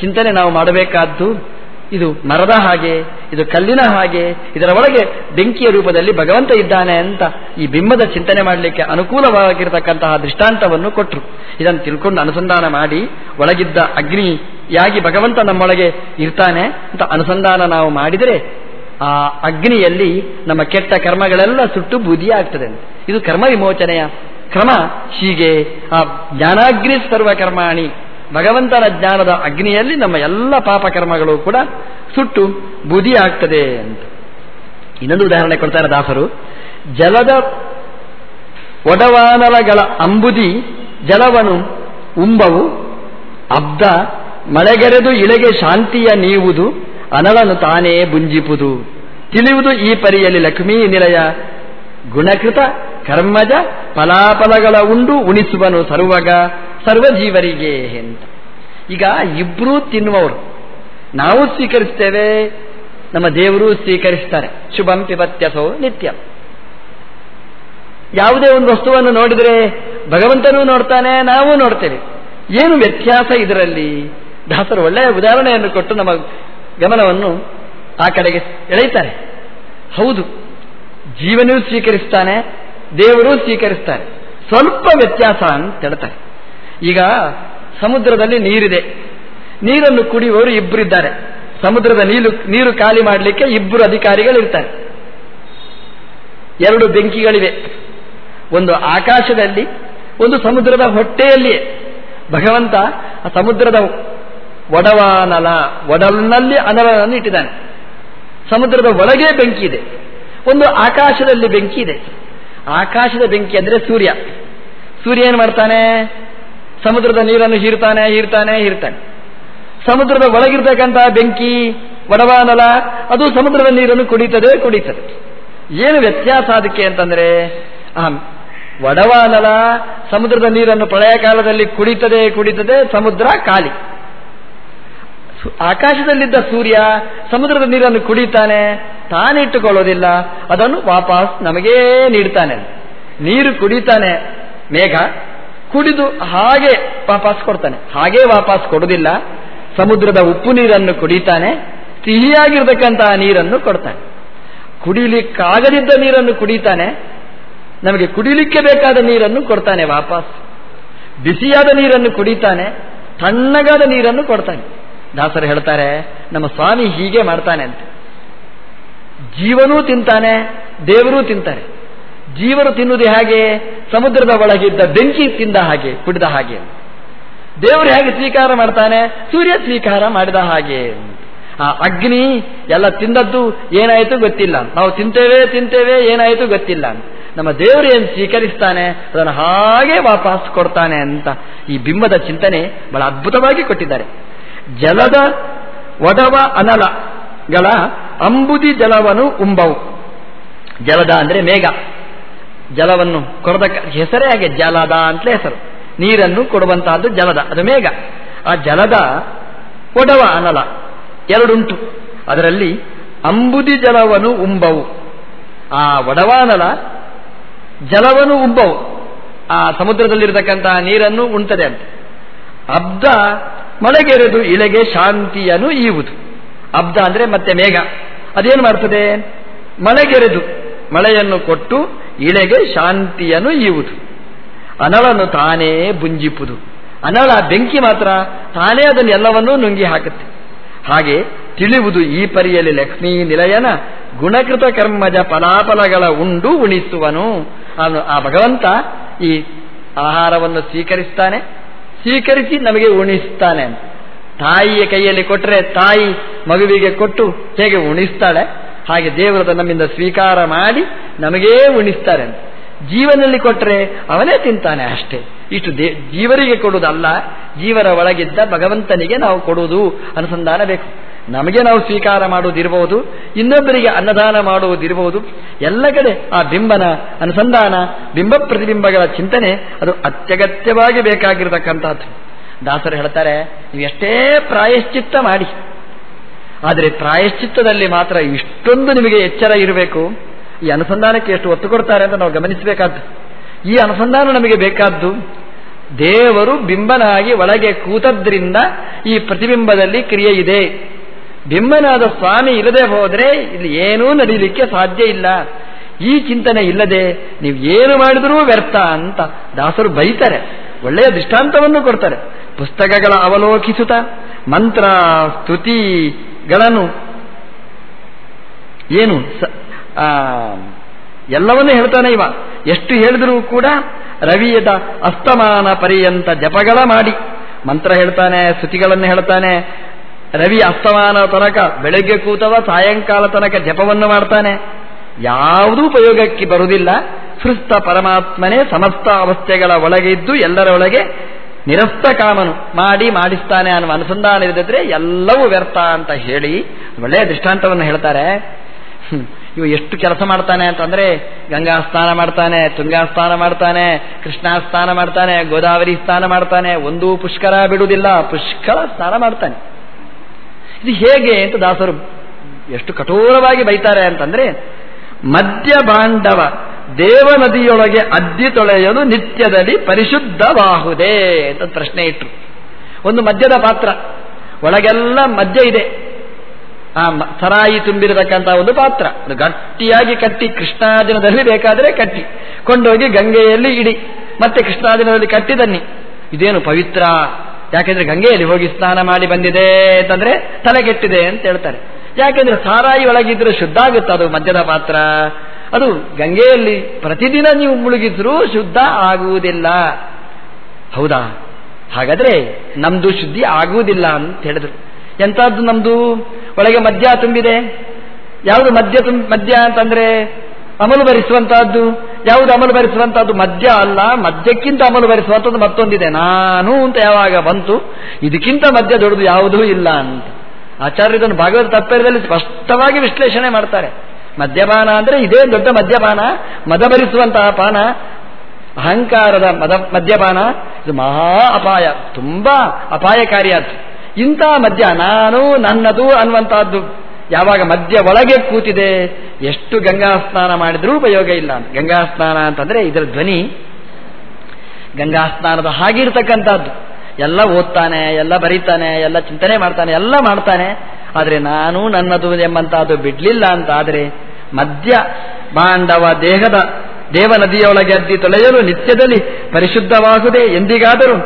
ಚಿಂತನೆ ನಾವು ಮಾಡಬೇಕಾದ್ದು ಇದು ಮರದ ಹಾಗೆ, ಇದು ಕಲ್ಲಿನ ಹಾಗೆ, ಇದರ ಒಳಗೆ ಬೆಂಕಿಯ ರೂಪದಲ್ಲಿ ಭಗವಂತ ಇದ್ದಾನೆ ಅಂತ ಈ ಬಿಂಬದ ಚಿಂತನೆ ಮಾಡಲಿಕ್ಕೆ ಅನುಕೂಲವಾಗಿರತಕ್ಕಂತಹ ದೃಷ್ಟಾಂತವನ್ನು ಕೊಟ್ಟರು ಇದನ್ನು ತಿಳ್ಕೊಂಡು ಅನುಸಂಧಾನ ಮಾಡಿ, ಒಳಗಿದ್ದ ಅಗ್ನಿಯಾಗಿ ಭಗವಂತ ನಮ್ಮೊಳಗೆ ಇರ್ತಾನೆ ಅಂತ ಅನುಸಂಧಾನ ನಾವು ಮಾಡಿದರೆ ಆ ಅಗ್ನಿಯಲ್ಲಿ ನಮ್ಮ ಕೆಟ್ಟ ಕರ್ಮಗಳೆಲ್ಲ ಸುಟ್ಟು ಬೂದಿಯಾಗ್ತದೆ. ಇದು ಕರ್ಮ ವಿಮೋಚನೆಯ ಕ್ರಮ. ಹೀಗೆ ಆ ಜ್ಞಾನಾಗ್ನಿ ಸರ್ವ ಕರ್ಮಾಣಿ ಭಗವಂತನ ಜ್ಞಾನದ ಅಗ್ನಿಯಲ್ಲಿ ನಮ್ಮ ಎಲ್ಲ ಪಾಪಕರ್ಮಗಳು ಕೂಡ ಸುಟ್ಟು ಬುದಿ ಆಗ್ತದೆ ಅಂತ. ಇನ್ನೊಂದು ಉದಾಹರಣೆ ಕೊಡ್ತಾರೆ ದಾಸರು. ಜಲದ ಒಡವಾನಲಗಳ ಅಂಬುದಿ, ಜಲವನು ಉಂಬವು, ಅಬ್ದ ಮಳೆಗೆರೆದು ಇಳೆಗೆ ಶಾಂತಿಯ ನೀವುದು ಅನಳನು ತಾನೇ ಬುಂಜಿಪುದು. ತಿಳಿಯುವುದು ಈ ಪರಿಯಲ್ಲಿ ಲಕ್ಷ್ಮೀ ನಿಲಯ. ಗುಣಕೃತ ಕರ್ಮಜ ಫಲಾಫಲಗಳ ಉಂಡು ಉಣಿಸುವನು ಸರ್ವಗ. ಸರ್ವಜೀವರಿಗೆ ಅಂತ. ಈಗ ಇಬ್ಬರೂ ತಿನ್ನುವವರು. ನಾವು ಸ್ವೀಕರಿಸ್ತೇವೆ, ನಮ್ಮ ದೇವರು ಸ್ವೀಕರಿಸ್ತಾರೆ. ಶುಭಂ ಪಿಪತ್ಯಸೋ ನಿತ್ಯ. ಯಾವುದೇ ಒಂದು ವಸ್ತುವನ್ನು ನೋಡಿದರೆ ಭಗವಂತನೂ ನೋಡ್ತಾನೆ, ನಾವು ನೋಡ್ತೇವೆ. ಏನು ವ್ಯತ್ಯಾಸ ಇದರಲ್ಲಿ? ದಾಸರು ಒಳ್ಳೆಯ ಉದಾಹರಣೆಯನ್ನು ಕೊಟ್ಟು ನಮ್ಮ ಗಮನವನ್ನು ಆ ಕಡೆಗೆ ಎಳೆಯುತ್ತಾರೆ. ಹೌದು, ಜೀವನೂ ಸ್ವೀಕರಿಸ್ತಾನೆ, ದೇವರೂ ಸ್ವೀಕರಿಸ್ತಾರೆ. ಸ್ವಲ್ಪ ವ್ಯತ್ಯಾಸ ಅಂತ ಹೇಳ್ತಾರೆ. ಈಗ ಸಮುದ್ರದಲ್ಲಿ ನೀರಿದೆ. ನೀರನ್ನು ಕುಡಿಯುವವರು ಇಬ್ಬರಿದ್ದಾರೆ ಸಮುದ್ರದ ನೀರು ನೀರು ಖಾಲಿ ಮಾಡಲಿಕ್ಕೆ ಇಬ್ಬರು ಅಧಿಕಾರಿಗಳಿರ್ತಾರೆ. ಎರಡು ಬೆಂಕಿಗಳಿವೆ. ಒಂದು ಆಕಾಶದಲ್ಲಿ, ಒಂದು ಸಮುದ್ರದ ಹೊಟ್ಟೆಯಲ್ಲಿಯೇ. ಭಗವಂತ ಆ ಸಮುದ್ರದ ಒಡವಾನಲ ಒಡಲಿನಲ್ಲಿ ಅನಲನನ್ನು ಇಟ್ಟಿದ್ದಾನೆ. ಸಮುದ್ರದ ಒಳಗೆ ಬೆಂಕಿ ಇದೆ. ಒಂದು ಆಕಾಶದಲ್ಲಿ ಬೆಂಕಿ ಇದೆ. ಆಕಾಶದ ಬೆಂಕಿ ಅಂದರೆ ಸೂರ್ಯ. ಸೂರ್ಯ ಏನು ಮಾಡ್ತಾನೆ? ಸಮುದ್ರದ ನೀರನ್ನು ಹೀರ್ತಾನೆ ಹೀರ್ತಾನೆ ಹೀರ್ತಾನೆ. ಸಮುದ್ರದ ಒಳಗಿರ್ತಕ್ಕಂತಹ ಬೆಂಕಿ ಒಡವಾನಲ ಅದು ಸಮುದ್ರದ ನೀರನ್ನು ಕುಡಿತದೆ ಕುಡಿತದೆ. ಏನು ವ್ಯತ್ಯಾಸ ಅದಕ್ಕೆ ಅಂತಂದ್ರೆ ಒಡವಾನಲ ಸಮುದ್ರದ ನೀರನ್ನು ಪ್ರಳಯ ಕಾಲದಲ್ಲಿ ಕುಡಿತದೆ ಕುಡಿತದೆ, ಸಮುದ್ರ ಖಾಲಿ. ಆಕಾಶದಲ್ಲಿದ್ದ ಸೂರ್ಯ ಸಮುದ್ರದ ನೀರನ್ನು ಕುಡಿತಾನೆ ತಾನಿಟ್ಟುಕೊಳ್ಳೋದಿಲ್ಲ ಅದನ್ನು ವಾಪಸ್ ನಮಗೇ ನೀಡ್ತಾನೆ. ನೀರು ಕುಡಿತಾನೆ, ಮೇಘ. ಕುಡಿದು ಹಾಗೆ ವಾಪಸ್ ಕೊಡ್ತಾನೆ. ಹಾಗೆ ವಾಪಸ್ ಕೊಡುವುದಿಲ್ಲ. ಸಮುದ್ರದ ಉಪ್ಪು ನೀರನ್ನು ಕುಡಿತಾನೆ. ಸಿಹಿಯಾಗಿರ್ತಕ್ಕಂತಹ ನೀರನ್ನು ಕೊಡ್ತಾನೆ. ಕುಡಿಲಿಕ್ಕಾಗದಿದ್ದ ನೀರನ್ನು ಕುಡಿತಾನೆ. ನಮಗೆ ಕುಡಿಲಿಕ್ಕೆ ಬೇಕಾದ ನೀರನ್ನು ಕೊಡ್ತಾನೆ ವಾಪಸ್. ಬಿಸಿಯಾದ ನೀರನ್ನು ಕುಡಿತಾನೆ. ತಣ್ಣಗಾದ ನೀರನ್ನು ಕೊಡ್ತಾನೆ. ದಾಸರು ಹೇಳ್ತಾರೆ, ನಮ್ಮ ಸ್ವಾಮಿ ಹೀಗೆ ಮಾಡ್ತಾನೆ ಅಂತ. ಜೀವನೂ ತಿಂತಾನೆ, ದೇವರೂ ತಿಂತಾರೆ. ಜೀವರು ತಿನ್ನುವುದು ಹಾಗೆ? ಸಮುದ್ರದ ಒಳಗಿದ್ದ ಬೆಂಕಿ ತಿಂದ ಹಾಗೆ, ಕುಡಿದ ಹಾಗೆ. ದೇವರು ಹೇಗೆ ಸ್ವೀಕಾರ ಮಾಡ್ತಾನೆ? ಸೂರ್ಯ ಸ್ವೀಕಾರ ಮಾಡಿದ ಹಾಗೆ. ಆ ಅಗ್ನಿ ಎಲ್ಲ ತಿಂದದ್ದು ಏನಾಯಿತು ಗೊತ್ತಿಲ್ಲ. ನಾವು ತಿಂತೇವೆ ತಿಂತೇವೆ, ಏನಾಯಿತು ಗೊತ್ತಿಲ್ಲ. ನಮ್ಮ ದೇವರು ಏನು ಸ್ವೀಕರಿಸ್ತಾನೆ? ಅದನ್ನು ಹಾಗೆ ವಾಪಸ್ ಕೊಡ್ತಾನೆ ಅಂತ ಈ ಬಿಂಬದ ಚಿಂತನೆ ಬಹಳ ಅದ್ಭುತವಾಗಿ ಕೊಟ್ಟಿದ್ದಾರೆ. ಜಲದ ಒಡವ ಅನಲಗಳ ಅಂಬುದಿ ಜಲವನು ಉಂಬವು. ಜಲದ ಅಂದ್ರೆ ಮೇಘ. ಜಲವನ್ನು ಕೊಡದ ಹೆಸರೇ ಹಾಗೆ ಜಲದ ಅಂತಲೇ ಹೆಸರು. ನೀರನ್ನು ಕೊಡುವಂತಹದ್ದು ಜಲದ, ಅದು ಮೇಘ. ಆ ಜಲದ ಒಡವ ಅನಲ, ಎರಡುಂಟು. ಅದರಲ್ಲಿ ಅಂಬುದಿ ಜಲವನು ಉಂಬವು. ಆ ಒಡವಾನಲ ಜಲವನು ಉಂಬವು. ಆ ಸಮುದ್ರದಲ್ಲಿರತಕ್ಕಂತಹ ನೀರನ್ನು ಉಣ್ತದೆ ಅಂತ. ಅಬ್ದ ಮಳೆಗೆರೆದು ಇಳೆಗೆ ಶಾಂತಿಯನ್ನು ಈವುದು. ಅಬ್ದ ಅಂದ್ರೆ ಮತ್ತೆ ಮೇಘ. ಅದೇನು ಮಾಡ್ತದೆ? ಮಳೆಗೆರೆದು ಮಳೆಯನ್ನು ಕೊಟ್ಟು ಇಳೆಗೆ ಶಾಂತಿಯನ್ನು ಈವುದು. ಅನಳನ್ನು ತಾನೇ ಬುಂಜಿಪುದು ಅನಳ ಬೆಂಕಿ ಮಾತ್ರ ತಾನೇ ಅದನ್ನು ಎಲ್ಲವನ್ನೂ ನುಂಗಿ ಹಾಕುತ್ತೆ. ಹಾಗೆ ತಿಳಿಯುವುದು ಈ ಪರಿಯಲ್ಲಿ ಲಕ್ಷ್ಮೀ ನಿಲಯನ ಗುಣಕೃತ ಕರ್ಮಜ ಫಲಾಫಲಗಳ ಉಂಡು ಉಣಿಸುವನು. ಅವನು ಆ ಭಗವಂತ ಈ ಆಹಾರವನ್ನು ಸ್ವೀಕರಿಸ್ತಾನೆ. ಸ್ವೀಕರಿಸಿ ನಮಗೆ ಉಣಿಸ್ತಾನೆ ತಾಯಿಯ ಕೈಯಲ್ಲಿ ಕೊಟ್ಟರೆ ತಾಯಿ ಮಗುವಿಗೆ ಕೊಟ್ಟು ಹೇಗೆ ಉಣಿಸ್ತಾಳೆ? ಹಾಗೆ ದೇವರದ ನಮ್ಮಿಂದ ಸ್ವೀಕಾರ ಮಾಡಿ ನಮಗೇ ಉಣಿಸ್ತಾರೆ ಜೀವನಲ್ಲಿ ಕೊಟ್ಟರೆ ಅವನೇ ತಿಂತಾನೆ ಅಷ್ಟೇ. ಇಷ್ಟು ದೇ ಜೀವರಿಗೆ ಕೊಡುವುದಲ್ಲ, ಜೀವರ ಒಳಗಿದ್ದ ಭಗವಂತನಿಗೆ ನಾವು ಕೊಡುವುದು ಅನುಸಂಧಾನ ಬೇಕು. ನಮಗೆ ನಾವು ಸ್ವೀಕಾರ ಮಾಡುವುದಿರಬಹುದು ಇನ್ನೊಬ್ಬರಿಗೆ ಅನ್ನದಾನ ಮಾಡುವುದಿರಬಹುದು ಎಲ್ಲ ಕಡೆ ಆ ಬಿಂಬನ ಅನುಸಂಧಾನ, ಬಿಂಬ ಪ್ರತಿಬಿಂಬಗಳ ಚಿಂತನೆ ಅದು ಅತ್ಯಗತ್ಯವಾಗಿ ಬೇಕಾಗಿರತಕ್ಕಂಥದ್ದು. ದಾಸರು ಹೇಳ್ತಾರೆ, ನೀವು ಎಷ್ಟೇ ಪ್ರಾಯಶ್ಚಿತ್ತ ಮಾಡಿ ಆದರೆ ಪ್ರಾಯಶ್ಚಿತ್ತದಲ್ಲಿ ಮಾತ್ರ ಇಷ್ಟೊಂದು ನಿಮಗೆ ಎಚ್ಚರ ಇರಬೇಕು? ಈ ಅನುಸಂಧಾನಕ್ಕೆ ಎಷ್ಟು ಒತ್ತು ಕೊಡ್ತಾರೆ ಅಂತ ನಾವು ಗಮನಿಸಬೇಕಾದ್ದು. ಈ ಅನುಸಂಧಾನ ನಮಗೆ ಬೇಕಾದ್ದು, ದೇವರು ಬಿಂಬನಾಗಿ ಒಳಗೆ ಕೂತದ್ರಿಂದ ಈ ಪ್ರತಿಬಿಂಬದಲ್ಲಿ ಕ್ರಿಯೆ ಇದೆ. ಬಿಂಬನಾದ ಸ್ವಾಮಿ ಇಲ್ಲದೆ ಹೋದರೆ ಇಲ್ಲಿ ಏನೂ ನಡೀಲಿಕ್ಕೆ ಸಾಧ್ಯ ಇಲ್ಲ. ಈ ಚಿಂತನೆ ಇಲ್ಲದೆ ನೀವು ಏನು ಮಾಡಿದರೂ ವ್ಯರ್ಥ ಅಂತ ದಾಸರು ಬೈತಾರೆ. ಒಳ್ಳೆಯ ದೃಷ್ಟಾಂತವನ್ನು ಕೊಡ್ತಾರೆ. ಪುಸ್ತಕಗಳ ಅವಲೋಕಿಸುತ್ತ ಮಂತ್ರ ಸ್ತುತಿಗಳನ್ನು ಏನು ಎಲ್ಲವನ್ನೂ ಹೇಳ್ತಾನೆ ಇವ. ಎಷ್ಟು ಹೇಳಿದರೂ ಕೂಡ ರವಿಯದ ಅಸ್ತಮಾನ ಪರ್ಯಂತ ಜಪಗಳ ಮಾಡಿ. ಮಂತ್ರ ಹೇಳ್ತಾನೆ, ಸ್ತುತಿಗಳನ್ನು ಹೇಳ್ತಾನೆ. ರವಿ ಅಸ್ತಮಾನ ತನಕ, ಬೆಳಗ್ಗೆ ಕೂತವ ಸಾಯಂಕಾಲ ತನಕ ಜಪವನ್ನು ಮಾಡ್ತಾನೆ. ಯಾವುದೂ ಉಪಯೋಗಕ್ಕೆ ಬರುವುದಿಲ್ಲ. ಸೃಷ್ಟ ಪರಮಾತ್ಮನೇ ಸಮಸ್ತ ಅವಸ್ಥೆಗಳ ಒಳಗೆ ಇದ್ದು ಎಲ್ಲರ ಒಳಗೆ ನಿರಸ್ತ ಕಾಮನು ಮಾಡಿ ಮಾಡಿಸ್ತಾನೆ ಅನ್ನುವ ಅನುಸಂಧಾನ ಇರದಿದ್ರೆ ಎಲ್ಲವೂ ವ್ಯರ್ಥ ಅಂತ ಹೇಳಿ ಒಳ್ಳೆಯ ದೃಷ್ಟಾಂತವನ್ನು ಹೇಳ್ತಾರೆ. ಇವು ಎಷ್ಟು ಕೆಲಸ ಮಾಡ್ತಾನೆ ಅಂತಂದ್ರೆ ಗಂಗಾ ಸ್ನಾನ ಮಾಡ್ತಾನೆ, ತುಂಗಾ ಸ್ನಾನ ಮಾಡ್ತಾನೆ, ಕೃಷ್ಣ ಸ್ನಾನ ಮಾಡ್ತಾನೆ, ಗೋದಾವರಿ ಸ್ನಾನ ಮಾಡ್ತಾನೆ, ಒಂದೂ ಪುಷ್ಕರ ಬಿಡುವುದಿಲ್ಲ, ಪುಷ್ಕರ ಸ್ನಾನ ಮಾಡ್ತಾನೆ. ಇದು ಹೇಗೆ ಅಂತ ದಾಸರು ಎಷ್ಟು ಕಠೋರವಾಗಿ ಬೈತಾರೆ ಅಂತಂದ್ರೆ ಮದ್ಯ ಬಾಂಡವ ದೇವ ನದಿಯೊಳಗೆ ಅದ್ದಿ ತೊಳೆಯಲು ನಿತ್ಯದಲ್ಲಿ ಪರಿಶುದ್ಧವಾಹುದೇ ಅಂತ ಪ್ರಶ್ನೆ ಇಟ್ರು. ಒಂದು ಮದ್ಯದ ಪಾತ್ರ. ಒಳಗೆಲ್ಲ ಮದ್ಯ ಇದೆ. ಆ ಸರಾಯಿ ತುಂಬಿರತಕ್ಕಂಥ ಒಂದು ಪಾತ್ರ. ಅದು ಗಟ್ಟಿಯಾಗಿ ಕಟ್ಟಿ ಕೃಷ್ಣಾ ದಿನದಲ್ಲಿ ಬೇಕಾದರೆ ಕಟ್ಟಿ. ಕೊಂಡೋಗಿ ಗಂಗೆಯಲ್ಲಿ ಇಡಿ. ಮತ್ತೆ ಕೃಷ್ಣಾ ದಿನದಲ್ಲಿ ಕಟ್ಟಿ ತನ್ನಿ. ಇದೇನು ಪವಿತ್ರ? ಯಾಕೆಂದ್ರೆ ಗಂಗೆಯಲ್ಲಿ ಹೋಗಿ ಸ್ನಾನ ಮಾಡಿ ಬಂದಿದೆ ಅಂತಂದ್ರೆ ತಲೆಗೆಟ್ಟಿದೆ ಅಂತ ಹೇಳ್ತಾರೆ. ಯಾಕೆಂದ್ರೆ ಸಾರಾಯಿ ಒಳಗಿದ್ರೆ ಶುದ್ಧ ಆಗುತ್ತೆ, ಅದು ಮದ್ಯದ ಪಾತ್ರ. ಅದು ಗಂಗೆಯಲ್ಲಿ ಪ್ರತಿದಿನ ನೀವು ಮುಳುಗಿದ್ರೂ ಶುದ್ಧ ಆಗುವುದಿಲ್ಲ. ಹೌದಾ? ಹಾಗಾದ್ರೆ ನಮ್ದು ಶುದ್ಧಿ ಆಗುವುದಿಲ್ಲ ಅಂತ ಹೇಳಿದ್ರು. ಎಂತದ್ದು ನಮ್ದು? ಒಳಗೆ ಮದ್ಯ ತುಂಬಿದೆ. ಯಾವುದು ಮದ್ಯ ಮದ್ಯ ಅಂತಂದ್ರೆ ಅಮಲು ಭರಿಸುವಂತಹದ್ದು ಯಾವುದು ಅಮಲು ಭರಿಸುವಂತಹದ್ದು ಮದ್ಯ ಅಲ್ಲ, ಮದ್ಯಕ್ಕಿಂತ ಅಮಲು ಭರಿಸುವಂಥದ್ದು ಮತ್ತೊಂದಿದೆ. ನಾನು ಅಂತ ಯಾವಾಗ ಬಂತು, ಇದಕ್ಕಿಂತ ಮದ್ಯ ದೊಡ್ಡದು ಯಾವುದೂ ಇಲ್ಲ ಅಂತ. ಆಚಾರ್ಯದನ್ನು ಭಾಗವತ ತಾತ್ಪರ್ಯದಲ್ಲಿ ಸ್ಪಷ್ಟವಾಗಿ ವಿಶ್ಲೇಷಣೆ ಮಾಡ್ತಾರೆ. ಮದ್ಯಪಾನ ಅಂದ್ರೆ ಇದೇ ದೊಡ್ಡ ಮದ್ಯಪಾನ ಮದ ಭರಿಸುವಂತಹ ಪಾನ, ಅಹಂಕಾರದ ಮದ, ಮದ್ಯಪಾನ, ಇದು ಮಹಾ ಅಪಾಯ, ತುಂಬಾ ಅಪಾಯಕಾರಿಯಾದ ಇಂಥ ಮದ್ಯ ನಾನು ನನ್ನದು ಅನ್ನುವಂತಹದ್ದು ಯಾವಾಗ ಮದ್ಯ ಒಳಗೆ ಕೂತಿದೆ, ಎಷ್ಟು ಗಂಗಾ ಸ್ನಾನ ಮಾಡಿದ್ರೂ ಉಪಯೋಗ ಇಲ್ಲ. ಗಂಗಾ ಸ್ನಾನ ಅಂತಂದ್ರೆ ಇದರ ಧ್ವನಿ. ಗಂಗಾ ಸ್ನಾನದ ಹಾಗಿರ್ತಕ್ಕಂಥದ್ದು ಎಲ್ಲ ಓದ್ತಾನೆ, ಎಲ್ಲ ಬರೀತಾನೆ, ಎಲ್ಲ ಚಿಂತನೆ ಮಾಡ್ತಾನೆ, ಎಲ್ಲ ಮಾಡ್ತಾನೆ. ಆದರೆ ನಾನು ನನ್ನದು ಎಂಬಂತ ಅದು ಬಿಡ್ಲಿಲ್ಲ ಅಂತ ಆದರೆ ಮಧ್ಯ ಬಾಂಡವ ದೇಹದ ದೇವ ನದಿಯೊಳಗೆ ಅದ್ದಿ ತೊಳೆಯಲು ನಿತ್ಯದಲ್ಲಿ ಪರಿಶುದ್ಧವಾಗುವುದೇ ಎಂದಿಗಾದರೂ.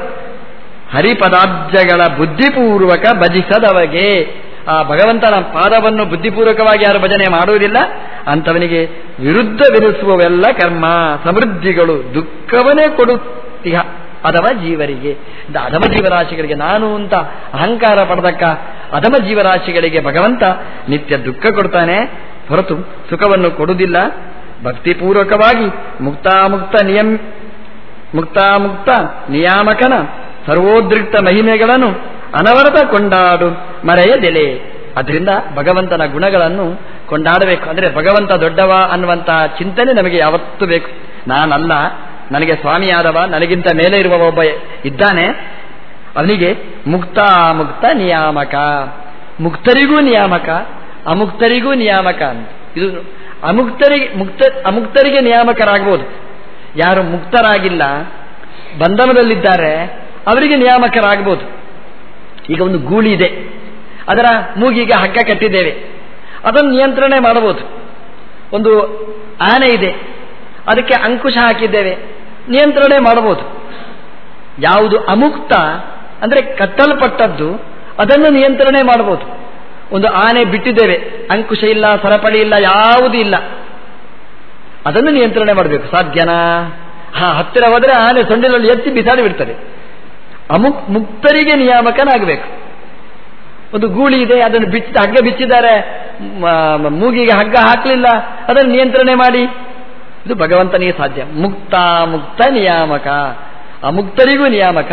ಹರಿಪದಾಬ್ಜಗಳ ಬುದ್ಧಿಪೂರ್ವಕ ಭಜಿಸದವಗೆ ಆ ಭಗವಂತನ ಪಾದವನ್ನು ಬುದ್ಧಿಪೂರ್ವಕವಾಗಿ ಯಾರು ಭಜನೆ ಮಾಡುವುದಿಲ್ಲ? ಅಂಥವನಿಗೆ ವಿರುದ್ಧವೆನಿಸುವವೆಲ್ಲ ಕರ್ಮ, ಸಮೃದ್ಧಿಗಳು, ದುಃಖವನ್ನೇ ಕೊಡುತ್ತಿಹ. ಅಧಮ ಜೀವರಿಗೆ ಅಧಮ ಜೀವರಾಶಿಗಳಿಗೆ ನಾನು ಅಂತ ಅಹಂಕಾರ ಪಡೆದಕ್ಕ ಅಧಮ ಜೀವರಾಶಿಗಳಿಗೆ ಭಗವಂತ ನಿತ್ಯ ದುಃಖ ಕೊಡ್ತಾನೆ. ಹೊರತು ಸುಖವನ್ನು ಕೊಡುವುದಿಲ್ಲ. ಭಕ್ತಿಪೂರ್ವಕವಾಗಿ ಮುಕ್ತಾಮುಕ್ತ ನಿಯಮ, ಮುಕ್ತಾಮುಕ್ತ ನಿಯಾಮಕನ ಸರ್ವೋದ್ರಿಕ್ತ ಮಹಿಮೆಗಳನ್ನು ಅನವರತ ಕೊಂಡಾಡು ಮರೆಯದೆಲೆ ಅದರಿಂದ ಭಗವಂತನ ಗುಣಗಳನ್ನು ಕೊಂಡಾಡಬೇಕು. ಅಂದರೆ ಭಗವಂತ ದೊಡ್ಡವ ಅನ್ನುವಂತಹ ಚಿಂತನೆ ನಮಗೆ ಯಾವತ್ತೂ ಬೇಕು. ನಾನಲ್ಲ. ನನಗೆ ಸ್ವಾಮಿಯಾದವ, ನನಗಿಂತ ಮೇಲೆ ಇರುವ ಒಬ್ಬ ಇದ್ದಾನೆ. ಅವನಿಗೆ, ಮುಕ್ತ ಮುಕ್ತ ನಿಯಾಮಕ. ಮುಕ್ತರಿಗೂ ನಿಯಾಮಕ, ಅಮುಕ್ತರಿಗೂ ನಿಯಾಮಕ ಅಂತ. ಇದು ಅಮುಕ್ತರಿಗೆ ಮುಕ್ತ, ಅಮುಕ್ತರಿಗೆ ನಿಯಾಮಕರಾಗಬಹುದು ಯಾರು ಮುಕ್ತರಾಗಿಲ್ಲ, ಬಂಧನದಲ್ಲಿದ್ದಾರೆ, ಅವರಿಗೆ ನಿಯಾಮಕರಾಗಬಹುದು ಈಗ ಒಂದು ಗೂಳಿ ಇದೆ. ಅದರ ಮೂಗಿಗೆ ಹಗ್ಗ ಕಟ್ಟಿದ್ದೇವೆ. ಅದನ್ನು ನಿಯಂತ್ರಣೆ ಮಾಡಬಹುದು. ಒಂದು ಆನೆ ಇದೆ. ಅದಕ್ಕೆ ಅಂಕುಶ ಹಾಕಿದ್ದೇವೆ. ನಿಯಂತ್ರಣೆ ಮಾಡಬಹುದು. ಯಾವುದು ಅಮುಕ್ತ, ಅಂದರೆ ಕಟ್ಟಲ್ಪಟ್ಟದ್ದು, ಅದನ್ನು ನಿಯಂತ್ರಣೆ ಮಾಡಬಹುದು. ಒಂದು ಆನೆ ಬಿಟ್ಟಿದ್ದೇವೆ, ಅಂಕುಶ ಇಲ್ಲ, ಸರಪಳಿ ಇಲ್ಲ, ಯಾವುದೂ ಇಲ್ಲ. ಅದನ್ನು ನಿಯಂತ್ರಣೆ ಮಾಡಬೇಕು. ಸಾಧ್ಯನಾ? ಹಾ, ಹತ್ತಿರ ಹೋದರೆ ಆನೆ ಸೊಂಡಿಲಲ್ಲಿ ಎತ್ತಿ ಬಿಸಾಡಿ ಬಿಡ್ತದೆ. ಅಮುಕ್, ಮುಕ್ತರಿಗೆ ನಿಯಾಮಕನಾಗಬೇಕು. ಒಂದು ಗೂಳಿ ಇದೆ, ಅದನ್ನು ಬಿಚ್ಚ, ಹಗ್ಗ ಬಿಚ್ಚಿದ್ದಾರೆ ಮೂಗಿಗೆ ಹಗ್ಗ ಹಾಕಲಿಲ್ಲ, ಅದನ್ನು ನಿಯಂತ್ರಣೆ ಮಾಡಿ. ಇದು ಭಗವಂತನಿಗೆ ಸಾಧ್ಯ. ಮುಕ್ತ ಮುಕ್ತ ನಿಯಾಮಕ. ಅಮುಕ್ತರಿಗೂ ನಿಯಾಮಕ.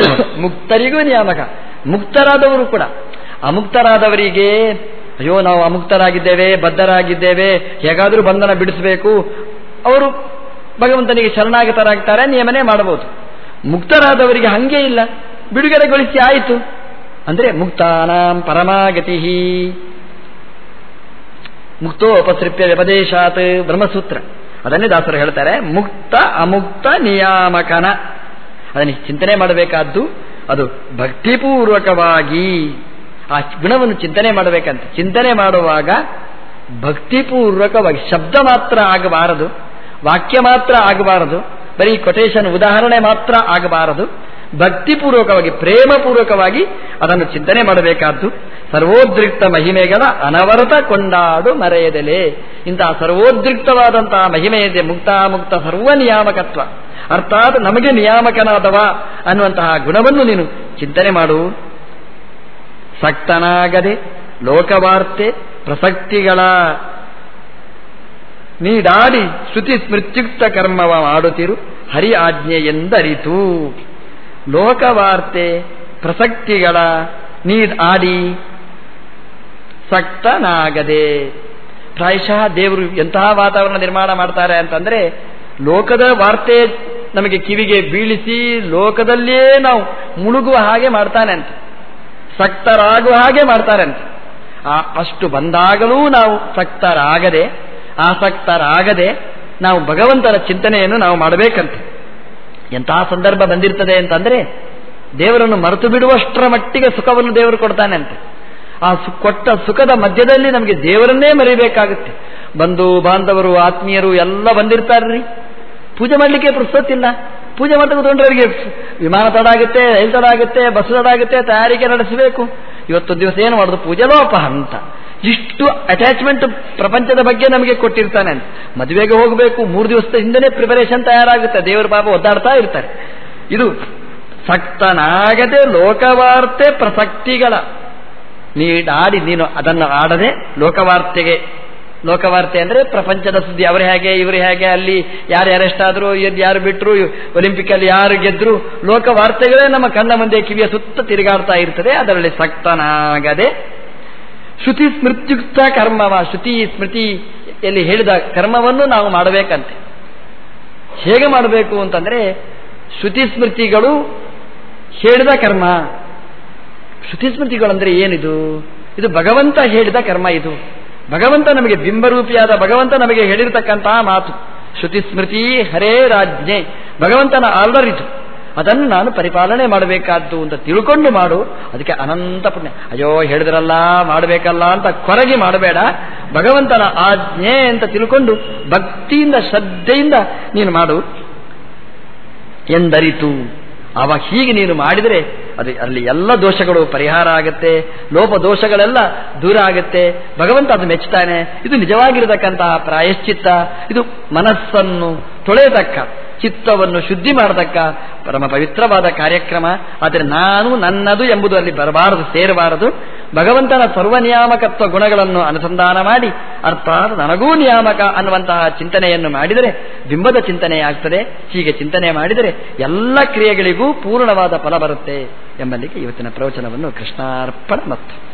ಮುಕ್ತರಿಗೂ ನಿಯಾಮಕ. ಮುಕ್ತರಾದವರು ಕೂಡ. ಅಮುಕ್ತರಾದವರಿಗೆ, ಅಯ್ಯೋ, ನಾವು ಅಮುಕ್ತರಾಗಿದ್ದೇವೆ, ಬದ್ಧರಾಗಿದ್ದೇವೆ, ಹೇಗಾದರೂ ಬಂಧನ ಬಿಡಿಸಬೇಕು. ಅವರು ಭಗವಂತನಿಗೆ ಶರಣಾಗತರಾಗ್ತಾರೆ, ನಿಯಮನೆ ಮಾಡಬಹುದು. ಮುಕ್ತರಾದವರಿಗೆ ಹಂಗೆ ಇಲ್ಲ. ಬಿಡುಗಡೆಗೊಳಿಸಿ ಆಯಿತು. ಅಂದರೆ ಮುಕ್ತಾನಾಂ ಪರಮಾಗತಿ. ಮುಕ್ತೋಪಸೃಪ್ಯ ವ್ಯಪದೇಶಾತ್ ಬ್ರಹ್ಮಸೂತ್ರ. ಅದನ್ನೇ ದಾಸರು ಹೇಳ್ತಾರೆ, ಮುಕ್ತ ಅಮುಕ್ತ ನಿಯಾಮಕನ. ಅದನ್ನು ಚಿಂತನೆ ಮಾಡಬೇಕಾದ್ದು ಅದು ಭಕ್ತಿಪೂರ್ವಕವಾಗಿ, ಆ ಗುಣವನ್ನು ಚಿಂತನೆ ಮಾಡಬೇಕಂತ. ಚಿಂತನೆ ಮಾಡುವಾಗ ಭಕ್ತಿಪೂರ್ವಕವಾಗಿ, ಶಬ್ದ ಮಾತ್ರ ಆಗಬಾರದು, ವಾಕ್ಯ ಮಾತ್ರ ಆಗಬಾರದು, ಬರೀ ಕೊಟೇಶನ್ ಉದಾಹರಣೆ ಮಾತ್ರ ಆಗಬಾರದು. ಭಕ್ತಿಪೂರ್ವಕವಾಗಿ, ಪ್ರೇಮಪೂರ್ವಕವಾಗಿ ಅದನ್ನು ಚಿಂತನೆ ಮಾಡಬೇಕಾದ್ದು. ಸರ್ವೋದ್ರಿಕ್ತ ಮಹಿಮೆಗಳ ಅನವರತ ಕೊಂಡಾಡು ಮರೆಯದೆಲೆ. ಇಂತಹ ಸರ್ವೋದ್ರಿಕ್ತವಾದಂತಹ ಮಹಿಮೆಯದೆ ಮುಕ್ತಾಮುಕ್ತ ಸರ್ವ ನಿಯಾಮಕತ್ವ. ಅರ್ಥಾತ್ ನಮಗೆ ನಿಯಾಮಕನಾದವ ಅನ್ನುವಂತಹ ಗುಣವನ್ನು ನೀನು ಚಿಂತನೆ ಮಾಡು. ಸಕ್ತನಾಗದೆ ಲೋಕವಾರ್ತೆ ಪ್ರಸಕ್ತಿಗಳ ನೀಡಾಡಿ ಶ್ರುತಿ ಸ್ಮೃತ್ಯುಕ್ತ ಕರ್ಮವ ಮಾಡುತ್ತಿರು ಹರಿ ಆಜ್ಞೆ ಎಂದರಿತು. ಲೋಕವಾರ್ತೆ ಪ್ರಸಕ್ತಿಗಳ ನೀಡ್ ಆಡಿ ಸಕ್ತನಾಗದೆ. ಪ್ರಾಯಶಃ ದೇವರು ಎಂತಹ ವಾತಾವರಣ ನಿರ್ಮಾಣ ಮಾಡ್ತಾರೆ ಅಂತಂದ್ರೆ, ಲೋಕದ ವಾರ್ತೆ ನಮಗೆ ಕಿವಿಗೆ ಬೀಳಿಸಿ ಲೋಕದಲ್ಲಿಯೇ ನಾವು ಮುಳುಗುವ ಹಾಗೆ ಮಾಡ್ತಾನೆ ಅಂತ ಸಕ್ತರಾಗುವ ಹಾಗೆ ಮಾಡ್ತಾರೆ ಅಂತ ಆ ಅಷ್ಟು ಬಂದಾಗಲೂ ನಾವು ಸಕ್ತರಾಗದೆ ಆಸಕ್ತರಾಗದೆ ನಾವು ಭಗವಂತನ ಚಿಂತನೆಯನ್ನು ನಾವು ಮಾಡಬೇಕಂತ. ಎಂತಹ ಸಂದರ್ಭ ಬಂದಿರ್ತದೆ ಅಂತಂದ್ರೆ, ದೇವರನ್ನು ಮರೆತು ಬಿಡುವಷ್ಟರ ಮಟ್ಟಿಗೆ ಸುಖವನ್ನು ದೇವರು ಕೊಡ್ತಾನೆ ಅಂತ ಆ ಕೊಟ್ಟ ಸುಖದ ಮಧ್ಯದಲ್ಲಿ ನಮಗೆ ದೇವರನ್ನೇ ಮರಿಬೇಕಾಗುತ್ತೆ. ಬಂಧು ಬಾಂಧವರು, ಆತ್ಮೀಯರು ಎಲ್ಲ ಬಂದಿರ್ತಾರ್ರಿ. ಪೂಜೆ ಮಾಡಲಿಕ್ಕೆ ಪುಸ್ತತಿಲ್ಲ ಪೂಜೆ ಮಾಡ್ತಾ ಕೂತ್ಕೊಂಡ್ರೆ ವಿಮಾನ ತಡ ಆಗುತ್ತೆ ರೈಲು ತಡ ಆಗುತ್ತೆ ಬಸ್ ತಡ ಆಗುತ್ತೆ ತಯಾರಿಕೆ ನಡೆಸಬೇಕು. ಇವತ್ತು ದಿವಸ ಏನು ಮಾಡೋದು? ಪೂಜೆ ಲೋಪ ಅಂತ. ಇಷ್ಟು ಅಟ್ಯಾಚ್ಮೆಂಟ್ ಪ್ರಪಂಚದ ಬಗ್ಗೆ ನಮಗೆ ಕೊಟ್ಟಿರ್ತಾನೆ ಅಂತ. ಮದುವೆಗೆ ಹೋಗಬೇಕು, ಮೂರು ದಿವಸದ ಹಿಂದೆನೇ ಪ್ರಿಪರೇಷನ್ ತಯಾರಾಗುತ್ತೆ. ದೇವರ ಪಾಪ ಒದ್ದಾಡ್ತಾ ಇರ್ತಾರೆ. ಇದು ಸಕ್ತನಾಗದೆ ಲೋಕವಾರ್ತೆ ಪ್ರಸಕ್ತಿಗಳ ನೀಡಾಡಿ ನೀನು ಅದನ್ನು ಆಡದೆ ಲೋಕವಾರ್ತೆಗೆ, ಲೋಕವಾರ್ತೆ ಅಂದರೆ ಪ್ರಪಂಚದ ಸುದ್ದಿ, ಅವರು ಹೇಗೆ, ಇವರು ಹೇಗೆ, ಅಲ್ಲಿ ಯಾರು ಅರೆಸ್ಟ್ ಎದ್ದು ಯಾರು ಬಿಟ್ಟರು ಒಲಿಂಪಿಕ್ ಅಲ್ಲಿ ಯಾರು ಗೆದ್ದರು ಲೋಕವಾರ್ತೆಗಳೇ ನಮ್ಮ ಕಣ್ಣ ಮುಂದೆ ಕಿವಿಯ ಸುತ್ತ ತಿರುಗಾಡ್ತಾ ಇರ್ತದೆ, ಅದರಲ್ಲಿ ಸಕ್ತನಾಗದೆ. ಶ್ರುತಿ ಸ್ಮೃತ್ಯುಕ್ತ ಕರ್ಮವ, ಶ್ರುತಿ ಸ್ಮೃತಿಯಲ್ಲಿ ಹೇಳಿದ ಕರ್ಮವನ್ನು ನಾವು ಮಾಡಬೇಕಂತೆ. ಹೇಗೆ ಮಾಡಬೇಕು ಅಂತಂದ್ರೆ, ಶ್ರುತಿ ಸ್ಮೃತಿಗಳು ಹೇಳಿದ ಕರ್ಮ ಶ್ರುತಿಸ್ಮೃತಿಗಳಂದ್ರೆ ಏನಿದು? ಇದು ಭಗವಂತ ಹೇಳಿದ ಕರ್ಮ ಇದು. ಭಗವಂತ ನಮಗೆ ಬಿಂಬರೂಪಿಯಾದ ಭಗವಂತ ನಮಗೆ ಹೇಳಿರತಕ್ಕಂತಹ ಮಾತು. ಶ್ರುತಿ ಸ್ಮೃತಿ ಹರೇ ರಾಜ್ಞೆ. ಭಗವಂತನ ಆರ್ಡರ್ ಇದು. ಅದನ್ನು ನಾನು ಪರಿಪಾಲನೆ ಮಾಡಬೇಕಾದ್ದು ಅಂತ ತಿಳ್ಕೊಂಡು ಮಾಡು. ಅದಕ್ಕೆ ಅನಂತ ಪುಣ್ಯ. ಅಯ್ಯೋ, ಹೇಳಿದ್ರಲ್ಲ, ಮಾಡಬೇಕಲ್ಲ ಅಂತ ಕೊರಗಿ ಮಾಡಬೇಡ. ಭಗವಂತನ ಆಜ್ಞೆ ಅಂತ ತಿಳ್ಕೊಂಡು ಭಕ್ತಿಯಿಂದ, ಶ್ರದ್ಧೆಯಿಂದ ನೀನು ಮಾಡು. ಎಂದರಿತು? ಅವ ಹೀಗೆ ನೀನು ಮಾಡಿದರೆ ಅದು ಅಲ್ಲಿ ಎಲ್ಲ ದೋಷಗಳು ಪರಿಹಾರ ಆಗುತ್ತೆ, ಲೋಪ ದೋಷಗಳೆಲ್ಲ ದೂರ ಆಗುತ್ತೆ. ಭಗವಂತ ಅದು ಮೆಚ್ಚುತ್ತಾನೆ ಇದು ನಿಜವಾಗಿರತಕ್ಕಂತಹ ಪ್ರಾಯಶ್ಚಿತ್ತ. ಇದು ಮನಸ್ಸನ್ನು ತೊಳೆಯತಕ್ಕ, ಚಿತ್ತವನ್ನು ಶುದ್ಧಿ ಮಾಡತಕ್ಕ ಪರಮ ಪವಿತ್ರವಾದ ಕಾರ್ಯಕ್ರಮ. ಆದರೆ ನಾನು ನನ್ನದು ಎಂಬುದು ಅಲ್ಲಿ ಬರಬಾರದು, ಸೇರಬಾರದು. ಭಗವಂತನ ಸರ್ವನಿಯಾಮಕತ್ವ ಗುಣಗಳನ್ನು ಅನುಸಂಧಾನ ಮಾಡಿ, ಅರ್ಥಾತ್ ನನಗೂ ನಿಯಾಮಕ ಅನ್ನುವಂತಹ ಚಿಂತನೆಯನ್ನು ಮಾಡಿದರೆ ಬಿಂಬದ ಚಿಂತನೆಯಾಗ್ತದೆ. ಹೀಗೆ ಚಿಂತನೆ ಮಾಡಿದರೆ ಎಲ್ಲ ಕ್ರಿಯೆಗಳಿಗೂ ಪೂರ್ಣವಾದ ಫಲ ಬರುತ್ತೆ ಎಂಬಲ್ಲಿಗೆ ಇವತ್ತಿನ ಪ್ರವಚನವನ್ನು ಕೃಷ್ಣಾರ್ಪಣ ಮತ್ತು.